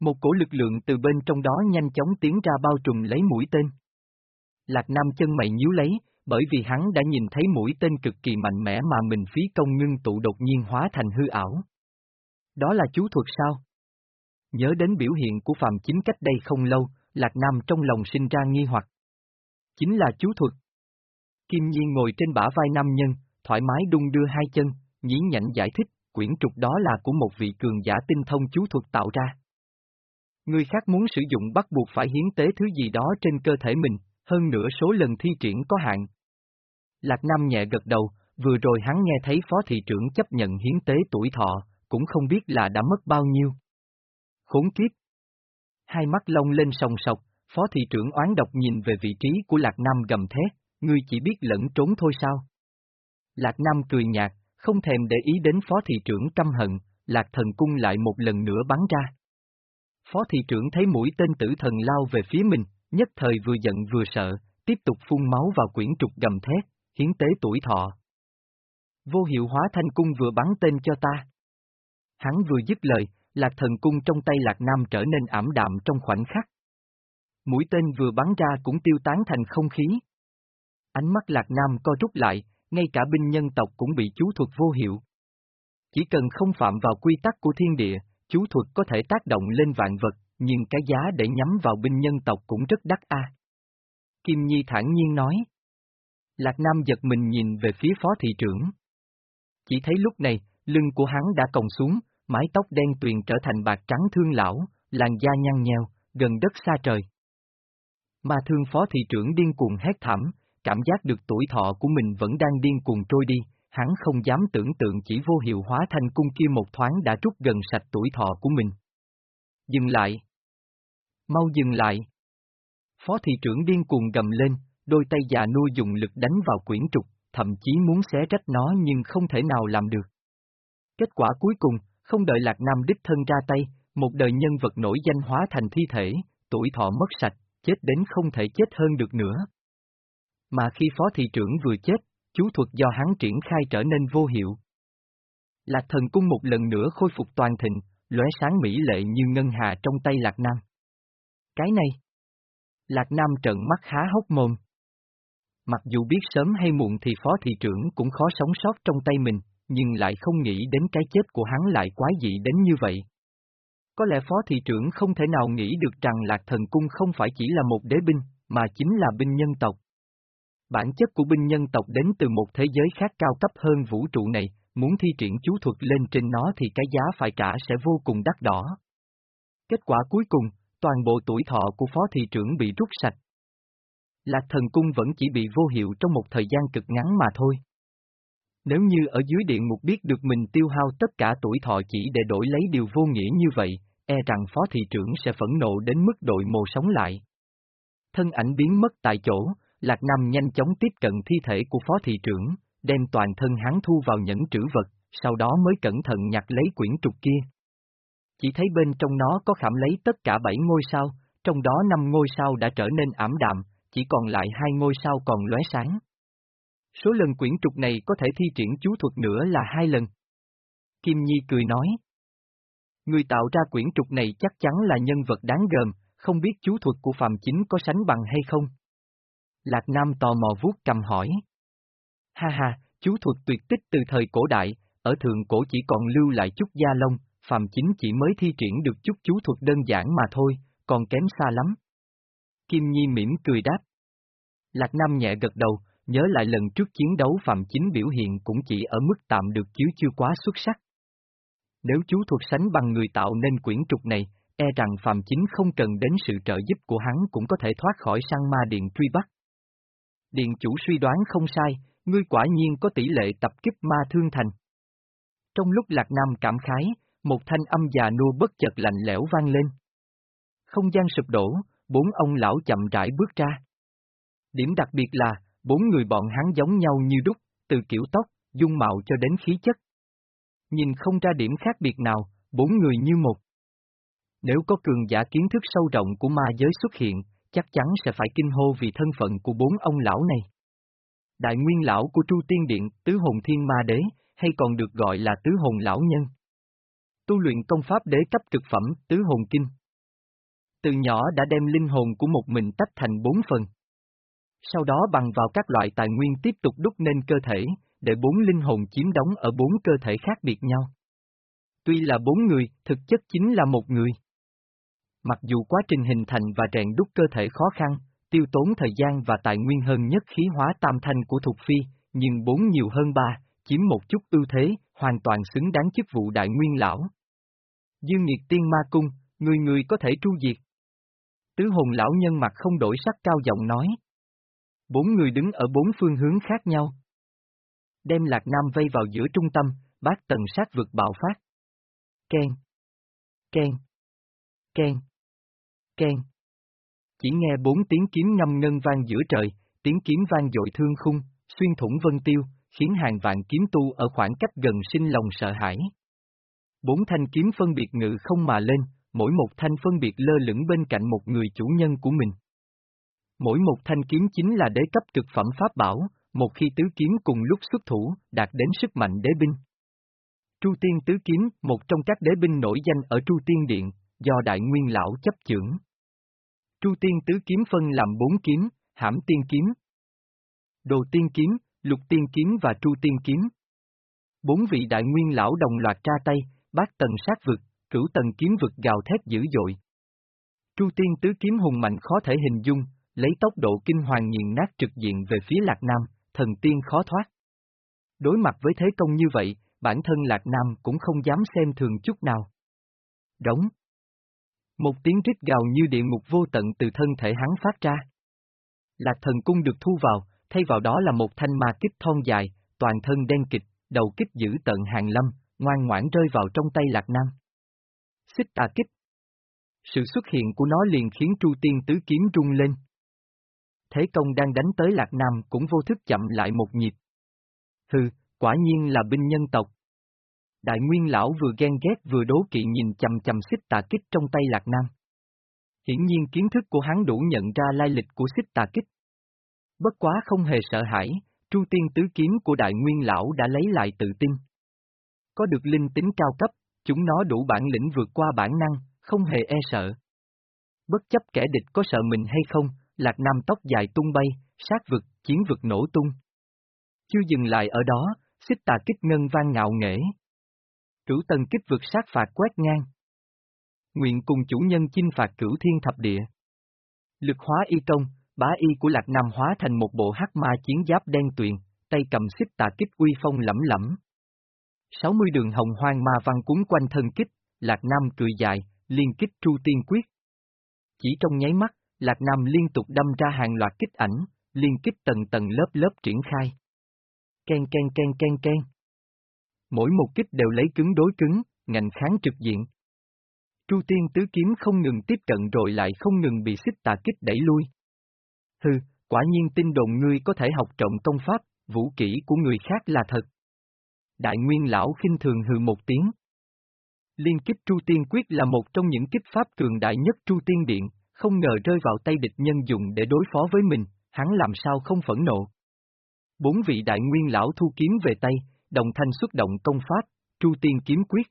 Một cổ lực lượng từ bên trong đó nhanh chóng tiến ra bao trùm lấy mũi tên. Lạc Nam chân mày nhíu lấy, bởi vì hắn đã nhìn thấy mũi tên cực kỳ mạnh mẽ mà mình phí công ngưng tụ đột nhiên hóa thành hư ảo. Đó là chú thuật sao? Nhớ đến biểu hiện của Phạm Chính cách đây không lâu, Lạc Nam trong lòng sinh ra nghi hoặc. Chính là chú thuật. Kim Nhiên ngồi trên bả vai nam nhân, thoải mái đung đưa hai chân, nhí nhảnh giải thích, quyển trục đó là của một vị cường giả tinh thông chú thuật tạo ra. Người khác muốn sử dụng bắt buộc phải hiến tế thứ gì đó trên cơ thể mình, hơn nữa số lần thi triển có hạn. Lạc Nam nhẹ gật đầu, vừa rồi hắn nghe thấy phó thị trưởng chấp nhận hiến tế tuổi thọ, cũng không biết là đã mất bao nhiêu. Khốn kiếp! Hai mắt lông lên sòng sọc, phó thị trưởng oán độc nhìn về vị trí của Lạc Nam gầm thét, ngươi chỉ biết lẫn trốn thôi sao? Lạc Nam cười nhạt, không thèm để ý đến phó thị trưởng căm hận, Lạc thần cung lại một lần nữa bắn ra. Phó thị trưởng thấy mũi tên tử thần lao về phía mình, nhất thời vừa giận vừa sợ, tiếp tục phun máu vào quyển trục gầm thét, hiến tế tuổi thọ. Vô hiệu hóa thanh cung vừa bắn tên cho ta. Hắn vừa dứt lời, lạc thần cung trong tay lạc nam trở nên ảm đạm trong khoảnh khắc. Mũi tên vừa bắn ra cũng tiêu tán thành không khí. Ánh mắt lạc nam co rút lại, ngay cả binh nhân tộc cũng bị chú thuật vô hiệu. Chỉ cần không phạm vào quy tắc của thiên địa, chú thuật có thể tác động lên vạn vật, nhưng cái giá để nhắm vào binh nhân tộc cũng rất đắt a. Kim Nhi thản nhiên nói. Lạc Nam giật mình nhìn về phía phó thị trưởng. Chỉ thấy lúc này, lưng của hắn đã còng xuống, mái tóc đen tuyền trở thành bạc trắng thương lão, làn da nhăn nheo, gần đất xa trời. Mà thương phó thị trưởng điên cuồng hét thảm, cảm giác được tuổi thọ của mình vẫn đang điên cuồng trôi đi, hắn không dám tưởng tượng chỉ vô hiệu hóa thành cung kia một thoáng đã rút gần sạch tuổi thọ của mình. Dừng lại! Mau dừng lại! Phó thị trưởng điên cuồng gầm lên, đôi tay già nuôi dùng lực đánh vào quyển trục, thậm chí muốn xé rách nó nhưng không thể nào làm được. Kết quả cuối cùng, không đợi Lạc Nam đích thân ra tay, một đời nhân vật nổi danh hóa thành thi thể, tuổi thọ mất sạch, chết đến không thể chết hơn được nữa. Mà khi phó thị trưởng vừa chết, chú thuật do hắn triển khai trở nên vô hiệu. Lạc thần cung một lần nữa khôi phục toàn thịnh, lóe sáng mỹ lệ như ngân hà trong tay Lạc Nam. Cái này. Lạc Nam trợn mắt há hốc mồm. Mặc dù biết sớm hay muộn thì phó thị trưởng cũng khó sống sót trong tay mình, nhưng lại không nghĩ đến cái chết của hắn lại quái dị đến như vậy. Có lẽ phó thị trưởng không thể nào nghĩ được rằng Lạc Thần Cung không phải chỉ là một đế binh, mà chính là binh nhân tộc. Bản chất của binh nhân tộc đến từ một thế giới khác cao cấp hơn vũ trụ này, muốn thi triển chú thuật lên trên nó thì cái giá phải trả sẽ vô cùng đắt đỏ. Kết quả cuối cùng, toàn bộ tuổi thọ của phó thị trưởng bị rút sạch. Lạc thần cung vẫn chỉ bị vô hiệu trong một thời gian cực ngắn mà thôi. Nếu như ở dưới địa ngục biết được mình tiêu hao tất cả tuổi thọ chỉ để đổi lấy điều vô nghĩa như vậy, e rằng phó thị trưởng sẽ phẫn nộ đến mức đội mồ sống lại. Thân ảnh biến mất tại chỗ, Lạc Nam nhanh chóng tiếp cận thi thể của phó thị trưởng, đem toàn thân hắn thu vào nhẫn trữ vật, sau đó mới cẩn thận nhặt lấy quyển trục kia. Chỉ thấy bên trong nó có khảm lấy tất cả bảy ngôi sao, trong đó năm ngôi sao đã trở nên ảm đạm, chỉ còn lại hai ngôi sao còn lóe sáng. Số lần quyển trục này có thể thi triển chú thuật nữa là hai lần. Kim Nhi cười nói. Người tạo ra quyển trục này chắc chắn là nhân vật đáng gờm, không biết chú thuật của Phạm Chính có sánh bằng hay không? Lạc Nam tò mò vuốt cầm hỏi. Ha ha, chú thuật tuyệt tích từ thời cổ đại, ở thượng cổ chỉ còn lưu lại chút da lông, Phạm Chính chỉ mới thi triển được chút chú thuật đơn giản mà thôi, còn kém xa lắm. Kim Nhi mỉm cười đáp. Lạc Nam nhẹ gật đầu, nhớ lại lần trước chiến đấu Phạm Chính biểu hiện cũng chỉ ở mức tạm được chiếu chưa quá xuất sắc. Nếu chú thuật sánh bằng người tạo nên quyển trục này, e rằng Phạm Chính không cần đến sự trợ giúp của hắn cũng có thể thoát khỏi sang ma điện truy bắt. Điện chủ suy đoán không sai, ngươi quả nhiên có tỷ lệ tập kích ma thương thành. Trong lúc Lạc Nam cảm khái, một thanh âm già nua bất chợt lạnh lẽo vang lên. Không gian sụp đổ, bốn ông lão chậm rãi bước ra. Điểm đặc biệt là, bốn người bọn hắn giống nhau như đúc, từ kiểu tóc, dung mạo cho đến khí chất. Nhìn không ra điểm khác biệt nào, bốn người như một. Nếu có cường giả kiến thức sâu rộng của ma giới xuất hiện, chắc chắn sẽ phải kinh hô vì thân phận của bốn ông lão này. Đại nguyên lão của Tru Tiên Điện, Tứ Hồn Thiên Ma Đế, hay còn được gọi là Tứ Hồn Lão Nhân. Tu luyện công pháp đế cấp cực phẩm, Tứ Hồn Kinh. Từ nhỏ đã đem linh hồn của một mình tách thành bốn phần. Sau đó bằng vào các loại tài nguyên tiếp tục đúc nên cơ thể, để bốn linh hồn chiếm đóng ở bốn cơ thể khác biệt nhau. Tuy là bốn người, thực chất chính là một người. Mặc dù quá trình hình thành và rèn đúc cơ thể khó khăn, tiêu tốn thời gian và tài nguyên hơn nhất khí hóa tam thanh của Thục Phi, nhưng bốn nhiều hơn ba, chiếm một chút ưu thế, hoàn toàn xứng đáng chức vụ đại nguyên lão. Dương Nghiệt Tiên Ma Cung, người người có thể tru diệt. Tứ hồn lão nhân mặt không đổi sắc cao giọng nói. Bốn người đứng ở bốn phương hướng khác nhau. Đem Lạc Nam vây vào giữa trung tâm, bát tần sát vượt bạo phát. Ken. Ken. Ken. Ken. Chỉ nghe bốn tiếng kiếm ngâm ngân vang giữa trời, tiếng kiếm vang dội thương khung, xuyên thủng vân tiêu, khiến hàng vạn kiếm tu ở khoảng cách gần sinh lòng sợ hãi. Bốn thanh kiếm phân biệt ngự không mà lên, mỗi một thanh phân biệt lơ lửng bên cạnh một người chủ nhân của mình. Mỗi một thanh kiếm chính là đế cấp cực phẩm pháp bảo, một khi tứ kiếm cùng lúc xuất thủ, đạt đến sức mạnh đế binh. Tru Tiên Tứ Kiếm, một trong các đế binh nổi danh ở Tru Tiên Điện, do Đại Nguyên Lão chấp trưởng. Tru Tiên Tứ Kiếm phân làm bốn kiếm, hãm tiên kiếm, đồ tiên kiếm, lục tiên kiếm và tru tiên kiếm. Bốn vị Đại Nguyên Lão đồng loạt ra tay, bát tần sát vực, cửu tần kiếm vực gào thét dữ dội. Tru Tiên Tứ Kiếm hùng mạnh khó thể hình dung, lấy tốc độ kinh hoàng nghiền nát trực diện về phía Lạc Nam, thần tiên khó thoát. Đối mặt với thế công như vậy, bản thân Lạc Nam cũng không dám xem thường chút nào. Đóng. Một tiếng rít gào như địa ngục vô tận từ thân thể hắn phát ra. Lạc thần cung được thu vào, thay vào đó là một thanh ma kích thon dài, toàn thân đen kịch, đầu kích giữ tận hàng lâm, ngoan ngoãn rơi vào trong tay Lạc Nam. Xích tà kích. Sự xuất hiện của nó liền khiến Tru Tiên Tứ Kiếm rung lên. Thế công đang đánh tới Lạc Nam cũng vô thức chậm lại một nhịp. Hừ, quả nhiên là binh nhân tộc. Đại Nguyên Lão vừa ghen ghét vừa đố kỵ nhìn chầm chầm xích tà kích trong tay Lạc Nam. Hiển nhiên kiến thức của hắn đủ nhận ra lai lịch của xích tà kích. Bất quá không hề sợ hãi, Tru Tiên Tứ Kiếm của Đại Nguyên Lão đã lấy lại tự tin. Có được linh tính cao cấp, chúng nó đủ bản lĩnh vượt qua bản năng, không hề e sợ. Bất chấp kẻ địch có sợ mình hay không, Lạc Nam tóc dài tung bay, sát vực, chiến vực nổ tung. Chưa dừng lại ở đó, xích tà kích ngân vang ngạo nghễ. Cửu tần kích vực sát phạt quét ngang. Nguyện cùng chủ nhân chinh phạt cửu thiên thập địa. Lực hóa y công, bá y của Lạc Nam hóa thành một bộ hắc ma chiến giáp đen tuyền, tay cầm xích tà kích uy phong lẫm lẫm. 60 đường hồng hoang ma văn cuốn quanh thân kích, Lạc Nam cười dài, liên kích tru tiên quyết. Chỉ trong nháy mắt, Lạc Nam liên tục đâm ra hàng loạt kích ảnh, liên kích tầng tầng lớp lớp triển khai. Ken ken ken ken ken. Mỗi một kích đều lấy cứng đối cứng, ngành kháng trực diện. Chu tiên tứ kiếm không ngừng tiếp cận rồi lại không ngừng bị xích tà kích đẩy lui. Hừ, quả nhiên tin đồn ngươi có thể học trọng công pháp, vũ kỹ của người khác là thật. Đại Nguyên Lão khinh thường hừ một tiếng. Liên kích Chu Tiên Quyết là một trong những kích pháp cường đại nhất Chu Tiên Điện, không ngờ rơi vào tay địch nhân dùng để đối phó với mình, hắn làm sao không phẫn nộ. Bốn vị Đại Nguyên Lão thu kiếm về tay, đồng thanh xuất động công pháp, Tru Tiên Kiếm Quyết.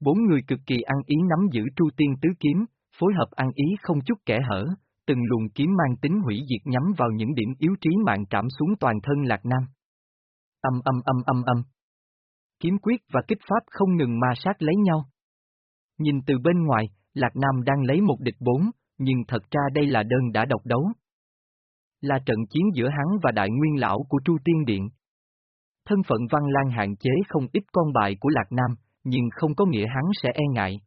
Bốn người cực kỳ ăn ý nắm giữ Tru Tiên Tứ Kiếm, phối hợp ăn ý không chút kẻ hở, từng luồng kiếm mang tính hủy diệt nhắm vào những điểm yếu trí mạng trảm xuống toàn thân Lạc Nam. Âm âm âm âm âm. Kiếm quyết và kích pháp không ngừng ma sát lấy nhau. Nhìn từ bên ngoài, Lạc Nam đang lấy một địch bốn, nhưng thật ra đây là đơn đã độc đấu. Là trận chiến giữa hắn và đại nguyên lão của Tru Tiên Điện. Thân phận Văn Lan hạn chế không ít con bài của Lạc Nam, nhưng không có nghĩa hắn sẽ e ngại.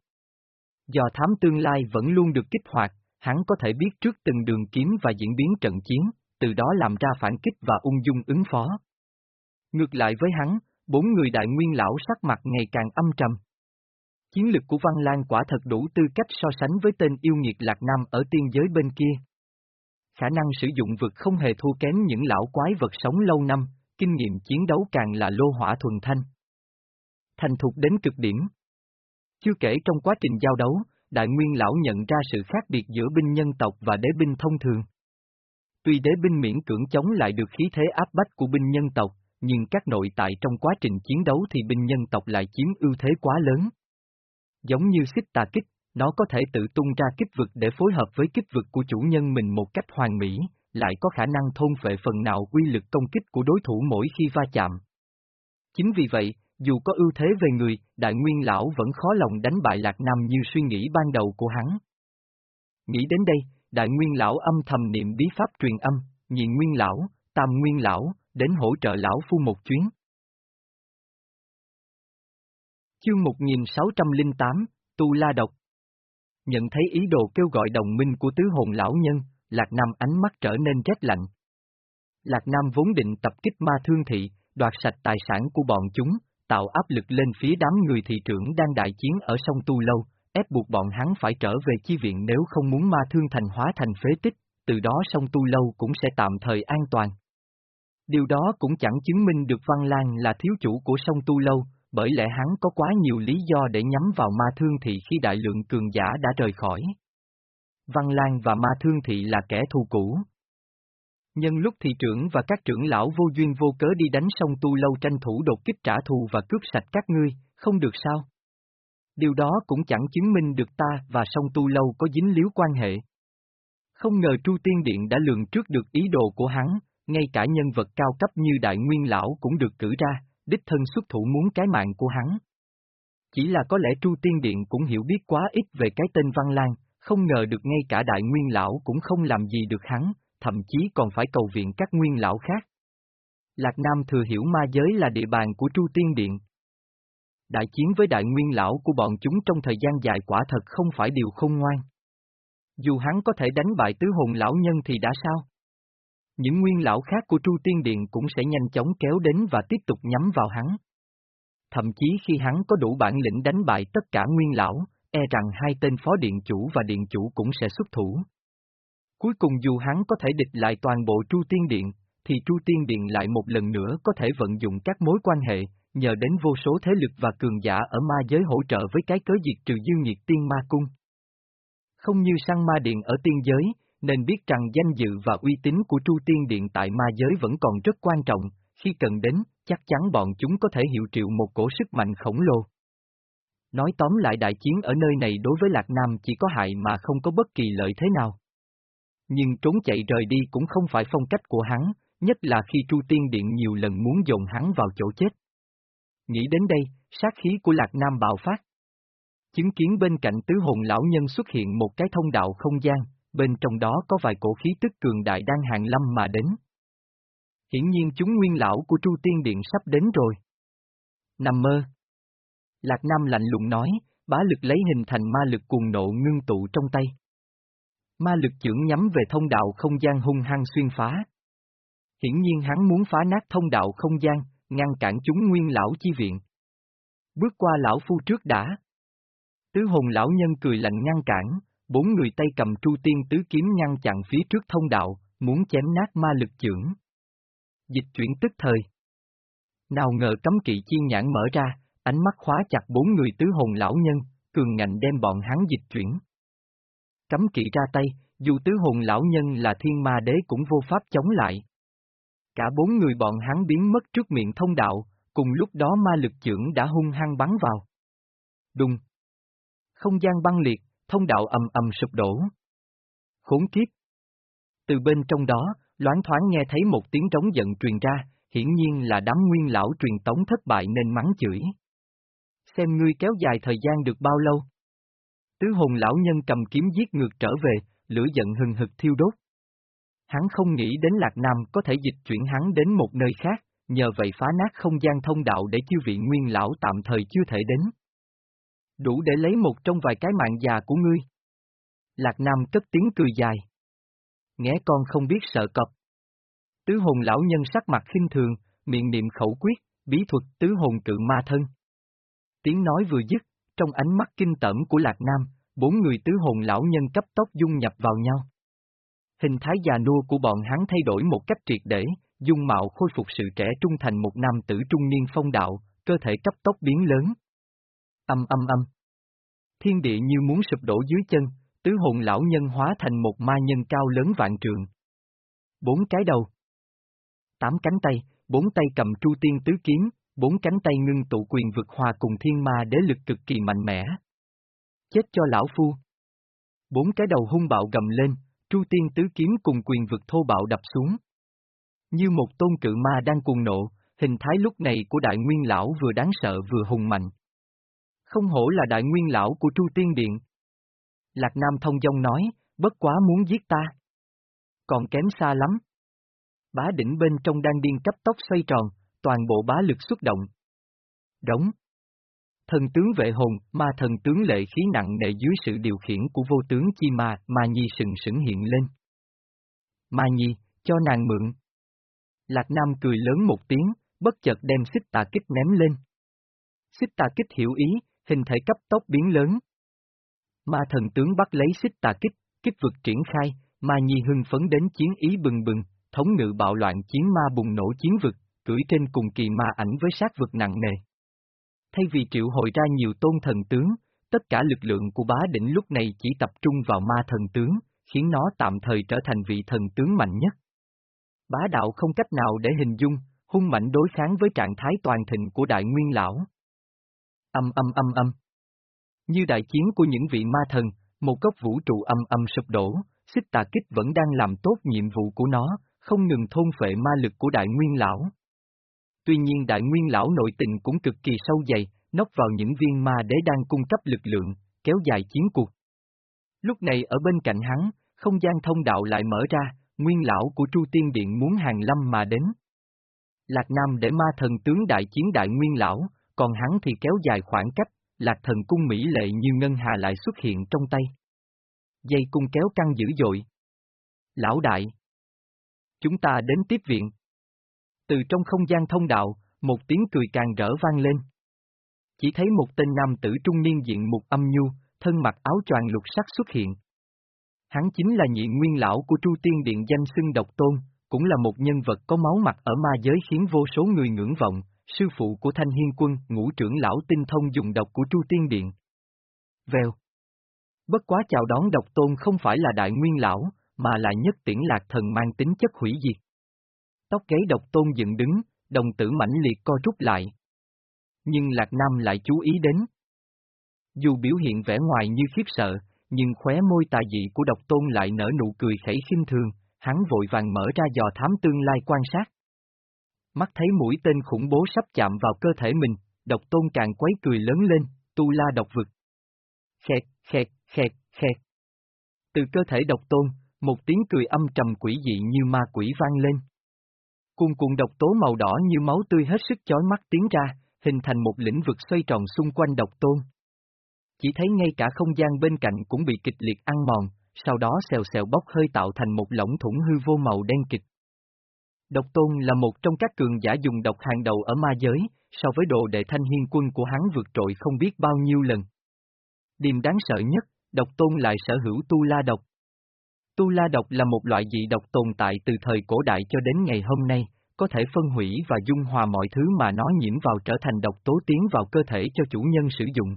Do thám tương lai vẫn luôn được kích hoạt, hắn có thể biết trước từng đường kiếm và diễn biến trận chiến, từ đó làm ra phản kích và ung dung ứng phó. Ngược lại với hắn, bốn người đại nguyên lão sắc mặt ngày càng âm trầm. Chiến lực của Văn Lan quả thật đủ tư cách so sánh với tên yêu nghiệt Lạc Nam ở tiên giới bên kia. Khả năng sử dụng vực không hề thua kém những lão quái vật sống lâu năm, kinh nghiệm chiến đấu càng là lô hỏa thuần thanh. Thành thục đến cực điểm. Chưa kể trong quá trình giao đấu, Đại Nguyên Lão nhận ra sự khác biệt giữa binh nhân tộc và đế binh thông thường. Tuy đế binh miễn cưỡng chống lại được khí thế áp bách của binh nhân tộc, nhưng các nội tại trong quá trình chiến đấu thì binh nhân tộc lại chiếm ưu thế quá lớn. Giống như xích tà kích, nó có thể tự tung ra kích vực để phối hợp với kích vực của chủ nhân mình một cách hoàn mỹ, lại có khả năng thôn phệ phần nào quy lực công kích của đối thủ mỗi khi va chạm. Chính vì vậy, dù có ưu thế về người, Đại Nguyên Lão vẫn khó lòng đánh bại Lạc Nam như suy nghĩ ban đầu của hắn. Nghĩ đến đây, Đại Nguyên Lão âm thầm niệm bí pháp truyền âm, nhị Nguyên Lão, Tam Nguyên Lão, đến hỗ trợ Lão Phu một chuyến. Chương 1608, Tu La Độc Nhận thấy ý đồ kêu gọi đồng minh của tứ hồn lão nhân, Lạc Nam ánh mắt trở nên rét lạnh. Lạc Nam vốn định tập kích ma thương thị, đoạt sạch tài sản của bọn chúng, tạo áp lực lên phía đám người thị trưởng đang đại chiến ở sông Tu Lâu, ép buộc bọn hắn phải trở về chi viện nếu không muốn ma thương thành hóa thành phế tích, từ đó sông Tu Lâu cũng sẽ tạm thời an toàn. Điều đó cũng chẳng chứng minh được Văn Lan là thiếu chủ của sông Tu Lâu, bởi lẽ hắn có quá nhiều lý do để nhắm vào ma thương thị khi đại lượng cường giả đã rời khỏi. Văn Lan và ma thương thị là kẻ thù cũ. Nhân lúc thị trưởng và các trưởng lão vô duyên vô cớ đi đánh sông tu lâu tranh thủ đột kích trả thù và cướp sạch các ngươi, không được sao? Điều đó cũng chẳng chứng minh được ta và sông tu lâu có dính líu quan hệ. Không ngờ Tru Tiên Điện đã lường trước được ý đồ của hắn, ngay cả nhân vật cao cấp như Đại Nguyên Lão cũng được cử ra, đích thân xuất thủ muốn cái mạng của hắn. Chỉ là có lẽ Tru Tiên Điện cũng hiểu biết quá ít về cái tên Văn Lan, không ngờ được ngay cả Đại Nguyên Lão cũng không làm gì được hắn, thậm chí còn phải cầu viện các nguyên lão khác. Lạc Nam thừa hiểu ma giới là địa bàn của Tru Tiên Điện. Đại chiến với đại nguyên lão của bọn chúng trong thời gian dài quả thật không phải điều không ngoan. Dù hắn có thể đánh bại tứ hồn lão nhân thì đã sao? Những nguyên lão khác của Tru Tiên Điện cũng sẽ nhanh chóng kéo đến và tiếp tục nhắm vào hắn. Thậm chí khi hắn có đủ bản lĩnh đánh bại tất cả nguyên lão, e rằng hai tên phó điện chủ và điện chủ cũng sẽ xuất thủ. Cuối cùng dù hắn có thể địch lại toàn bộ Tru Tiên Điện, thì Tru Tiên Điện lại một lần nữa có thể vận dụng các mối quan hệ, nhờ đến vô số thế lực và cường giả ở ma giới hỗ trợ với cái cớ diệt trừ dư nhiệt tiên ma cung. Không như sang ma điện ở tiên giới, nên biết rằng danh dự và uy tín của Tru Tiên Điện tại ma giới vẫn còn rất quan trọng, khi cần đến, chắc chắn bọn chúng có thể hiệu triệu một cổ sức mạnh khổng lồ. Nói tóm lại đại chiến ở nơi này đối với Lạc Nam chỉ có hại mà không có bất kỳ lợi thế nào. Nhưng trốn chạy rời đi cũng không phải phong cách của hắn, nhất là khi chu Tiên Điện nhiều lần muốn dồn hắn vào chỗ chết. Nghĩ đến đây, sát khí của Lạc Nam bạo phát. Chứng kiến bên cạnh tứ hồn lão nhân xuất hiện một cái thông đạo không gian, bên trong đó có vài cổ khí tức cường đại đang hàng lâm mà đến. Hiển nhiên chúng nguyên lão của chu Tiên Điện sắp đến rồi. Nằm mơ. Lạc Nam lạnh lùng nói, bá lực lấy hình thành ma lực cuồng nộ ngưng tụ trong tay. Ma lực trưởng nhắm về thông đạo không gian hung hăng xuyên phá. Hiển nhiên hắn muốn phá nát thông đạo không gian, ngăn cản chúng nguyên lão chi viện. Bước qua lão phu trước đã. Tứ hồn lão nhân cười lạnh ngăn cản, bốn người tay cầm tru tiên tứ kiếm ngăn chặn phía trước thông đạo, muốn chém nát ma lực trưởng. Dịch chuyển tức thời. Nào ngờ cấm kỵ chiên nhãn mở ra, ánh mắt khóa chặt bốn người tứ hồn lão nhân, cường ngạnh đem bọn hắn dịch chuyển. Cấm kỵ ra tay, dù tứ hồn lão nhân là thiên ma đế cũng vô pháp chống lại. Cả bốn người bọn hắn biến mất trước miệng thông đạo, cùng lúc đó ma lực trưởng đã hung hăng bắn vào. Đùng. Không gian băng liệt, thông đạo ầm ầm sụp đổ. Khốn kiếp. Từ bên trong đó, loáng thoáng nghe thấy một tiếng trống giận truyền ra, hiển nhiên là đám nguyên lão truyền tống thất bại nên mắng chửi. Xem ngươi kéo dài thời gian được bao lâu? Tứ hồn lão nhân cầm kiếm giết ngược trở về, lửa giận hừng hực thiêu đốt. Hắn không nghĩ đến Lạc Nam có thể dịch chuyển hắn đến một nơi khác, nhờ vậy phá nát không gian thông đạo để chư vị nguyên lão tạm thời chưa thể đến. Đủ để lấy một trong vài cái mạng già của ngươi. Lạc Nam cất tiếng cười dài. Nghe con không biết sợ cọp. Tứ hồn lão nhân sắc mặt khinh thường, miệng niệm khẩu quyết, bí thuật tứ hồn cự ma thân. Tiếng nói vừa dứt, trong ánh mắt kinh tởm của Lạc Nam, bốn người tứ hồn lão nhân cấp tốc dung nhập vào nhau. Hình thái già nua của bọn hắn thay đổi một cách triệt để, dung mạo khôi phục sự trẻ trung thành một nam tử trung niên phong đạo, cơ thể cấp tốc biến lớn. Âm âm âm. Thiên địa như muốn sụp đổ dưới chân, tứ hồn lão nhân hóa thành một ma nhân cao lớn vạn trượng. Bốn cái đầu. Tám cánh tay, bốn tay cầm tru tiên tứ kiếm, bốn cánh tay ngưng tụ quyền vực hòa cùng thiên ma đế lực cực kỳ mạnh mẽ. Chết cho lão phu. Bốn cái đầu hung bạo gầm lên, tru tiên tứ kiếm cùng quyền vực thô bạo đập xuống. Như một tôn cự ma đang cuồng nộ, hình thái lúc này của đại nguyên lão vừa đáng sợ vừa hùng mạnh. Không hổ là đại nguyên lão của Tru Tiên Điện. Lạc Nam thông dong nói, bất quá muốn giết ta. Còn kém xa lắm. Bá đỉnh bên trong đang điên cấp tốc xoay tròn, toàn bộ bá lực xuất động. Đóng. Thần tướng vệ hồn, ma thần tướng lệ khí nặng nề dưới sự điều khiển của vô tướng chi ma, ma nhi sừng sững hiện lên. Ma nhi, cho nàng mượn. Lạc Nam cười lớn một tiếng, bất chợt đem xích tà kích ném lên. Xích tà kích hiểu ý, hình thể cấp tốc biến lớn. Ma thần tướng bắt lấy xích tà kích, kích vực triển khai, ma nhi hưng phấn đến chiến ý bừng bừng, thống ngự bạo loạn chiến ma bùng nổ chiến vực, cưỡi trên cùng kỳ ma ảnh với sát vực nặng nề. Thay vì triệu hồi ra nhiều tôn thần tướng, tất cả lực lượng của bá đỉnh lúc này chỉ tập trung vào ma thần tướng, khiến nó tạm thời trở thành vị thần tướng mạnh nhất. Bá đạo không cách nào để hình dung, hung mạnh đối kháng với trạng thái toàn thịnh của đại nguyên lão. Âm âm âm âm. Như đại chiến của những vị ma thần, một góc vũ trụ âm âm sụp đổ, xích tà kích vẫn đang làm tốt nhiệm vụ của nó, không ngừng thôn phệ ma lực của đại nguyên lão. Tuy nhiên đại nguyên lão nội tình cũng cực kỳ sâu dày, nóc vào những viên ma đế đang cung cấp lực lượng, kéo dài chiến cuộc. Lúc này ở bên cạnh hắn, không gian thông đạo lại mở ra, nguyên lão của Chu Tiên Điện muốn hàng lâm mà đến. Lạc Nam để ma thần tướng đại chiến đại nguyên lão, còn hắn thì kéo dài khoảng cách, lạc thần cung mỹ lệ như ngân hà lại xuất hiện trong tay. Dây cung kéo căng dữ dội. Lão đại! Chúng ta đến tiếp viện. Từ trong không gian thông đạo, một tiếng cười càng rỡ vang lên. Chỉ thấy một tên nam tử trung niên diện mục âm nhu, thân mặc áo choàng lục sắc xuất hiện. Hắn chính là nhị nguyên lão của Tru Tiên Điện danh xưng độc tôn, cũng là một nhân vật có máu mặt ở ma giới khiến vô số người ngưỡng vọng, sư phụ của Thanh Hiên Quân, ngũ trưởng lão tinh thông dùng độc của Tru Tiên Điện. Vèo. Bất quá chào đón độc tôn không phải là đại nguyên lão, mà là nhất tiễn lạc thần mang tính chất hủy diệt. Tóc gáy độc tôn dựng đứng, đồng tử mãnh liệt co rút lại. Nhưng Lạc Nam lại chú ý đến. Dù biểu hiện vẻ ngoài như khiếp sợ, nhưng khóe môi tà dị của độc tôn lại nở nụ cười khẩy khinh thường, hắn vội vàng mở ra dò thám tương lai quan sát. Mắt thấy mũi tên khủng bố sắp chạm vào cơ thể mình, độc tôn càng quấy cười lớn lên, tu la độc vực. Khẹt, khẹt, khẹt, khẹt. Từ cơ thể độc tôn, một tiếng cười âm trầm quỷ dị như ma quỷ vang lên. Cuồng cuồng độc tố màu đỏ như máu tươi hết sức chói mắt tiến ra, hình thành một lĩnh vực xoay tròn xung quanh độc tôn. Chỉ thấy ngay cả không gian bên cạnh cũng bị kịch liệt ăn mòn, sau đó xèo xèo bốc hơi tạo thành một lỗng thủng hư vô màu đen kịch. Độc tôn là một trong các cường giả dùng độc hàng đầu ở ma giới, so với độ đệ thanh hiên quân của hắn vượt trội không biết bao nhiêu lần. Điểm đáng sợ nhất, độc tôn lại sở hữu tu la độc. Tu la độc là một loại dị độc tồn tại từ thời cổ đại cho đến ngày hôm nay, có thể phân hủy và dung hòa mọi thứ mà nó nhiễm vào trở thành độc tố tiến vào cơ thể cho chủ nhân sử dụng.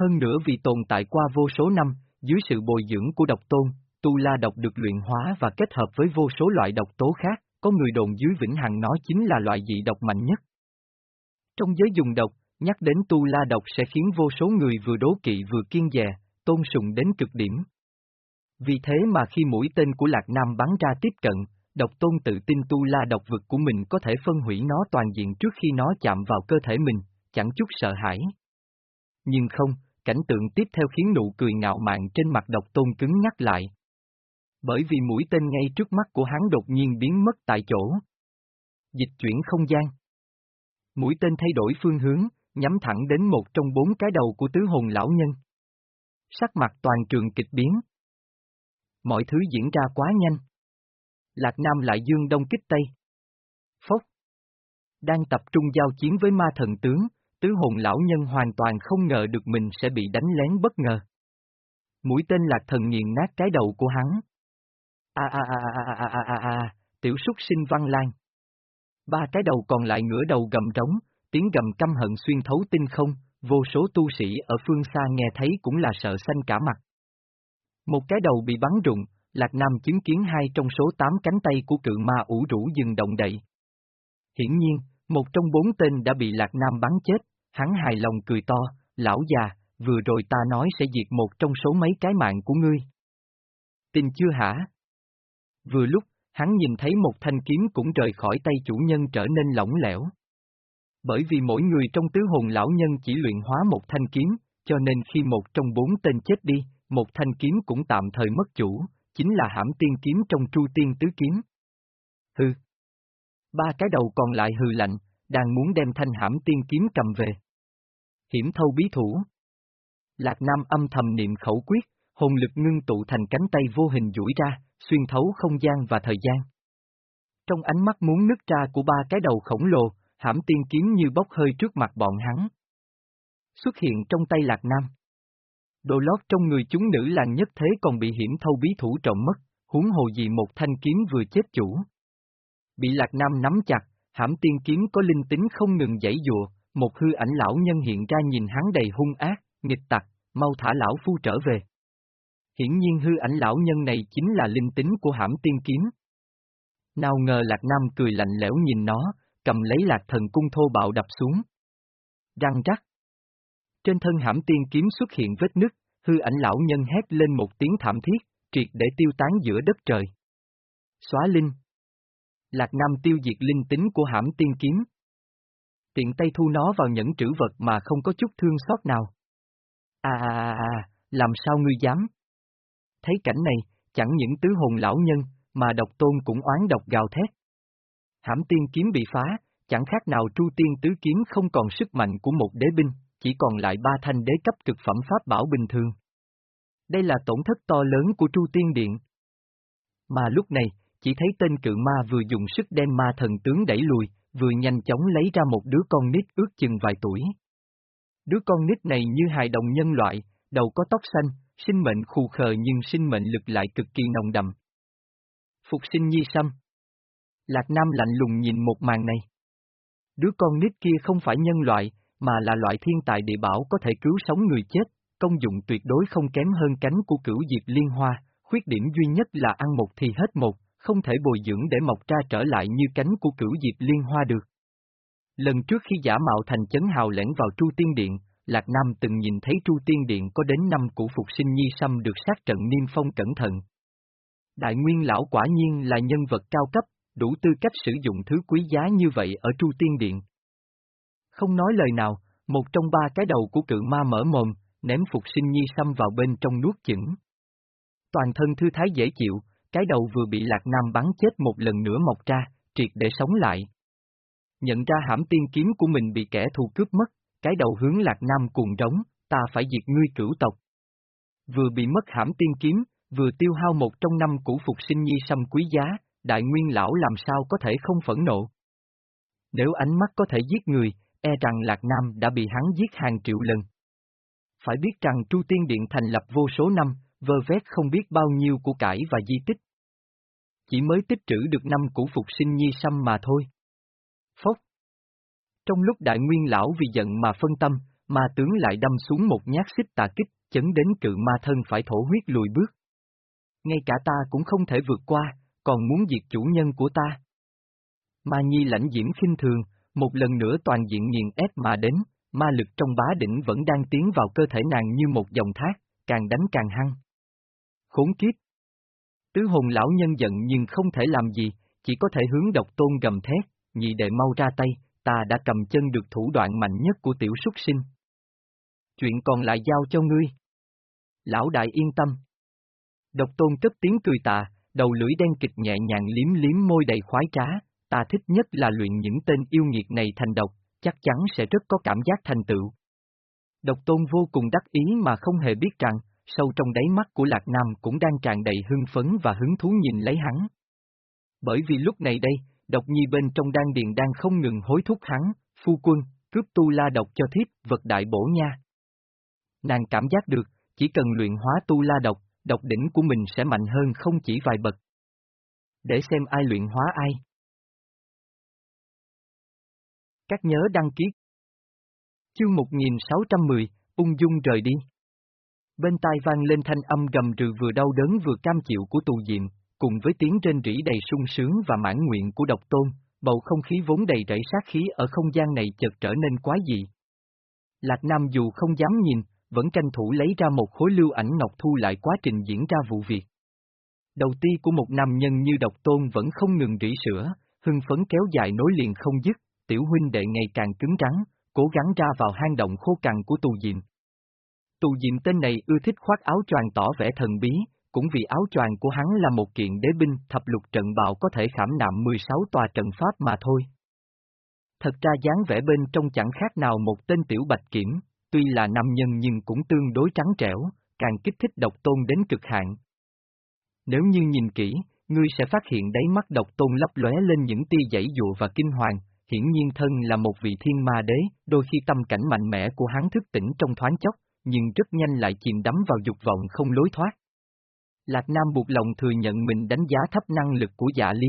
Hơn nữa vì tồn tại qua vô số năm, dưới sự bồi dưỡng của độc tôn, tu la độc được luyện hóa và kết hợp với vô số loại độc tố khác, có người đồn dưới Vĩnh Hằng nó chính là loại dị độc mạnh nhất. Trong giới dùng độc, nhắc đến tu la độc sẽ khiến vô số người vừa đố kỵ vừa kiên dè, tôn sùng đến cực điểm. Vì thế mà khi mũi tên của Lạc Nam bắn ra tiếp cận, độc tôn tự tin tu la độc vực của mình có thể phân hủy nó toàn diện trước khi nó chạm vào cơ thể mình, chẳng chút sợ hãi. Nhưng không, cảnh tượng tiếp theo khiến nụ cười ngạo mạn trên mặt độc tôn cứng nhắc lại. Bởi vì mũi tên ngay trước mắt của hắn đột nhiên biến mất tại chỗ. Dịch chuyển không gian. Mũi tên thay đổi phương hướng, nhắm thẳng đến một trong bốn cái đầu của tứ hồn lão nhân. Sắc mặt toàn trường kịch biến. Mọi thứ diễn ra quá nhanh. Lạc Nam lại dương đông kích tây. Phốc. Đang tập trung giao chiến với ma thần tướng, tứ hồn lão nhân hoàn toàn không ngờ được mình sẽ bị đánh lén bất ngờ. Mũi tên lạc thần nghiền nát cái đầu của hắn. A a a a a a a a, tiểu súc sinh văn lan. Ba cái đầu còn lại ngửa đầu gầm trống, tiếng gầm căm hận xuyên thấu tinh không, vô số tu sĩ ở phương xa nghe thấy cũng là sợ xanh cả mặt. Một cái đầu bị bắn rụng, Lạc Nam chứng kiến hai trong số tám cánh tay của cự ma ủ rũ dừng động đậy. Hiển nhiên, một trong bốn tên đã bị Lạc Nam bắn chết, hắn hài lòng cười to, lão già, vừa rồi ta nói sẽ diệt một trong số mấy cái mạng của ngươi. Tin chưa hả? Vừa lúc, hắn nhìn thấy một thanh kiếm cũng rời khỏi tay chủ nhân trở nên lỏng lẻo. Bởi vì mỗi người trong tứ hồn lão nhân chỉ luyện hóa một thanh kiếm, cho nên khi một trong bốn tên chết đi, một thanh kiếm cũng tạm thời mất chủ, chính là hãm tiên kiếm trong tru tiên tứ kiếm. Hừ. Ba cái đầu còn lại hừ lạnh, đang muốn đem thanh hãm tiên kiếm cầm về. Hiểm thâu bí thủ. Lạc Nam âm thầm niệm khẩu quyết, hồn lực ngưng tụ thành cánh tay vô hình duỗi ra, xuyên thấu không gian và thời gian. Trong ánh mắt muốn nứt ra của ba cái đầu khổng lồ, hãm tiên kiếm như bốc hơi trước mặt bọn hắn. Xuất hiện trong tay Lạc Nam. Đồ lót trong người chúng nữ làng nhất thế còn bị hiểm thâu bí thủ trộm mất, huống hồ gì một thanh kiếm vừa chết chủ. Bị Lạc Nam nắm chặt, hãm tiên kiếm có linh tính không ngừng dãy dùa, một hư ảnh lão nhân hiện ra nhìn hắn đầy hung ác, nghịch tặc, mau thả lão phu trở về. Hiển nhiên hư ảnh lão nhân này chính là linh tính của hãm tiên kiếm. Nào ngờ Lạc Nam cười lạnh lẽo nhìn nó, cầm lấy lạc thần cung thô bạo đập xuống. Răng rắc. Trên thân hãm tiên kiếm xuất hiện vết nứt, hư ảnh lão nhân hét lên một tiếng thảm thiết, triệt để tiêu tán giữa đất trời. Xóa linh. Lạc Nam tiêu diệt linh tính của hãm tiên kiếm. Tiện tay thu nó vào những trữ vật mà không có chút thương xót nào. À à à à, làm sao ngươi dám? Thấy cảnh này, chẳng những tứ hồn lão nhân, mà độc tôn cũng oán độc gào thét. Hãm tiên kiếm bị phá, chẳng khác nào tru tiên tứ kiếm không còn sức mạnh của một đế binh, chỉ còn lại ba thanh đế cấp cực phẩm pháp bảo bình thường. Đây là tổn thất to lớn của Tru Tiên Điện. Mà lúc này, chỉ thấy tên cự ma vừa dùng sức đem ma thần tướng đẩy lùi, vừa nhanh chóng lấy ra một đứa con nít ước chừng vài tuổi. Đứa con nít này như hài đồng nhân loại, đầu có tóc xanh, sinh mệnh khù khờ nhưng sinh mệnh lực lại cực kỳ nồng đậm. Phục sinh nhi sâm. Lạc Nam lạnh lùng nhìn một màn này. Đứa con nít kia không phải nhân loại, mà là loại thiên tài địa bảo có thể cứu sống người chết, công dụng tuyệt đối không kém hơn cánh của cửu diệp liên hoa, khuyết điểm duy nhất là ăn một thì hết một, không thể bồi dưỡng để mọc ra trở lại như cánh của cửu diệp liên hoa được. Lần trước khi giả mạo thành chấn hào lẻn vào Tru Tiên Điện, Lạc Nam từng nhìn thấy Tru Tiên Điện có đến năm củ phục sinh nhi sâm được sát trận niêm phong cẩn thận. Đại Nguyên Lão quả nhiên là nhân vật cao cấp, đủ tư cách sử dụng thứ quý giá như vậy ở Tru Tiên Điện. Không nói lời nào, một trong ba cái đầu của cự ma mở mồm, ném phục sinh nhi xăm vào bên trong nuốt chửng. Toàn thân thư thái dễ chịu, cái đầu vừa bị Lạc Nam bắn chết một lần nữa mọc ra, triệt để sống lại. Nhận ra hãm tiên kiếm của mình bị kẻ thù cướp mất, cái đầu hướng Lạc Nam cuồng rống, ta phải diệt ngươi cửu tộc. Vừa bị mất hãm tiên kiếm, vừa tiêu hao một trong năm củ phục sinh nhi xăm quý giá, đại nguyên lão làm sao có thể không phẫn nộ. Nếu ánh mắt có thể giết người, e rằng Lạc Nam đã bị hắn giết hàng triệu lần. Phải biết rằng Tru Tiên Điện thành lập vô số năm, vơ vét không biết bao nhiêu của cải và di tích. Chỉ mới tích trữ được năm củ phục sinh nhi sâm mà thôi. Phốc. Trong lúc đại nguyên lão vì giận mà phân tâm, ma tướng lại đâm xuống một nhát xích tà kích, chấn đến cự ma thân phải thổ huyết lùi bước. Ngay cả ta cũng không thể vượt qua, còn muốn diệt chủ nhân của ta. Ma nhi lãnh diễm khinh thường, một lần nữa toàn diện nghiền ép mà đến, ma lực trong bá đỉnh vẫn đang tiến vào cơ thể nàng như một dòng thác, càng đánh càng hăng. Khốn kiếp! Tứ hồn lão nhân giận nhưng không thể làm gì, chỉ có thể hướng độc tôn gầm thét, nhị đệ mau ra tay, ta đã cầm chân được thủ đoạn mạnh nhất của tiểu súc sinh. Chuyện còn lại giao cho ngươi. Lão đại yên tâm. Độc tôn cất tiếng cười tạ, đầu lưỡi đen kịch nhẹ nhàng liếm liếm môi đầy khoái trá, ta thích nhất là luyện những tên yêu nghiệt này thành độc, chắc chắn sẽ rất có cảm giác thành tựu. Độc tôn vô cùng đắc ý mà không hề biết rằng, sâu trong đáy mắt của Lạc Nam cũng đang tràn đầy hưng phấn và hứng thú nhìn lấy hắn. Bởi vì lúc này đây, độc nhi bên trong đan điền đang không ngừng hối thúc hắn, phu quân, cướp tu la độc cho thiếp, vật đại bổ nha. Nàng cảm giác được, chỉ cần luyện hóa tu la độc, độc đỉnh của mình sẽ mạnh hơn không chỉ vài bậc. Để xem ai luyện hóa ai. Các nhớ đăng ký. Chương 1610, ung dung rời đi. Bên tai vang lên thanh âm gầm rừ vừa đau đớn vừa cam chịu của tù diệm, cùng với tiếng trên rỉ đầy sung sướng và mãn nguyện của độc tôn, bầu không khí vốn đầy rẫy sát khí ở không gian này chợt trở nên quá dị. Lạc Nam dù không dám nhìn, vẫn tranh thủ lấy ra một khối lưu ảnh ngọc thu lại quá trình diễn ra vụ việc. Đầu ti của một nam nhân như độc tôn vẫn không ngừng rỉ sữa, hưng phấn kéo dài nối liền không dứt, tiểu huynh đệ ngày càng cứng rắn, cố gắng ra vào hang động khô cằn của tù diệm. Tù diệm tên này ưa thích khoác áo choàng tỏ vẻ thần bí, cũng vì áo choàng của hắn là một kiện đế binh thập lục trận bạo có thể khảm nạm 16 tòa trận pháp mà thôi. Thật ra dáng vẻ bên trong chẳng khác nào một tên tiểu bạch kiểm, tuy là nam nhân nhưng cũng tương đối trắng trẻo, càng kích thích độc tôn đến cực hạn. Nếu như nhìn kỹ, ngươi sẽ phát hiện đáy mắt độc tôn lấp lóe lên những tia dãy dụa và kinh hoàng, hiển nhiên thân là một vị thiên ma đế, đôi khi tâm cảnh mạnh mẽ của hắn thức tỉnh trong thoáng chốc, nhưng rất nhanh lại chìm đắm vào dục vọng không lối thoát. Lạc Nam buộc lòng thừa nhận mình đánh giá thấp năng lực của dạ ly.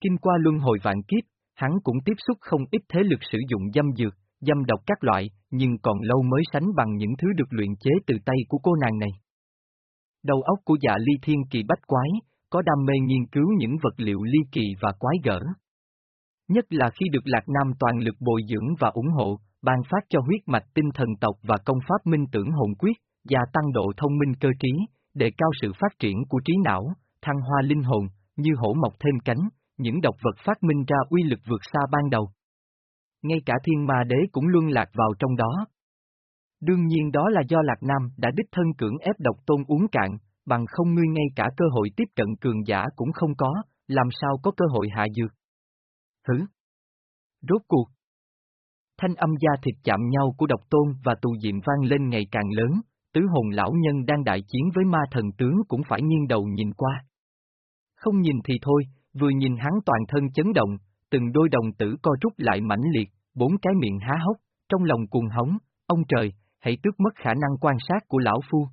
Kinh qua luân hồi vạn kiếp, hắn cũng tiếp xúc không ít thế lực sử dụng dâm dược, dâm độc các loại, nhưng còn lâu mới sánh bằng những thứ được luyện chế từ tay của cô nàng này. Đầu óc của dạ ly thiên kỳ bách quái, có đam mê nghiên cứu những vật liệu ly kỳ và quái gở. Nhất là khi được Lạc Nam toàn lực bồi dưỡng và ủng hộ, ban phát cho huyết mạch tinh thần tộc và công pháp minh tưởng hồn quyết, gia tăng độ thông minh cơ trí, để cao sự phát triển của trí não, thăng hoa linh hồn, như hổ mọc thêm cánh, những độc vật phát minh ra uy lực vượt xa ban đầu. Ngay cả thiên ma đế cũng luân lạc vào trong đó. Đương nhiên đó là do Lạc Nam đã đích thân cưỡng ép độc tôn uống cạn, bằng không ngươi ngay cả cơ hội tiếp cận cường giả cũng không có, làm sao có cơ hội hạ dược. Hử? Rốt cuộc. Thanh âm da thịt chạm nhau của độc tôn và tù diệm vang lên ngày càng lớn, tứ hồn lão nhân đang đại chiến với ma thần tướng cũng phải nghiêng đầu nhìn qua. Không nhìn thì thôi, vừa nhìn hắn toàn thân chấn động, từng đôi đồng tử co rút lại mãnh liệt, bốn cái miệng há hốc, trong lòng cuồng hống, ông trời, hãy tước mất khả năng quan sát của lão phu.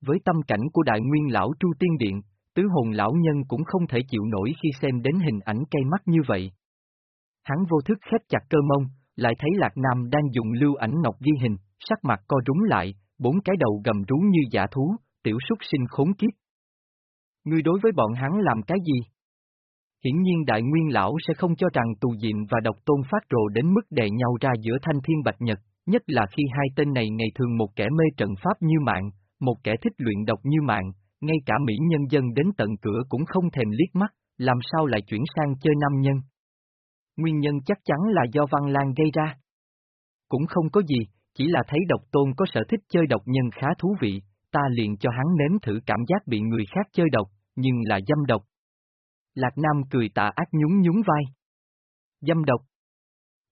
Với tâm cảnh của đại nguyên lão Tru Tiên Điện, tứ hồn lão nhân cũng không thể chịu nổi khi xem đến hình ảnh cây mắt như vậy. Hắn vô thức khép chặt cơ mông, lại thấy Lạc Nam đang dùng lưu ảnh ngọc ghi hình, sắc mặt co rúng lại, bốn cái đầu gầm rú như giả thú, tiểu súc sinh khốn kiếp. Ngươi đối với bọn hắn làm cái gì? Hiển nhiên đại nguyên lão sẽ không cho rằng tù diệm và độc tôn phát rồ đến mức đè nhau ra giữa thanh thiên bạch nhật, nhất là khi hai tên này ngày thường một kẻ mê trận pháp như mạng, một kẻ thích luyện độc như mạng, ngay cả mỹ nhân dân đến tận cửa cũng không thèm liếc mắt, làm sao lại chuyển sang chơi nam nhân. Nguyên nhân chắc chắn là do Văn Lan gây ra. Cũng không có gì, chỉ là thấy độc tôn có sở thích chơi độc nhân khá thú vị, ta liền cho hắn nếm thử cảm giác bị người khác chơi độc, nhưng là dâm độc. Lạc Nam cười tạ ác nhún nhún vai. Dâm độc.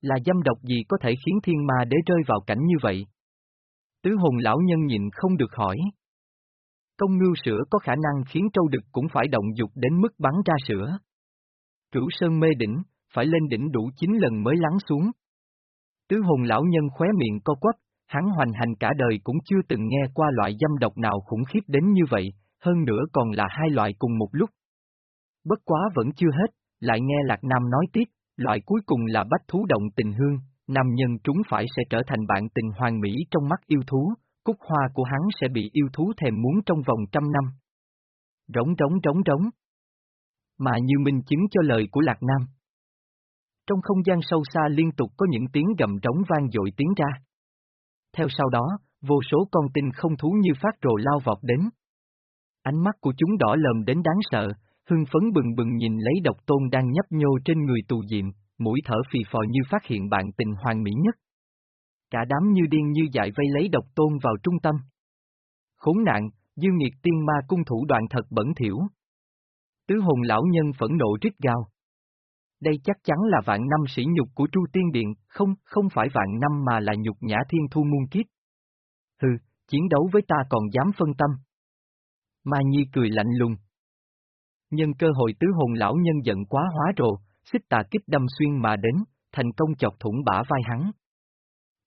Là dâm độc gì có thể khiến thiên ma đế rơi vào cảnh như vậy? Tứ hồn lão nhân nhịn không được hỏi. Công ngưu sữa có khả năng khiến trâu đực cũng phải động dục đến mức bắn ra sữa. Cửu sơn mê đỉnh, phải lên đỉnh đủ 9 lần mới lắng xuống. Tứ hồn lão nhân khóe miệng co quắp, hắn hoành hành cả đời cũng chưa từng nghe qua loại dâm độc nào khủng khiếp đến như vậy, hơn nữa còn là hai loại cùng một lúc. Bất quá vẫn chưa hết, lại nghe Lạc Nam nói tiếp, loại cuối cùng là bách thú động tình hương, nam nhân chúng phải sẽ trở thành bạn tình hoàng mỹ trong mắt yêu thú, cúc hoa của hắn sẽ bị yêu thú thèm muốn trong vòng trăm năm. Rống rống rống rống. Mà như minh chứng cho lời của Lạc Nam. Trong không gian sâu xa liên tục có những tiếng gầm rống vang dội tiếng ra. Theo sau đó, vô số con tinh không thú như phát rồ lao vọt đến. Ánh mắt của chúng đỏ lờm đến đáng sợ, hưng phấn bừng bừng nhìn lấy độc tôn đang nhấp nhô trên người tù diệm, mũi thở phì phò như phát hiện bạn tình hoàng mỹ nhất. Cả đám như điên như dại vây lấy độc tôn vào trung tâm. Khốn nạn, Dương Nghiệt tiên ma cung thủ đoạn thật bẩn thỉu. Tứ hồn lão nhân phẫn nộ rít gào. Đây chắc chắn là vạn năm sỉ nhục của Tru Tiên Điện, không, không phải vạn năm mà là nhục nhã thiên thu muôn kiếp. Hừ, chiến đấu với ta còn dám phân tâm. Ma Nhi cười lạnh lùng. Nhân cơ hội tứ hồn lão nhân giận quá hóa rồ, xích tà kích đâm xuyên mà đến, thành công chọc thủng bả vai hắn.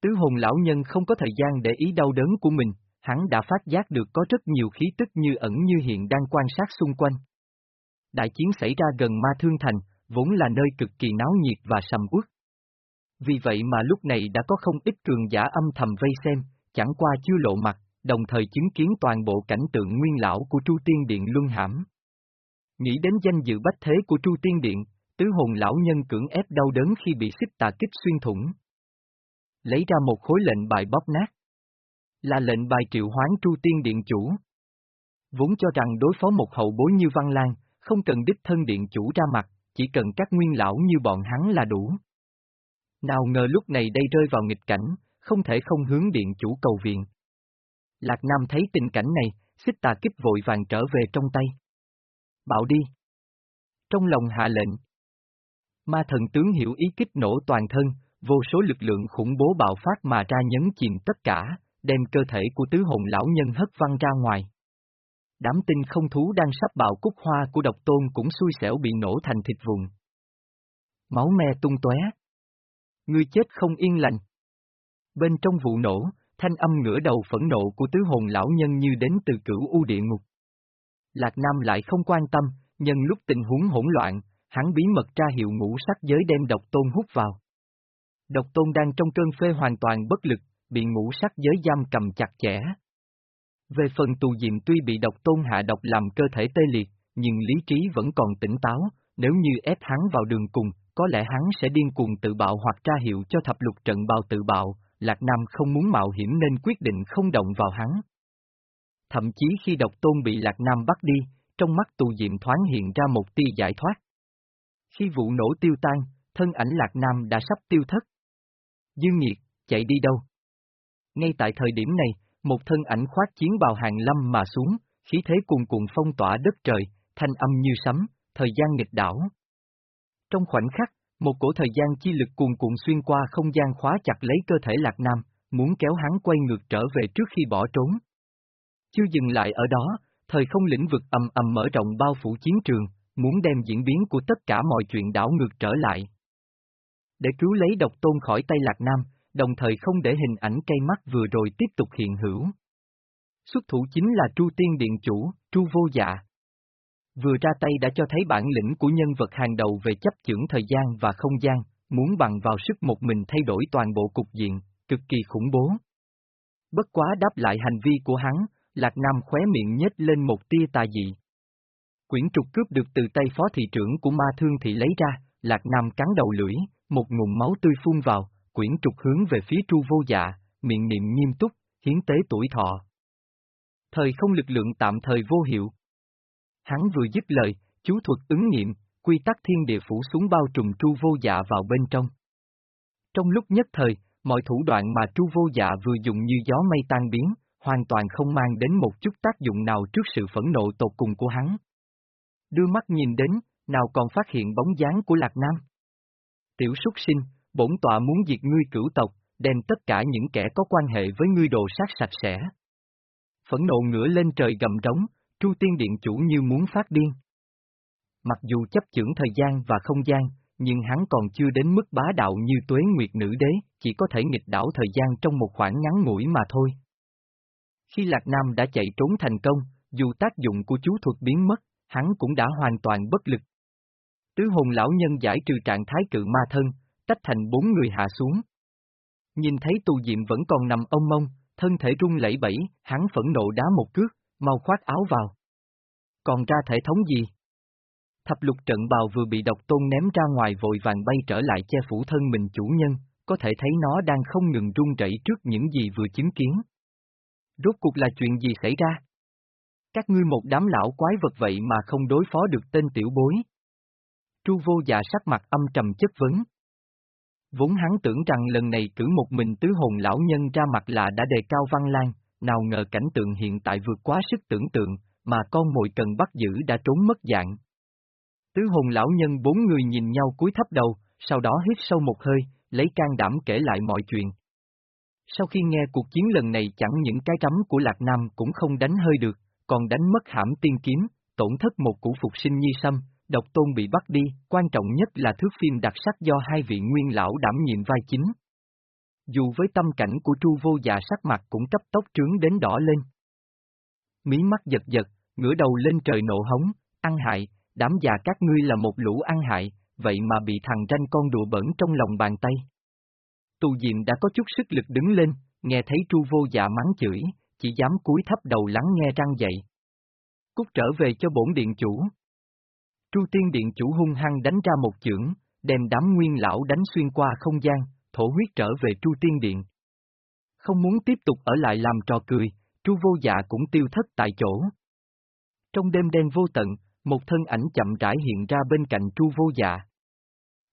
Tứ hồn lão nhân không có thời gian để ý đau đớn của mình, hắn đã phát giác được có rất nhiều khí tức như ẩn như hiện đang quan sát xung quanh. Đại chiến xảy ra gần ma thương thành, vốn là nơi cực kỳ náo nhiệt và sầm uất. Vì vậy mà lúc này đã có không ít cường giả âm thầm vây xem, chẳng qua chưa lộ mặt, đồng thời chứng kiến toàn bộ cảnh tượng nguyên lão của Tru Tiên Điện Luân Hãm. Nghĩ đến danh dự bách thế của Tru Tiên Điện, tứ hồn lão nhân cưỡng ép đau đớn khi bị xích tà kích xuyên thủng. Lấy ra một khối lệnh bài bóp nát. Là lệnh bài triệu hoán Tru Tiên Điện chủ. Vốn cho rằng đối phó một hậu bối như Văn Lan, không cần đích thân điện chủ ra mặt, chỉ cần các nguyên lão như bọn hắn là đủ. Nào ngờ lúc này đây rơi vào nghịch cảnh, không thể không hướng điện chủ cầu viện. Lạc Nam thấy tình cảnh này, xích tà kích vội vàng trở về trong tay. Bảo đi. Trong lòng hạ lệnh. Ma thần tướng hiểu ý kích nổ toàn thân, vô số lực lượng khủng bố bạo phát mà ra nhấn chìm tất cả, đem cơ thể của tứ hồn lão nhân hất văng ra ngoài. Đám tinh không thú đang sắp bạo cúc hoa của độc tôn cũng xui xẻo bị nổ thành thịt vùng. Máu me tung tóe. Ngươi chết không yên lành. Bên trong vụ nổ, thanh âm ngửa đầu phẫn nộ của tứ hồn lão nhân như đến từ cửu u địa ngục. Lạc Nam lại không quan tâm, nhân lúc tình huống hỗn loạn, hắn bí mật tra hiệu ngũ sắc giới đem độc tôn hút vào. Độc tôn đang trong cơn phê hoàn toàn bất lực, bị ngũ sắc giới giam cầm chặt chẽ. Về phần tù diệm tuy bị độc tôn hạ độc làm cơ thể tê liệt, nhưng lý trí vẫn còn tỉnh táo, nếu như ép hắn vào đường cùng, có lẽ hắn sẽ điên cuồng tự bạo hoặc tra hiệu cho thập lục trận bào tự bạo, Lạc Nam không muốn mạo hiểm nên quyết định không động vào hắn. Thậm chí khi độc tôn bị Lạc Nam bắt đi, trong mắt tù diệm thoáng hiện ra một tia giải thoát. Khi vụ nổ tiêu tan, thân ảnh Lạc Nam đã sắp tiêu thất. Dương Nhiệt, chạy đi đâu? Ngay tại thời điểm này, một thân ảnh khoác chiến bào hàng lâm mà xuống, khí thế cuồn cuộn phong tỏa đất trời, thanh âm như sấm, thời gian nghịch đảo. Trong khoảnh khắc, một cổ thời gian chi lực cuồn cuộn xuyên qua không gian khóa chặt lấy cơ thể Lạc Nam, muốn kéo hắn quay ngược trở về trước khi bỏ trốn. Chưa dừng lại ở đó, thời không lĩnh vực ầm ầm mở rộng bao phủ chiến trường, muốn đem diễn biến của tất cả mọi chuyện đảo ngược trở lại. Để cứu lấy độc tôn khỏi tay Lạc Nam, đồng thời không để hình ảnh cây mắt vừa rồi tiếp tục hiện hữu. Xuất thủ chính là Tru Tiên Điện Chủ, Tru Vô Dạ. Vừa ra tay đã cho thấy bản lĩnh của nhân vật hàng đầu về chấp chưởng thời gian và không gian, muốn bằng vào sức một mình thay đổi toàn bộ cục diện, cực kỳ khủng bố. Bất quá đáp lại hành vi của hắn, Lạc Nam khóe miệng nhếch lên một tia tà dị. Quyển trục cướp được từ tay phó thị trưởng của ma thương thị lấy ra, Lạc Nam cắn đầu lưỡi, một nguồn máu tươi phun vào, quyển trục hướng về phía tru vô dạ, miệng niệm nghiêm túc, hiến tế tuổi thọ. Thời không lực lượng tạm thời vô hiệu. Hắn vừa dứt lời, chú thuật ứng nghiệm, quy tắc thiên địa phủ xuống bao trùm tru vô dạ vào bên trong. Trong lúc nhất thời, mọi thủ đoạn mà tru vô dạ vừa dùng như gió mây tan biến, hoàn toàn không mang đến một chút tác dụng nào trước sự phẫn nộ tột cùng của hắn. Đưa mắt nhìn đến, nào còn phát hiện bóng dáng của Lạc Nam. Tiểu súc sinh, bổn tọa muốn diệt ngươi cửu tộc, đem tất cả những kẻ có quan hệ với ngươi đồ sát sạch sẽ. Phẫn nộ ngửa lên trời gầm rống, Tru Tiên Điện chủ như muốn phát điên. Mặc dù chấp chưởng thời gian và không gian, nhưng hắn còn chưa đến mức bá đạo như tuế nguyệt nữ đế, chỉ có thể nghịch đảo thời gian trong một khoảng ngắn ngủi mà thôi. Khi Lạc Nam đã chạy trốn thành công, dù tác dụng của chú thuật biến mất, hắn cũng đã hoàn toàn bất lực. Tứ hồn lão nhân giải trừ trạng thái cự ma thân, tách thành bốn người hạ xuống. Nhìn thấy tù diệm vẫn còn nằm ông mông, thân thể rung lẩy bẩy, hắn phẫn nộ đá một cước, mau khoác áo vào. Còn ra thể thống gì? Thập lục trận bào vừa bị độc tôn ném ra ngoài vội vàng bay trở lại che phủ thân mình chủ nhân, có thể thấy nó đang không ngừng run rẩy trước những gì vừa chứng kiến. Rốt cuộc là chuyện gì xảy ra? Các ngươi một đám lão quái vật vậy mà không đối phó được tên tiểu bối. Tru vô dạ sắc mặt âm trầm chất vấn. Vốn hắn tưởng rằng lần này cử một mình tứ hồn lão nhân ra mặt là đã đề cao văn lan, nào ngờ cảnh tượng hiện tại vượt quá sức tưởng tượng, mà con mồi cần bắt giữ đã trốn mất dạng. Tứ hồn lão nhân bốn người nhìn nhau cúi thấp đầu, sau đó hít sâu một hơi, lấy can đảm kể lại mọi chuyện. Sau khi nghe cuộc chiến lần này chẳng những cái rắm của Lạc Nam cũng không đánh hơi được, còn đánh mất hãm tiên kiếm, tổn thất một củ phục sinh nhi sâm, độc tôn bị bắt đi, quan trọng nhất là thước phim đặc sắc do hai vị nguyên lão đảm nhiệm vai chính. Dù với tâm cảnh của Tru vô dạ sắc mặt cũng cấp tốc trướng đến đỏ lên. Mí mắt giật giật, ngửa đầu lên trời nộ hống, ăn hại, đám già các ngươi là một lũ ăn hại, vậy mà bị thằng ranh con đùa bẩn trong lòng bàn tay. Tù Diệm đã có chút sức lực đứng lên, nghe thấy Tru vô dạ mắng chửi, chỉ dám cúi thấp đầu lắng nghe răng dậy. Cút trở về cho bổn điện chủ. Tru tiên điện chủ hung hăng đánh ra một chưởng, đem đám nguyên lão đánh xuyên qua không gian, thổ huyết trở về Tru tiên điện. Không muốn tiếp tục ở lại làm trò cười, Tru vô dạ cũng tiêu thất tại chỗ. Trong đêm đen vô tận, một thân ảnh chậm rãi hiện ra bên cạnh Tru vô dạ.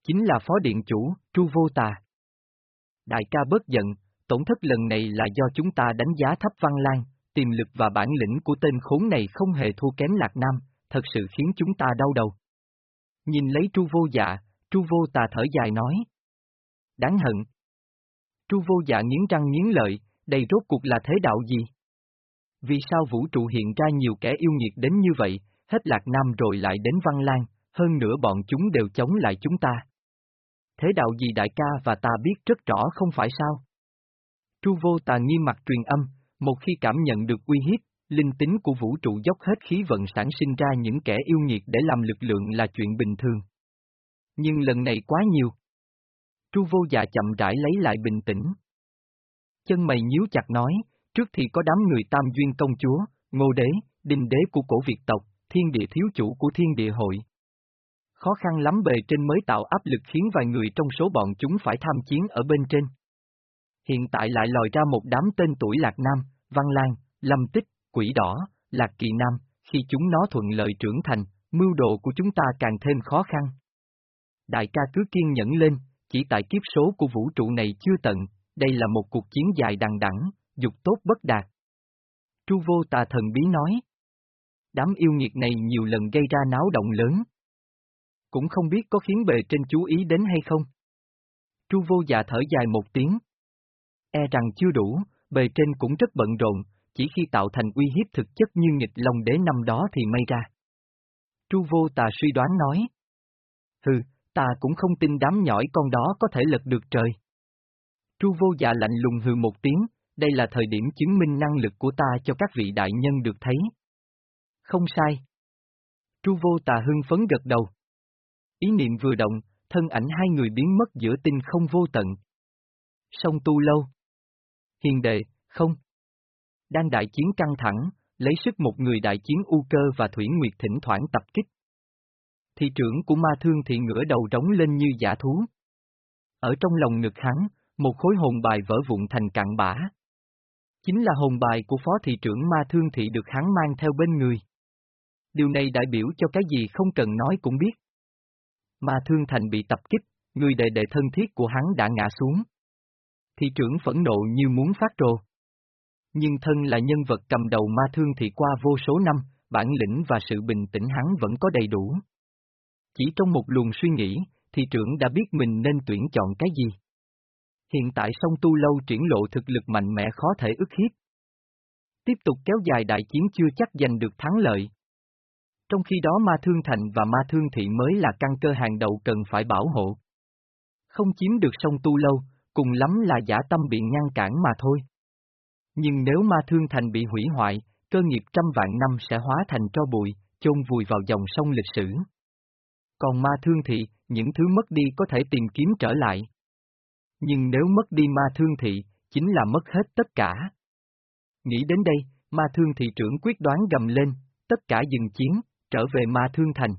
Chính là phó điện chủ, Tru vô tà. Đại ca bớt giận, tổn thất lần này là do chúng ta đánh giá thấp Văn Lan, tiềm lực và bản lĩnh của tên khốn này không hề thua kém Lạc Nam, thật sự khiến chúng ta đau đầu. Nhìn lấy Tru vô dạ, Tru vô tà thở dài nói. Đáng hận. Tru vô dạ nghiến răng nghiến lợi, đây rốt cuộc là thế đạo gì? Vì sao vũ trụ hiện ra nhiều kẻ yêu nghiệt đến như vậy, hết Lạc Nam rồi lại đến Văn Lan, hơn nữa bọn chúng đều chống lại chúng ta. Thế đạo gì đại ca và ta biết rất rõ không phải sao? Tru vô tà nghiêm mặt truyền âm, một khi cảm nhận được uy hiếp, linh tính của vũ trụ dốc hết khí vận sản sinh ra những kẻ yêu nghiệt để làm lực lượng là chuyện bình thường. Nhưng lần này quá nhiều. Tru vô dạ chậm rãi lấy lại bình tĩnh. Chân mày nhíu chặt nói, trước thì có đám người tam duyên công chúa, ngô đế, đình đế của cổ Việt tộc, thiên địa thiếu chủ của thiên địa hội. Khó khăn lắm bề trên mới tạo áp lực khiến vài người trong số bọn chúng phải tham chiến ở bên trên. Hiện tại lại lòi ra một đám tên tuổi Lạc Nam, Văn Lan, Lâm Tích, Quỷ Đỏ, Lạc Kỳ Nam, khi chúng nó thuận lợi trưởng thành, mưu độ của chúng ta càng thêm khó khăn. Đại ca cứ kiên nhẫn lên, chỉ tại kiếp số của vũ trụ này chưa tận, đây là một cuộc chiến dài đằng đẵng, dục tốt bất đạt. Tru vô tà thần bí nói. Đám yêu nghiệt này nhiều lần gây ra náo động lớn. Cũng không biết có khiến bề trên chú ý đến hay không. Tru vô dạ thở dài một tiếng. E rằng chưa đủ, bề trên cũng rất bận rộn, chỉ khi tạo thành uy hiếp thực chất như nghịch long đế năm đó thì may ra. Tru vô tà suy đoán nói. Hừ, ta cũng không tin đám nhỏi con đó có thể lật được trời. Tru vô dạ lạnh lùng hừ một tiếng, đây là thời điểm chứng minh năng lực của ta cho các vị đại nhân được thấy. Không sai. Tru vô tà hưng phấn gật đầu. Ý niệm vừa động, thân ảnh hai người biến mất giữa tinh không vô tận. Sông tu lâu. Hiền đệ, không. Đang đại chiến căng thẳng, lấy sức một người đại chiến u cơ và thủy nguyệt thỉnh thoảng tập kích. Thị trưởng của ma thương thị ngửa đầu rống lên như giả thú. Ở trong lòng ngực hắn, một khối hồn bài vỡ vụn thành cạn bã. Chính là hồn bài của phó thị trưởng ma thương thị được hắn mang theo bên người. Điều này đại biểu cho cái gì không cần nói cũng biết. Ma thương thành bị tập kích, người đệ đệ thân thiết của hắn đã ngã xuống. Thị trưởng phẫn nộ như muốn phát trồ. Nhưng thân là nhân vật cầm đầu ma thương thị qua vô số năm, bản lĩnh và sự bình tĩnh hắn vẫn có đầy đủ. Chỉ trong một luồng suy nghĩ, thị trưởng đã biết mình nên tuyển chọn cái gì. Hiện tại sông Tu Lâu triển lộ thực lực mạnh mẽ khó thể ức hiếp. Tiếp tục kéo dài đại chiến chưa chắc giành được thắng lợi. Trong khi đó Ma Thương Thành và Ma Thương Thị mới là căn cơ hàng đầu cần phải bảo hộ. Không chiếm được sông Tu Lâu, cùng lắm là giả tâm bị ngăn cản mà thôi. Nhưng nếu Ma Thương Thành bị hủy hoại, cơ nghiệp trăm vạn năm sẽ hóa thành tro bụi, chôn vùi vào dòng sông lịch sử. Còn Ma Thương Thị, những thứ mất đi có thể tìm kiếm trở lại. Nhưng nếu mất đi Ma Thương Thị, chính là mất hết tất cả. Nghĩ đến đây, Ma Thương Thị trưởng quyết đoán gầm lên, tất cả dừng chiến, trở về Ma Thương Thành.